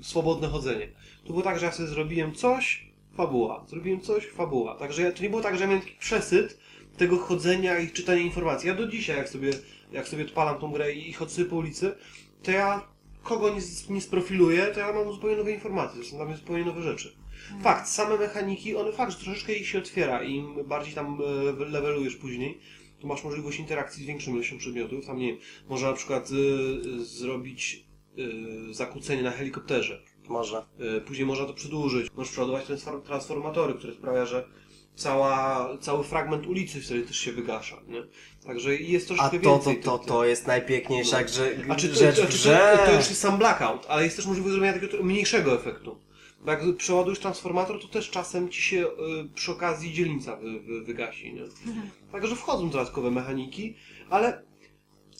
swobodne chodzenie. To było tak, że ja sobie zrobiłem coś, fabuła. Zrobiłem coś, fabuła. Także ja, to nie było tak, że miałem taki przesyt tego chodzenia i czytania informacji. Ja do dzisiaj, jak sobie, jak sobie odpalam tą grę i chodzę po ulicy, to ja kogo nie, nie sprofiluję, to ja mam zupełnie nowe informacje. Są dla mnie zupełnie nowe rzeczy. Fakt, same mechaniki, one fakt, że troszeczkę ich się otwiera i im bardziej tam e, levelujesz później, to masz możliwość interakcji z większą ilością przedmiotów. Tam nie wiem, można na przykład y, zrobić y, zakłócenie na helikopterze. Można. Y, później można to przedłużyć. Możesz przeładować transfor- transformatory, które sprawia, że cała, cały fragment ulicy wtedy też się wygasza. Nie? Także jest A troszkę to, to, więcej. to, tych- to jest najpiękniejsza No. grze, a czy to, rzecz a to, to już jest sam blackout, ale jest też możliwość zrobienia takiego mniejszego efektu. Bo jak przeładujesz transformator, to też czasem ci się y, przy okazji dzielnica wy, wy, wygasi. Nie? Także wchodzą dodatkowe mechaniki, ale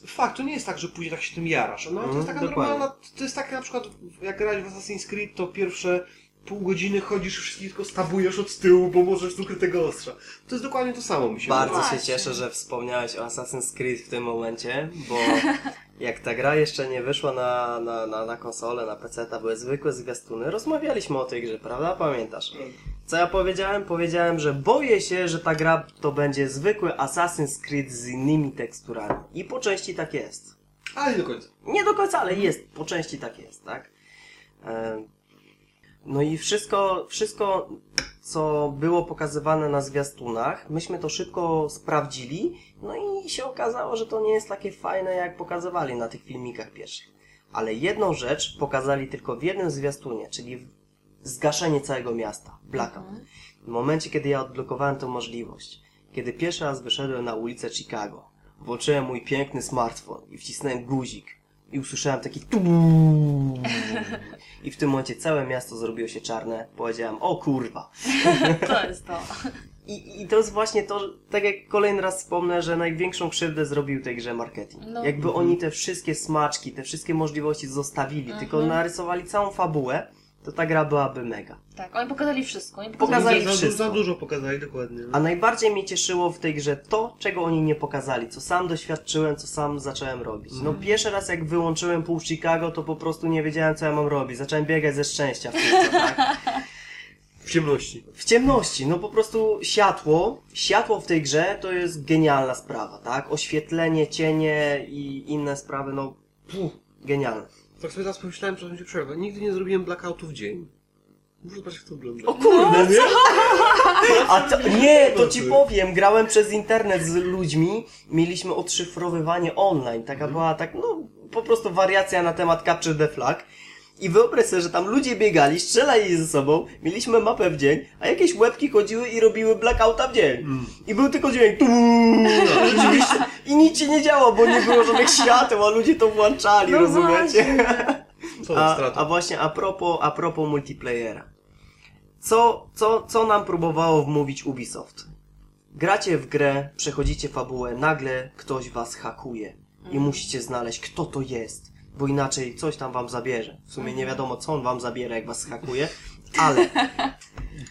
fakt, to nie jest tak, że później tak się tym jarasz. No, to Mhm, jest taka dokładnie. normalna, to jest tak na przykład jak grać w Assassin's Creed, to pierwsze pół godziny chodzisz wszystkich tylko stabujesz od tyłu, bo możesz z ukrytego ostrza. To jest dokładnie to samo mi się Bardzo wydaje. się cieszę, że wspomniałeś o Assassin's Creed w tym momencie, bo jak ta gra jeszcze nie wyszła na, na, na, na konsolę, na PC, to były zwykłe zwiastuny. Rozmawialiśmy o tej grze, prawda? Pamiętasz? Co ja powiedziałem? Powiedziałem, że boję się, że ta gra to będzie zwykły Assassin's Creed z innymi teksturami. I po części tak jest. Ale nie do końca. Nie do końca, ale jest. Po części tak jest, tak? Em, No i wszystko, wszystko, co było pokazywane na zwiastunach, myśmy to szybko sprawdzili, no i się okazało, że to nie jest takie fajne, jak pokazywali na tych filmikach pierwszych. Ale jedną rzecz pokazali tylko w jednym zwiastunie, czyli w- zgaszenie całego miasta, blackout. W momencie, kiedy ja odblokowałem tę możliwość, kiedy pierwszy raz wyszedłem na ulicę Chicago, włączyłem mój piękny smartfon i wcisnąłem guzik i usłyszałem taki. I w tym momencie całe miasto zrobiło się czarne. Powiedziałem, o kurwa. To jest to. I, I to jest właśnie to, tak jak kolejny raz wspomnę, że największą krzywdę zrobił tej grze marketing. No. Jakby oni te wszystkie smaczki, te wszystkie możliwości zostawili, tylko narysowali całą fabułę, to ta gra byłaby mega. Tak, oni pokazali wszystko. Oni Pokazali pokazali za, du- wszystko. za dużo pokazali, dokładnie. A najbardziej mnie cieszyło w tej grze to, czego oni nie pokazali, co sam doświadczyłem, co sam zacząłem robić. No pierwszy raz jak wyłączyłem pół Chicago, to po prostu nie wiedziałem, co ja mam robić. Zacząłem biegać ze szczęścia w piłce, tak? W ciemności. W ciemności, no po prostu światło, światło w tej grze to jest genialna sprawa, tak? Oświetlenie, cienie i inne sprawy, no puf, genialne. Tak sobie teraz pomyślałem, że będzie przerwę. Nigdy nie zrobiłem blackoutu w dzień. Muszę zobaczyć, jak to wygląda. O kurde, nie? A to, nie, to ci powiem, grałem przez internet z ludźmi, mieliśmy odszyfrowywanie online, taka była tak, no po prostu wariacja na temat Capture the Flag. I wyobraź sobie, że tam ludzie biegali, strzelali ze sobą, mieliśmy mapę w dzień, a jakieś łebki chodziły i robiły blackouta w dzień. I był tylko dźwięk tu rzeczywiście i nic się nie działo, bo nie było żadnych świateł, a ludzie to włączali, No rozumiecie? A, strata. a właśnie a propos, a propos multiplayera. Co, co, co nam próbowało wmówić Ubisoft? Gracie w grę, przechodzicie fabułę, nagle ktoś was hakuje i musicie znaleźć, kto to jest, bo inaczej coś tam wam zabierze. W sumie nie wiadomo, co on wam zabiera, jak was hakuje, ale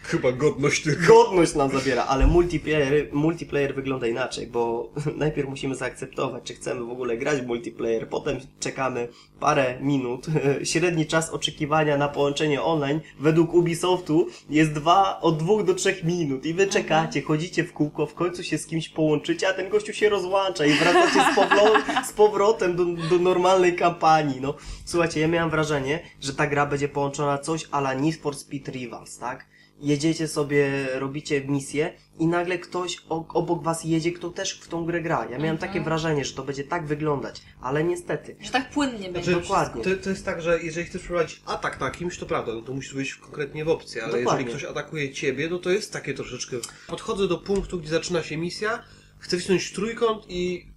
Chyba godność tylko. godność nam zabiera, ale multiplayer, multiplayer wygląda inaczej, bo najpierw musimy zaakceptować, czy chcemy w ogóle grać w multiplayer, potem czekamy parę minut. Średni czas oczekiwania na połączenie online według Ubisoftu jest dwa, od dwóch do trzech minut i wy czekacie, chodzicie w kółko, w końcu się z kimś połączycie, a ten gościu się rozłącza i wracacie z, powro- z powrotem do, do normalnej kampanii. No, słuchajcie, ja miałem wrażenie, że ta gra będzie połączona coś a la Need for Speed Rivals, tak? jedziecie sobie, robicie misję i nagle ktoś obok was jedzie, kto też w tą grę gra. Ja miałem takie wrażenie, że to będzie tak wyglądać, ale niestety. Że tak płynnie będzie. Znaczy, Dokładnie. To, to jest tak, że jeżeli chcesz prowadzić atak na kimś, to prawda, no to musisz być konkretnie w opcji, ale Dokładnie. jeżeli ktoś atakuje ciebie, no to jest takie troszeczkę... Podchodzę do punktu, gdzie zaczyna się misja, chcę wcisnąć trójkąt i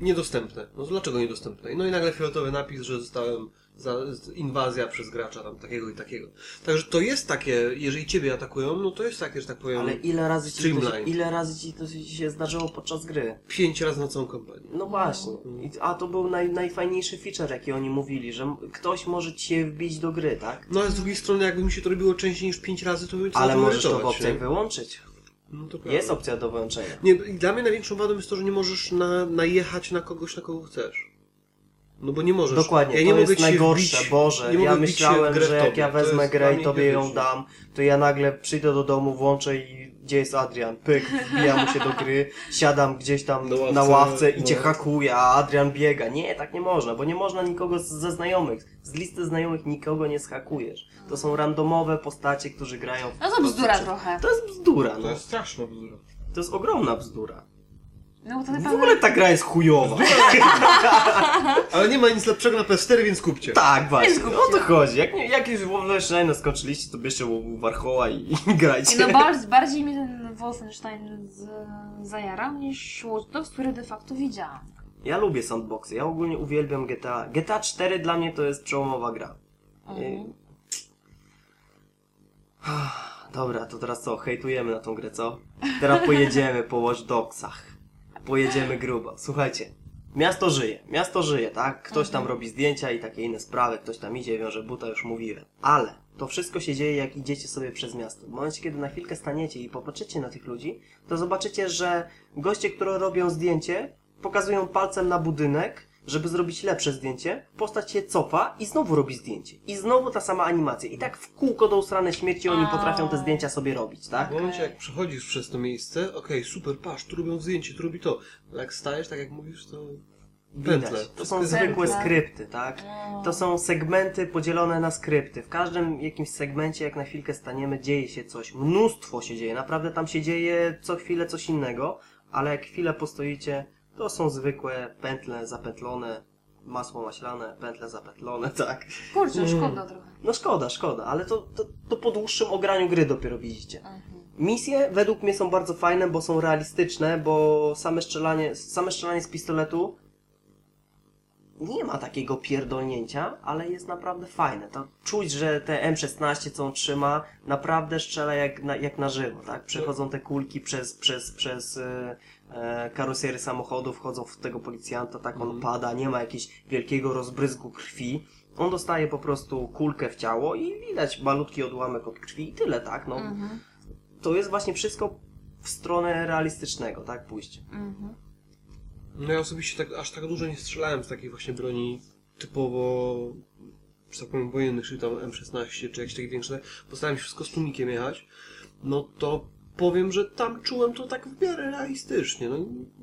niedostępne. No to dlaczego niedostępne? No i nagle fioletowy napis, że zostałem za, inwazja przez gracza tam takiego i takiego. Także to jest takie, jeżeli ciebie atakują, no to jest takie, że tak powiem, Ale ile razy ci to się, ile razy ci to się zdarzyło podczas gry? pięć razy na całą kampanię. No właśnie. I, a to był naj, najfajniejszy feature, jaki oni mówili, że ktoś może ci się wbić do gry, tak? No ale z drugiej strony, jakby mi się to robiło częściej niż pięć razy, to by Ale możesz to w opcjach wyłączyć. No. Jest opcja do wyłączenia. Nie, i dla mnie największą wadą jest to, że nie możesz na, najechać na kogoś, na kogo chcesz. No bo nie możesz. Dokładnie, ja nie to mogę jest najgorsze, wbić, Boże. Ja myślałem, że jak ja To wezmę grę i tobie ją dam, to ja nagle przyjdę do domu, włączę i gdzie jest Adrian? Pyk, wbijam mu się do gry, siadam gdzieś tam Na ławce, na ławce i no. cię hakuje, a Adrian biega. Nie, tak nie można, bo nie można nikogo z, ze znajomych. Z listy znajomych nikogo nie schakujesz. To są randomowe postacie, którzy grają w No to bzdura trochę. To jest bzdura, To no. jest straszna bzdura. To jest ogromna bzdura. No to W ogóle ta gra jest chujowa. Ale nie ma nic lepszego na PS4, więc kupcie. Tak, właśnie. Jest O to chodzi. Jak, nie- jak już Wolfensteina skończyliście, to bierzcie Warchoła i, i grajcie. I no bardziej, bardziej mi ten Wolfenstein z, zajarał niż Watch Dogs, który de facto widziałam. Ja lubię sandboxy. Ja ogólnie uwielbiam GTA. GTA 4 dla mnie to jest przełomowa gra. Mhm. Dobra, to teraz co? Hejtujemy na tą grę, co? Teraz pojedziemy po Watch Dogsach. Pojedziemy grubo. Słuchajcie. Miasto żyje, miasto żyje, tak? Ktoś tam robi zdjęcia i takie inne sprawy, ktoś tam idzie, wiąże buta, już mówiłem. Ale to wszystko się dzieje, jak idziecie sobie przez miasto. W momencie, kiedy na chwilkę staniecie i popatrzycie na tych ludzi, to zobaczycie, że goście, które robią zdjęcie, pokazują palcem na budynek, żeby zrobić lepsze zdjęcie, postać się cofa i znowu robi zdjęcie. I znowu ta sama animacja. I tak w kółko do usranej śmierci oni A. potrafią te zdjęcia sobie robić, tak? W momencie jak przechodzisz przez to miejsce, okej, super, patrz, tu robią zdjęcie, tu robi to. Ale jak stajesz, tak jak mówisz, to... Pętle. Widać. To są Wszystko jest- zwykłe Pętle. skrypty, tak? To są segmenty podzielone na skrypty. W każdym jakimś segmencie, jak na chwilkę staniemy, dzieje się coś. Mnóstwo się dzieje. Naprawdę tam się dzieje co chwilę coś innego, ale jak chwilę postoicie, to są zwykłe pętle zapętlone, masło maślane, pętle zapętlone, tak? Kurczę, szkoda trochę. No szkoda, szkoda, ale to, to, to po dłuższym ograniu gry dopiero widzicie. Mhm. Misje według mnie są bardzo fajne, bo są realistyczne, bo same strzelanie, same strzelanie z pistoletu nie ma takiego pierdolnięcia, ale jest naprawdę fajne. To czuć, że te M16, co on trzyma, naprawdę strzela jak na, jak na żywo, tak? Przechodzą te kulki przez, przez, przez e, karosery samochodów, wchodzą w tego policjanta, tak on pada, nie ma jakiegoś wielkiego rozbryzgu krwi. On dostaje po prostu kulkę w ciało i widać malutki odłamek od krwi i tyle, tak? No, Mhm. to jest właśnie wszystko w stronę realistycznego, tak? Pójście. Mhm. No ja osobiście tak, aż tak dużo nie strzelałem z takiej właśnie broni typowo, że tak powiem, wojennych, czyli tam M16 czy jakieś takie większe. Postarałem się z kostumikiem jechać. No to powiem, że tam czułem to tak w miarę realistycznie. No,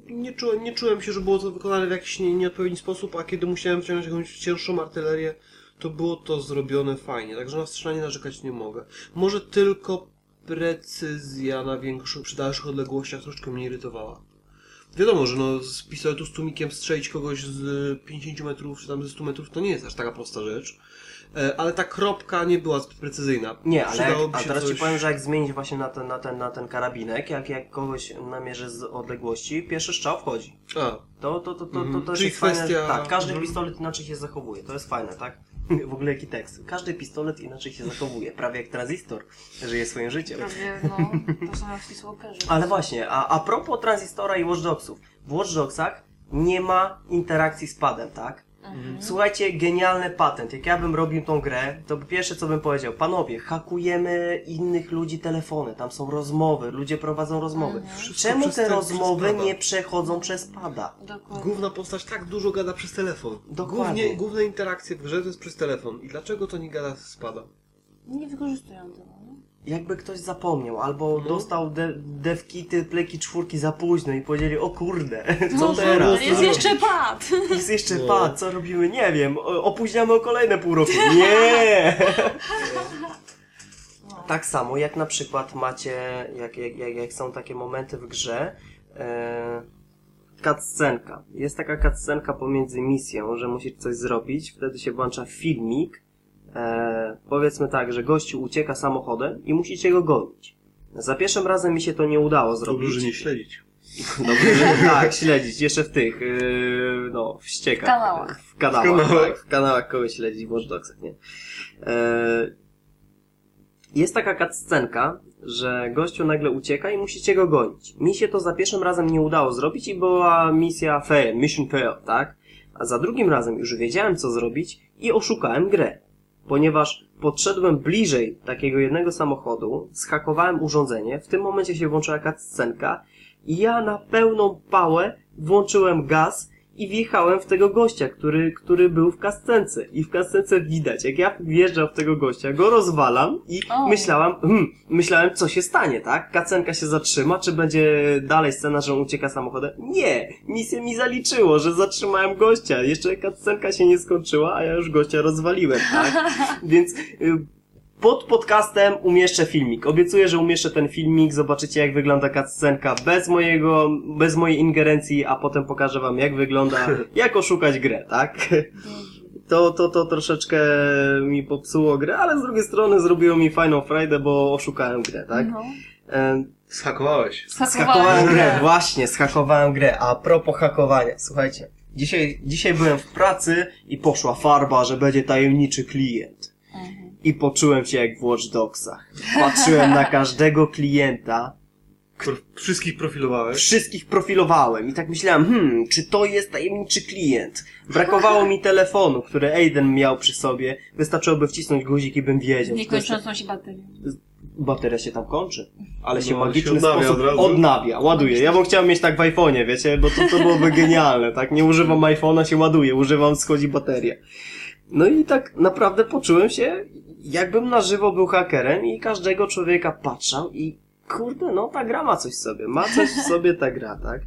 nie, czułem, nie czułem się, że było to wykonane w jakiś nie, nieodpowiedni sposób, a kiedy musiałem wciągnąć jakąś cięższą artylerię, to było to zrobione fajnie. Także na strzelanie narzekać nie mogę. Może tylko precyzja na większych, przy dalszych odległościach troszeczkę mnie irytowała. Wiadomo, że no z pistoletu z tłumikiem strzelić kogoś z 50 metrów czy tam ze 100 metrów to nie jest aż taka prosta rzecz. E, Ale ta kropka nie była zbyt precyzyjna. Nie, ale jak, a teraz coś... ci powiem, że jak zmienić właśnie na ten, na ten, na ten karabinek, jak, jak kogoś namierzy z odległości, pierwszy strzał wchodzi. A, To, to, to, to, to, Mhm. też Czyli jest fajne. kwestia- Tak, każdy Mhm. pistolet inaczej się zachowuje, to jest fajne, tak? W ogóle jaki tekst. Każdy pistolet inaczej się zachowuje, prawie jak tranzystor, żyje swoim życiem. Prawie, no, to są jak. Ale właśnie, a, a propos tranzystora i Watch Dogsów. W Watch Dogsach nie ma interakcji z padem, tak? Mhm. Słuchajcie, genialny patent. Jak ja bym robił tą grę, to pierwsze co bym powiedział, panowie, hakujemy innych ludzi telefony, tam są rozmowy, ludzie prowadzą rozmowy. Wszystko Czemu te rozmowy pada. nie przechodzą przez pada? Dokładnie. główna postać tak dużo gada przez telefon. Dokładnie. Głównie, główne interakcje w grze to jest przez telefon. I dlaczego to nie gada spada? Nie wykorzystują tego? Jakby ktoś zapomniał, albo No. dostał de devkity, pleki czwórki za późno i powiedzieli, o kurde, co No, teraz? Jest jeszcze pad! Jest jeszcze No. pad, co robimy? Nie wiem, opóźniamy o kolejne pół roku. Nie! Tak samo jak na przykład macie, jak, jak, jak, jak są takie momenty w grze, e, cutscenka. Jest taka cutscenka pomiędzy misją, że musisz coś zrobić, wtedy się włącza filmik, e, powiedzmy tak, że gościu ucieka samochodem i musicie go gonić. Za pierwszym razem mi się to nie udało zrobić. Dobrze, że nie śledzić. Dobrze, że tak, śledzić. Jeszcze w tych, yy, no, w ściekach. W kanałach. W kanałach, W kanałach. tak. W kanałach kogoś śledzić, w Watch Dogsach, nie? E, jest taka cutscenka, że gościu nagle ucieka i musicie go gonić. Mi się to za pierwszym razem nie udało zrobić i była misja fail, mission fail, tak? A za drugim razem już wiedziałem co zrobić i oszukałem grę. Ponieważ podszedłem bliżej takiego jednego samochodu, schakowałem urządzenie, w tym momencie się włączyła jakaś scenka i ja na pełną pałę włączyłem gaz i wjechałem w tego gościa, który, który był w kascence. I w kascence widać, jak ja wjeżdżam w tego gościa, go rozwalam i O. myślałam, hmm, myślałem, co się stanie, tak? Kacenka się zatrzyma, czy będzie dalej scena, że on ucieka samochodem? Nie! Misję mi zaliczyło, że zatrzymałem gościa. Jeszcze kacenka się nie skończyła, a ja już gościa rozwaliłem, tak? Więc y, pod podcastem umieszczę filmik. Obiecuję, że umieszczę ten filmik, zobaczycie jak wygląda cutscenka bez mojego, bez mojej ingerencji, a potem pokażę wam jak wygląda, jak oszukać grę, tak? To, to, to troszeczkę mi popsuło grę, ale z drugiej strony zrobiło mi fajną frajdę, bo oszukałem grę, tak? No. Schakowałeś. Schakowałem grę, właśnie, schakowałem grę. A propos hakowania, słuchajcie. Dzisiaj, dzisiaj byłem w pracy i poszła farba, że będzie tajemniczy klient. I poczułem się jak w Watch Dogsach. Patrzyłem na każdego klienta, Pro- Wszystkich profilowałeś. wszystkich profilowałem i tak myślałem, hmm, czy to jest tajemniczy klient? Brakowało mi telefonu, który Aiden miał przy sobie. Wystarczyłoby wcisnąć guzik i bym wiedział. Nie że to jest- kończącą się baterią. Bateria się tam kończy, ale się No, w magiczny się odnawia sposób odnawia, ładuje. Ja bym chciał mieć tak w iPhone'ie, wiecie, bo to, to byłoby genialne, tak? Nie używam iPhone'a, się ładuje, używam, schodzi bateria. No i tak naprawdę poczułem się, jakbym na żywo był hakerem i każdego człowieka patrzał i kurde, no ta gra ma coś w sobie, ma coś w sobie ta gra, tak?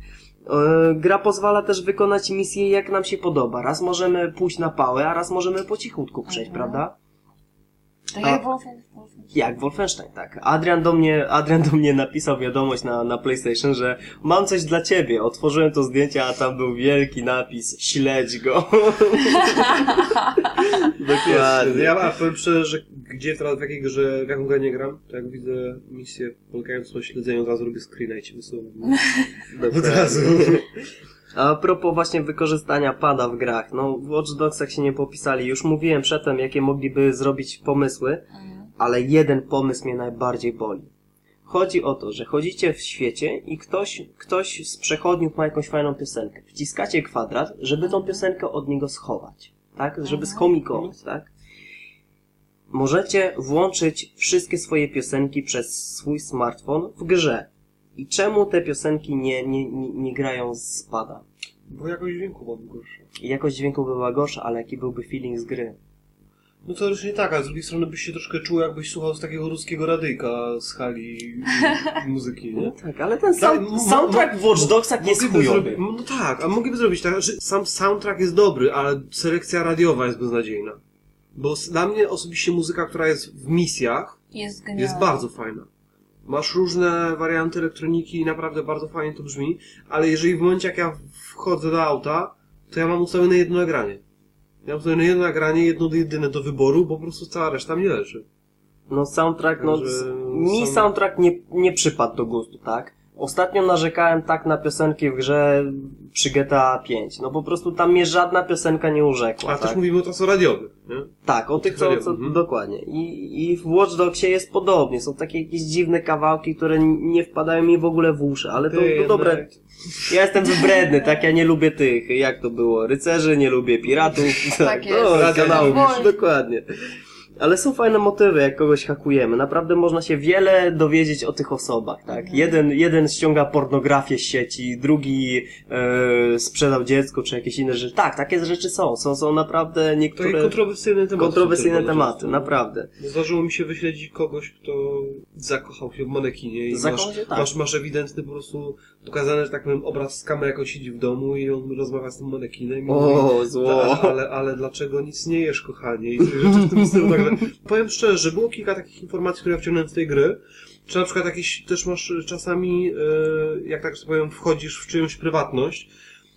E, Gra pozwala też wykonać misję jak nam się podoba. Raz możemy pójść na pałę, a raz możemy po cichutku przejść, Mhm. prawda? Tak A- jak Wolfen. Jak Wolfenstein, tak. Adrian do mnie, Adrian do mnie napisał wiadomość na, na PlayStation, że mam coś dla ciebie. Otworzyłem to zdjęcie, a tam był wielki napis śledź go. Dokładnie. Ja a powiem szczerze, że gdzie teraz, w jakiej grze, w jaką grę nie gram, to jak widzę misję polegającą na śledzeniu, od razu robię screena i ci wysyłam. Od razu. A propos właśnie wykorzystania pada w grach, no w Watch Dogsach się nie popisali. Już mówiłem przedtem, jakie mogliby zrobić pomysły, Mhm. Ale jeden pomysł mnie najbardziej boli. Chodzi o to, że chodzicie w świecie i ktoś, ktoś z przechodniów ma jakąś fajną piosenkę. Wciskacie kwadrat, żeby tą piosenkę od niego schować. Tak? Żeby Mhm. skomikować, tak? Możecie włączyć wszystkie swoje piosenki przez swój smartfon w grze. I czemu te piosenki nie, nie, nie, nie grają z pada? Bo jakoś dźwięku gorsze. I Jakość dźwięku była gorsza, ale jaki byłby feeling z gry? No to już nie tak, a z drugiej strony byś się troszkę czuł, jakbyś słuchał z takiego ruskiego radyjka z hali muzyki, nie? Tak, ale ten Tak, sound, soundtrack w Watch Dogsach jest chujowy. No tak, a mogliby zrobić tak, że sam soundtrack jest dobry, ale selekcja radiowa jest beznadziejna. Bo dla mnie osobiście muzyka, która jest w misjach, Jest jest bardzo fajna. Masz różne warianty elektroniki i naprawdę bardzo fajnie to brzmi, ale jeżeli w momencie jak ja wchodzę do auta, to ja mam ustawione jedno nagranie. Ja mam ustawione jedno nagranie, jedno jedyne do wyboru, bo po prostu cała reszta mnie leży. No soundtrack, no Także mi sam- soundtrack nie, nie przypadł do gustu, tak? Ostatnio narzekałem tak na piosenki w grze przy GTA 5. No po prostu tam mnie żadna piosenka nie urzekła, A tak? też mówimy o radiowych, nie? Tak, o tych, co, co Mhm. dokładnie. I, I w Watch Dogsie jest podobnie. Są takie jakieś dziwne kawałki, które nie wpadają mi w ogóle w uszy, ale to, Ty, to dobre. jednak- Ja jestem wybredny, tak? Ja nie lubię tych, jak to było, rycerzy, nie lubię piratów. Tak jest. No, kanałów, dokładnie. Ale są fajne motywy, jak kogoś hakujemy. Naprawdę można się wiele dowiedzieć o tych osobach, tak? Mhm. Jeden, jeden ściąga pornografię z sieci, drugi e, sprzedał dziecko, czy jakieś inne rzeczy. Tak, takie rzeczy są. Są, są naprawdę To niektóre jest kontrowersyjne tematy. kontrowersyjne tematy, naprawdę. Zdarzyło mi się wyśledzić kogoś, kto zakochał się w manekinie i Zakochał masz, się, tak. masz, masz ewidentny po prostu pokazany, że tak powiem, obraz z kamery, jak on siedzi w domu i on rozmawia z tym manekinem i mówi, O, zło. "Ta, ale, ale dlaczego nic nie jesz, kochanie? I rzeczy w tym stylu. Tak, powiem szczerze, że było kilka takich informacji, które ja wciągnąłem z tej gry. Czy na przykład jakieś, też masz czasami, e, jak tak że powiem, wchodzisz w czyjąś prywatność,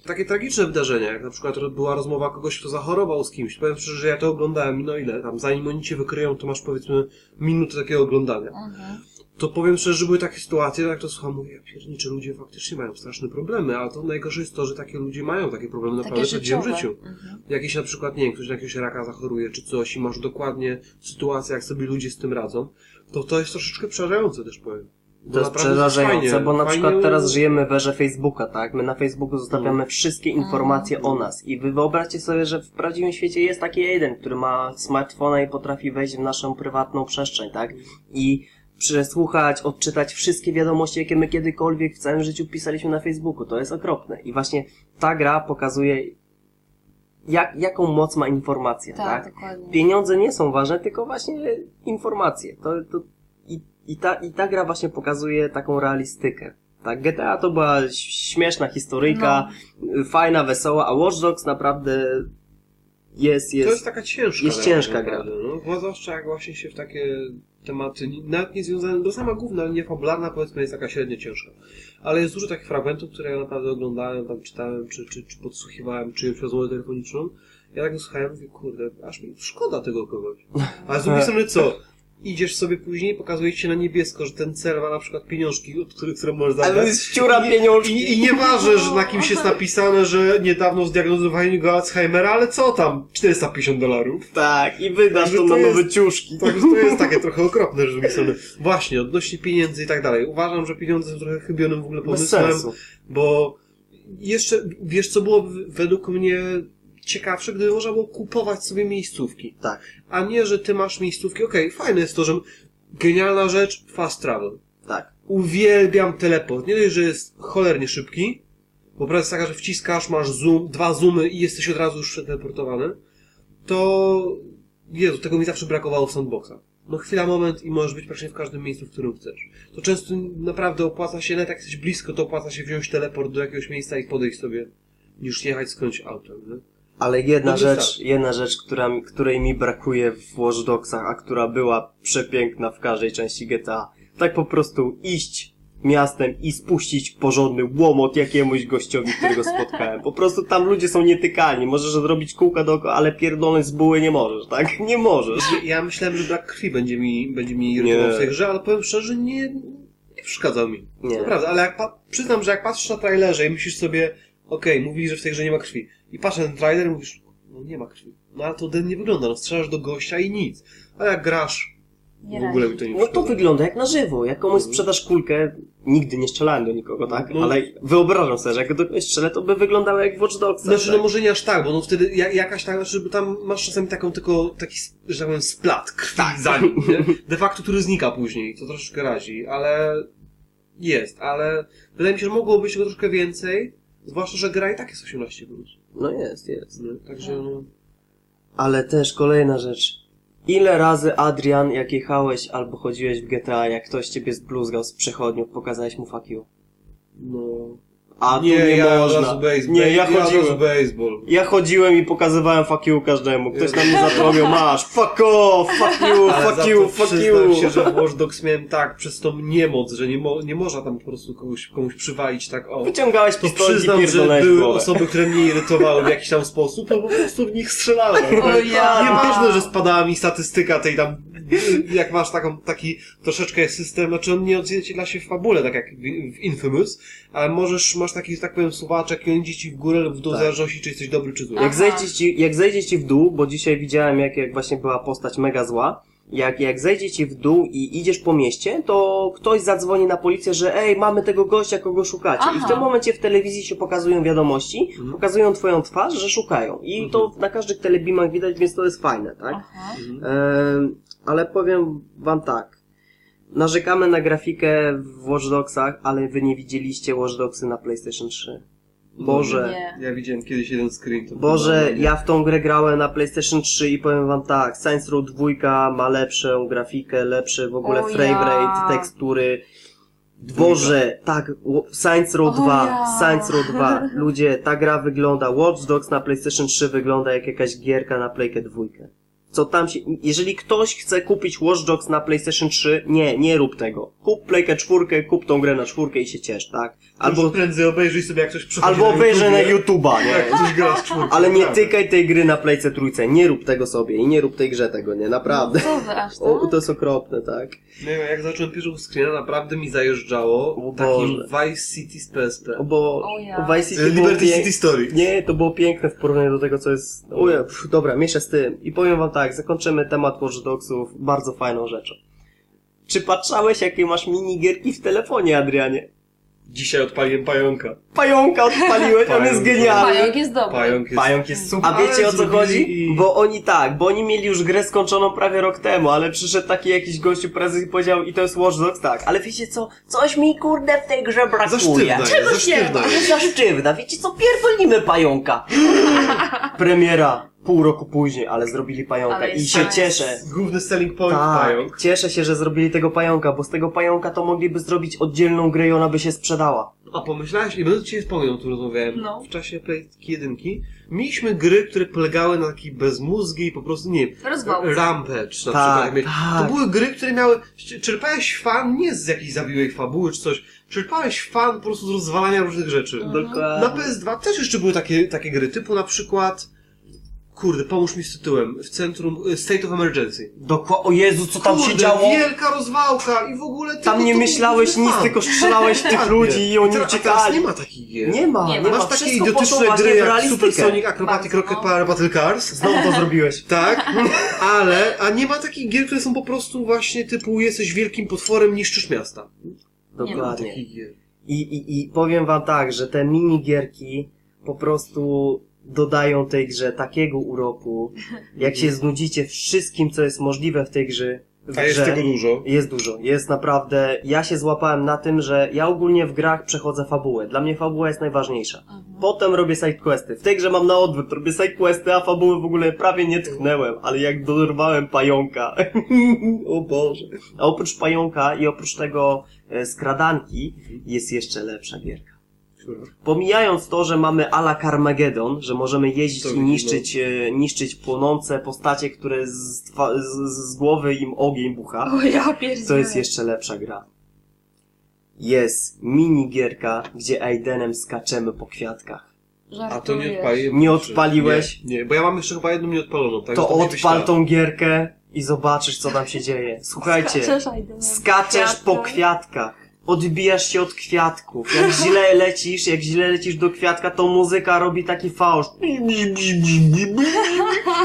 takie tragiczne wydarzenia, jak na przykład była rozmowa kogoś, kto zachorował z kimś. Powiem szczerze, że ja to oglądałem, no ile tam, zanim oni cię wykryją, to masz powiedzmy minutę takiego oglądania. Mhm. To powiem szczerze, że były takie sytuacje, jak to słucham, mówię, ja piernicze, ludzie faktycznie mają straszne problemy, ale to najgorsze jest to, że takie ludzie mają takie problemy Takie naprawdę w codziennym życiu. Mhm. Jakiś na przykład, nie wiem, ktoś na jakiegoś raka zachoruje czy coś i masz dokładnie sytuację, jak sobie ludzie z tym radzą, to to jest troszeczkę przerażające też powiem. To jest przerażające, fajnie, bo na fajnie- przykład teraz żyjemy w erze Facebooka, tak? My na Facebooku zostawiamy wszystkie informacje o nas i wy wyobraźcie sobie, że w prawdziwym świecie jest taki jeden, który ma smartfona i potrafi wejść w naszą prywatną przestrzeń, tak? I przesłuchać, odczytać wszystkie wiadomości, jakie my kiedykolwiek w całym życiu pisaliśmy na Facebooku. To jest okropne. I właśnie ta gra pokazuje, jak, jaką moc ma informacja, tak? Tak, dokładnie. pieniądze nie są ważne, tylko właśnie informacje. To, to, i, i, ta, I ta gra właśnie pokazuje taką realistykę. Tak, GTA to była śmieszna historyjka, No. fajna, wesoła, a Watch Dogs naprawdę jest, jest, To jest taka ciężka jest ciężka gra. No, bo zwłaszcza jak właśnie się w takie tematy, nie- nawet nie związane, do sama główna linia fabularna powiedzmy jest taka średnio ciężka. Ale jest dużo takich fragmentów, które ja naprawdę oglądałem, tam czytałem, czy, czy, czy podsłuchiwałem czyjąś rozmowę telefoniczną. Ja tak słuchałem, mówię, kurde, aż mi szkoda tego kogoś. A z drugiej strony co? Idziesz sobie później, pokazuje ci się na niebiesko, że ten cel ma na przykład pieniążki, od których, które możesz zabrać. Ale ściura I- pieniążki. I, I nieważne, że na kimś jest napisane, że niedawno zdiagnozowali go Alzheimera, ale co tam? 450 dolarów. Tak, i wydasz Także to to na jest- nowe ciuszki. Także to jest takie trochę okropne, że drugiej strony. Właśnie, odnośnie pieniędzy i tak dalej. Uważam, że pieniądze są trochę chybionym w ogóle Bez pomysłem, sensu. bo jeszcze, wiesz co było według mnie ciekawsze, gdyby można było kupować sobie miejscówki. Tak. A nie, że ty masz miejscówki. Okej, fajne jest to, że genialna rzecz, fast travel. Tak. Uwielbiam teleport. Nie dość, że jest cholernie szybki, bo prawda jest taka, że wciskasz, masz zoom, dwa zoomy i jesteś od razu już przeteleportowany, to Jezu, tego mi zawsze brakowało w sandboxa. No chwila, moment i możesz być praktycznie w każdym miejscu, w którym chcesz. To często naprawdę opłaca się, nawet jak jesteś blisko, to opłaca się wziąć teleport do jakiegoś miejsca i podejść sobie, niż jechać skądś autem, nie? Ale jedna rzecz, start. jedna rzecz, która, której mi brakuje w Watch Dogsach, a która była przepiękna w każdej części GTA. Tak po prostu iść miastem i spuścić porządny łomot jakiemuś gościowi, którego spotkałem. Po prostu tam ludzie są nietykalni. Możesz zrobić kółka dookoła, ale pierdolony z buły nie możesz, tak? Nie możesz. Ja myślałem, że brak krwi będzie mi, będzie mi irytował w tej grze, ale powiem szczerze, nie, nie przeszkadzał mi. Nie. Naprawdę, ale jak przyznam, że jak patrzysz na trailerze i myślisz sobie, okej, mówili, że w tej grze nie ma krwi. I patrzę na ten trailer i mówisz, no nie ma krwi. No ale to den nie wygląda, no strzelasz do gościa i nic. A jak grasz, Nie w ogóle mi to nie No to wygląda jak na żywo. Jak komuś sprzedasz kulkę, nigdy nie strzelałem do nikogo, tak? No. Ale wyobrażam sobie, że jak do kogoś strzelę, to by wyglądało jak w Watch Dogsach. Znaczy, tak? no może nie aż tak, bo no wtedy ja- jakaś tak, znaczy, bo tam masz czasami taką tylko, taki, że tak powiem, splat krwi Tak. za nim, nie? De facto, który znika później, co troszeczkę razi, ale jest, ale wydaje mi się, że mogło być tego troszkę więcej, zwłaszcza, że gra i tak jest 18+. Plus, No jest, jest. nie? Także, no... Ale też kolejna rzecz. Ile razy, Adrian, jak jechałeś albo chodziłeś w GTA, jak ktoś ciebie zbluzgał z przechodniów, pokazałeś mu fuck you? no... A tu nie, nie ja można. baseball. Nie, ja razu chodziłem. baseball. Ja chodziłem i pokazywałem fuck you każdemu. Ktoś na mnie zapomniał, masz, fuck off, fuck you, Ale fuck you, fuck you. się, że w Watch Dogs miałem tak przez tą niemoc, że nie, mo nie można tam po prostu komuś, komuś przywalić tak o. Wyciągałeś To pistolet i przyznam, że były głowę. osoby, które mnie irytowały w jakiś tam sposób, to po prostu w nich strzelałem. O ja. Nieważne, że spadała mi statystyka tej tam, jak masz taką, taki troszeczkę system, znaczy on nie odzwierciedla się w fabule, tak jak w w Infamous, ale możesz, masz taki, że tak powiem, suwaczek i on idzie ci w górę lub w dół, w Tak. zależności, czy jesteś dobry, czy zły. Aha. Jak zejdzie, ci, jak zejdzie ci w dół, bo dzisiaj widziałem, jak, jak właśnie była postać mega zła, jak, jak zejdzie ci w dół i idziesz po mieście, to ktoś zadzwoni na policję, że ej, mamy tego gościa, kogo szukacie. I w Aha. tym momencie w telewizji się pokazują wiadomości, Mhm. pokazują twoją twarz, że szukają. I to na każdych telebimach widać, więc to jest fajne, tak? Aha. Em, ale powiem wam tak. Narzekamy na grafikę w Watch Dogsach, ale wy nie widzieliście Watch Dogsy na PlayStation 3. Boże. Nie. Ja widziałem kiedyś jeden screen. To Boże, ja w tą grę grałem na PlayStation 3 i powiem wam tak, Saints Row 2 ma lepszą grafikę, lepsze w ogóle O frame ja. rate, tekstury. Boże, tak, Saints Row O 2, ja. Saints Row 2. Ludzie, ta gra wygląda, Watch Dogs na PlayStation 3 wygląda jak jakaś gierka na Playkę 2. Co tam się, jeżeli ktoś chce kupić Watch Dogs na PlayStation 3, nie, nie rób tego. Kup Playkę 4, kup tą grę na czwórkę i się ciesz, tak? Albo Albo, prędzej obejrzyj sobie, jak ktoś przychodzi albo obejrzę na YouTube'a, nie? Jak ktoś gra z czwórką. Ale nie naprawdę. tykaj tej gry na Playce trójce, nie rób tego sobie i nie rób tej grze tego, nie? Naprawdę. Co wy aż O, tak? to jest okropne, tak? Nie wiem, jak zacząłem pierwszą screena, naprawdę mi zajeżdżało O takim. Vice City z PSP. O, bo O ja. Vice City było Liberty City Story. Nie, to było piękne w porównaniu do tego, co jest... Uje, pff, dobra, mieszę z tym. I powiem wam tak, zakończymy temat Watch Dogsów bardzo fajną rzeczą. Czy patrzałeś, jakie masz minigierki w telefonie, Adrianie? Dzisiaj odpaliłem pająka. Pająka odpaliłeś, on jest genialny. Pająk jest dobry. Pająk jest... Pająk jest super. A wiecie o co chodzi? i- Bo oni tak, bo oni mieli już grę skończoną prawie rok temu, ale przyszedł taki jakiś gościu prezes i powiedział, i to jest Watch Dogs, tak, ale wiecie co? Coś mi kurde w tej grze Za brakuje. sztywna jest, za Czegoś nie sztywna. Jest za sztywna, wiecie co? Pierdolimy pająka. Premiera pół roku później, ale zrobili pająka Ale i się cieszę. Główny selling point Tak, pająk. cieszę się, że zrobili tego pająka, bo z tego pająka to mogliby zrobić oddzielną grę i ona by się sprzedała. A pomyślałeś, i będę ci wspomniał, o tym rozmawiałem No. w czasie Playki jedynki. Mieliśmy gry, które polegały na takiej bezmózgiej, po prostu, nie wiem. Rampage na Tak, przykład. tak. To były gry, które miały, czerpałeś fan nie z jakiejś zawiłej fabuły czy coś, czerpałeś fan po prostu z rozwalania różnych rzeczy. Mhm. Dokładnie. Na PS2 też jeszcze były takie, takie gry, typu na przykład, kurde, pomóż mi z tytułem, w centrum y, State of Emergency. Dokładnie. O Jezu, co tam kurde, się działo? wielka rozwałka i w ogóle... tylko Tam nie to myślałeś nic, tylko strzelałeś w tych ludzi i oni Teraz- a Teraz uciekali. nie ma takich gier. Nie ma, Nie nie, ma. ma. Masz takie Wszystko poszło idiotyczne właśnie gry w jak realistykę. Super Sonic Acrobatic Bardzo, Rocket no. Power Battle Cars. Znowu to zrobiłeś. Tak, ale, a nie ma takich gier, które są po prostu właśnie typu jesteś wielkim potworem, niszczysz miasta. Nie ma Dokładnie. takich gier. I, i, I powiem wam tak, że te minigierki po prostu dodają tej grze takiego uroku. Jak się znudzicie wszystkim, co jest możliwe w tej grze, w A jest grze, tego dużo. Jest dużo. Jest naprawdę... Ja się złapałem na tym, że ja ogólnie w grach przechodzę fabułę. Dla mnie fabuła jest najważniejsza. Mhm. Potem robię sidequesty. W tej grze mam na odwrót. Robię sidequesty, a fabuły w ogóle prawie nie tknęłem. Ale jak dorwałem pająka... o Boże. A oprócz pająka i oprócz tego e, skradanki jest jeszcze lepsza gierka. Pomijając to, że mamy ala Carmageddon, że możemy jeździć To i niszczyć, e, niszczyć płonące postacie, które z, z, z głowy im ogień bucha. O ja pierdzielę. To jest jeszcze lepsza gra. Jest minigierka, gdzie Aidenem skaczemy po kwiatkach. A to nie Żartujesz. odpaliłem. Nie odpaliłeś? Nie, nie, bo ja mam jeszcze chyba jedną nieodpaloną. Tak, To odpal tą gierkę i zobaczysz, co tam się dzieje. Słuchajcie, Skaczesz, Aidenem. skaczesz po Kwiatka. kwiatkach. Odbijasz się od kwiatków. Jak źle lecisz, jak źle lecisz do kwiatka, to muzyka robi taki fałsz.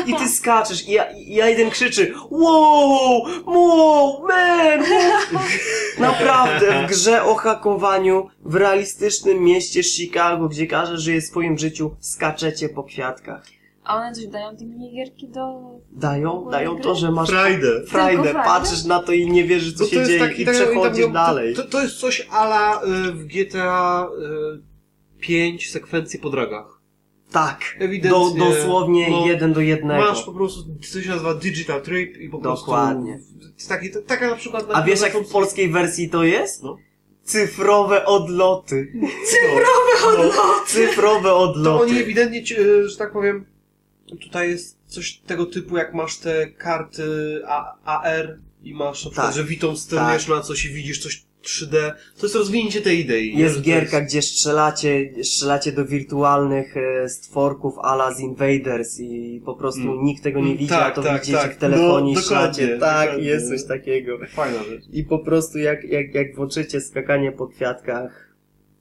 I ty skaczesz i, ja, i Aiden krzyczy Wow! Wow! Man! wow." Naprawdę, w grze o hakowaniu w realistycznym mieście Chicago, gdzie każdy żyje swoim życiu, skaczecie po kwiatkach. A one coś dają te minigierki do... Dają, dają to, że masz frajdę, frajdę? patrzysz na to i nie wierzysz, co No to się dzieje taki, i tak- przechodzisz tak- dalej. To, to jest coś ala y, w GTA y, 5 sekwencji po dragach. Tak, Ewidentnie. do, dosłownie no, jeden do jednego. Masz po prostu, coś się nazywa Digital Trip i po Dokładnie. prostu... Jest taki, taka na przykład... A wiesz jak w polskiej wersji to jest? No. Cyfrowe odloty. Cyfrowe odloty! Cyfrowe To odloty. oni ewidentnie, ci, y, że tak powiem, tutaj jest coś tego typu, jak masz te karty A, AR i masz na przykład, Tak. że witą sterujesz na coś i widzisz coś 3D. To jest rozwinięcie tej idei. Jest gierka, gdzie strzelacie, strzelacie do wirtualnych e, stworków ala z Invaders i po prostu Mm. nikt tego nie Mm, widzi, tak, a to tak, widzicie tak. w telefonie No, strzelacie. Tak, dokładnie. jest coś takiego. Fajna rzecz. I po prostu jak, jak, jak włączycie skakanie po kwiatkach,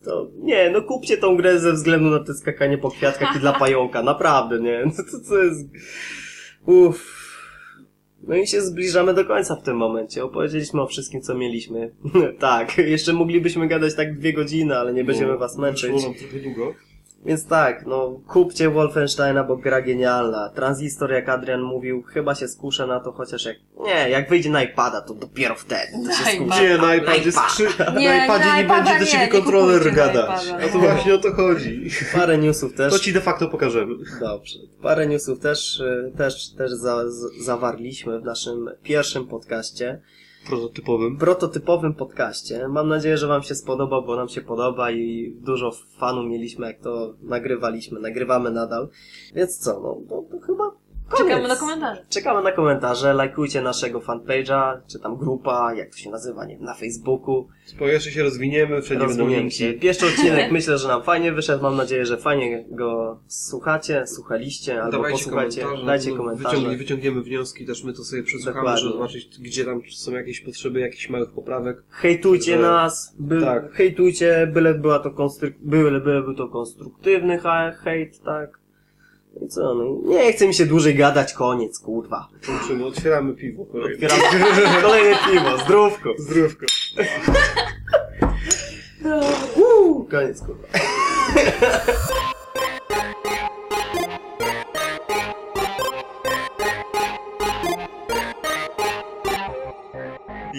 to nie, no kupcie tą grę ze względu na te skakanie po kwiatkach i dla pająka, naprawdę, nie? No to co jest... Uff. No i się zbliżamy do końca w tym momencie. Opowiedzieliśmy o wszystkim, co mieliśmy. tak, jeszcze moglibyśmy gadać tak dwie godziny, ale nie będziemy No, was męczyć. Wyszło nam trochę długo. Więc tak, no kupcie Wolfensteina, bo gra genialna. Transistor, jak Adrian mówił, chyba się skuszę na to, chociaż jak... Nie, jak wyjdzie na iPada, to dopiero wtedy to się skuszę. Nie, na iPadzie iPad. skrzy... Nie, na iPadzie nie będzie do nie, ciebie nie kontroler gadać. A to właśnie o to chodzi. Parę newsów też. To ci de facto pokażemy. Dobrze. Parę newsów też, y, też, też za, z, zawarliśmy w naszym pierwszym podcaście. Prototypowym. Prototypowym podcaście. Mam nadzieję, że Wam się spodoba, bo nam się podoba i dużo fanów mieliśmy, jak to nagrywaliśmy. Nagrywamy nadal. Więc co, no, no to chyba koniec. Czekamy na komentarze. Czekamy na komentarze, lajkujcie naszego fanpage'a, czy tam grupa, jak to się nazywa, nie wiem, na Facebooku. Bo jeszcze się rozwiniemy, wszędzie będą Rozwiniemy się. Pierwszy odcinek myślę, że nam fajnie wyszedł. Mam nadzieję, że fajnie go słuchacie, słuchaliście, albo Dawajcie posłuchajcie. komentarze, Dajcie no, komentarze. Wyciągnie, wyciągniemy wnioski, też my to sobie przesłuchamy, Dokładnie. żeby zobaczyć, gdzie tam są jakieś potrzeby, jakichś małych poprawek. Hejtujcie Że- nas, by, tak. hejtujcie, byle była to konstru- byle, byle był to konstruktywny hejt, tak. I co, no nie chce mi się dłużej gadać, koniec, kurwa. Kończymy, otwieramy piwo kolejne. Otwieram kolejne piwo, zdrówko. Zdrówko. Uuu, koniec, kurwa.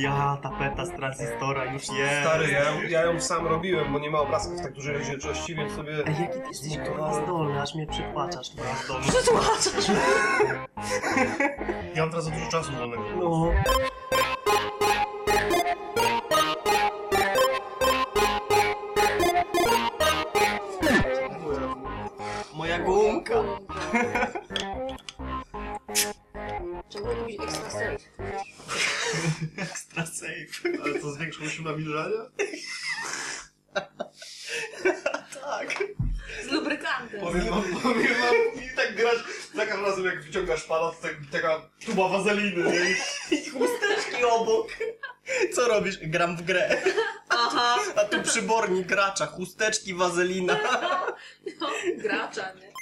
Ja, tapeta z tranzystora już jest. Stary, ja, ją- ja ją sam robiłem, bo nie ma obrazków w tak dużej rozdzielczości, więc sobie... Ej, jaki ty jesteś kurwa zdolny, aż mnie przypłaczasz kurwa zdolny. Ja mam teraz za dużo czasu wolnego. No. Moja gumka. Trzeba mówić extra safe. Extra safe. Ale co, zwiększyło się nawilżanie? Tak. Z lubrykantem. Powiem wam, powiem wam, i tak grać za każdym razem jak wyciągasz pana, to tak, taka tuba wazeliny, nie? I chusteczki obok. Co robisz? Gram w grę. Aha, A tu przybornik gracza, chusteczki, wazelina. no, gracza, nie?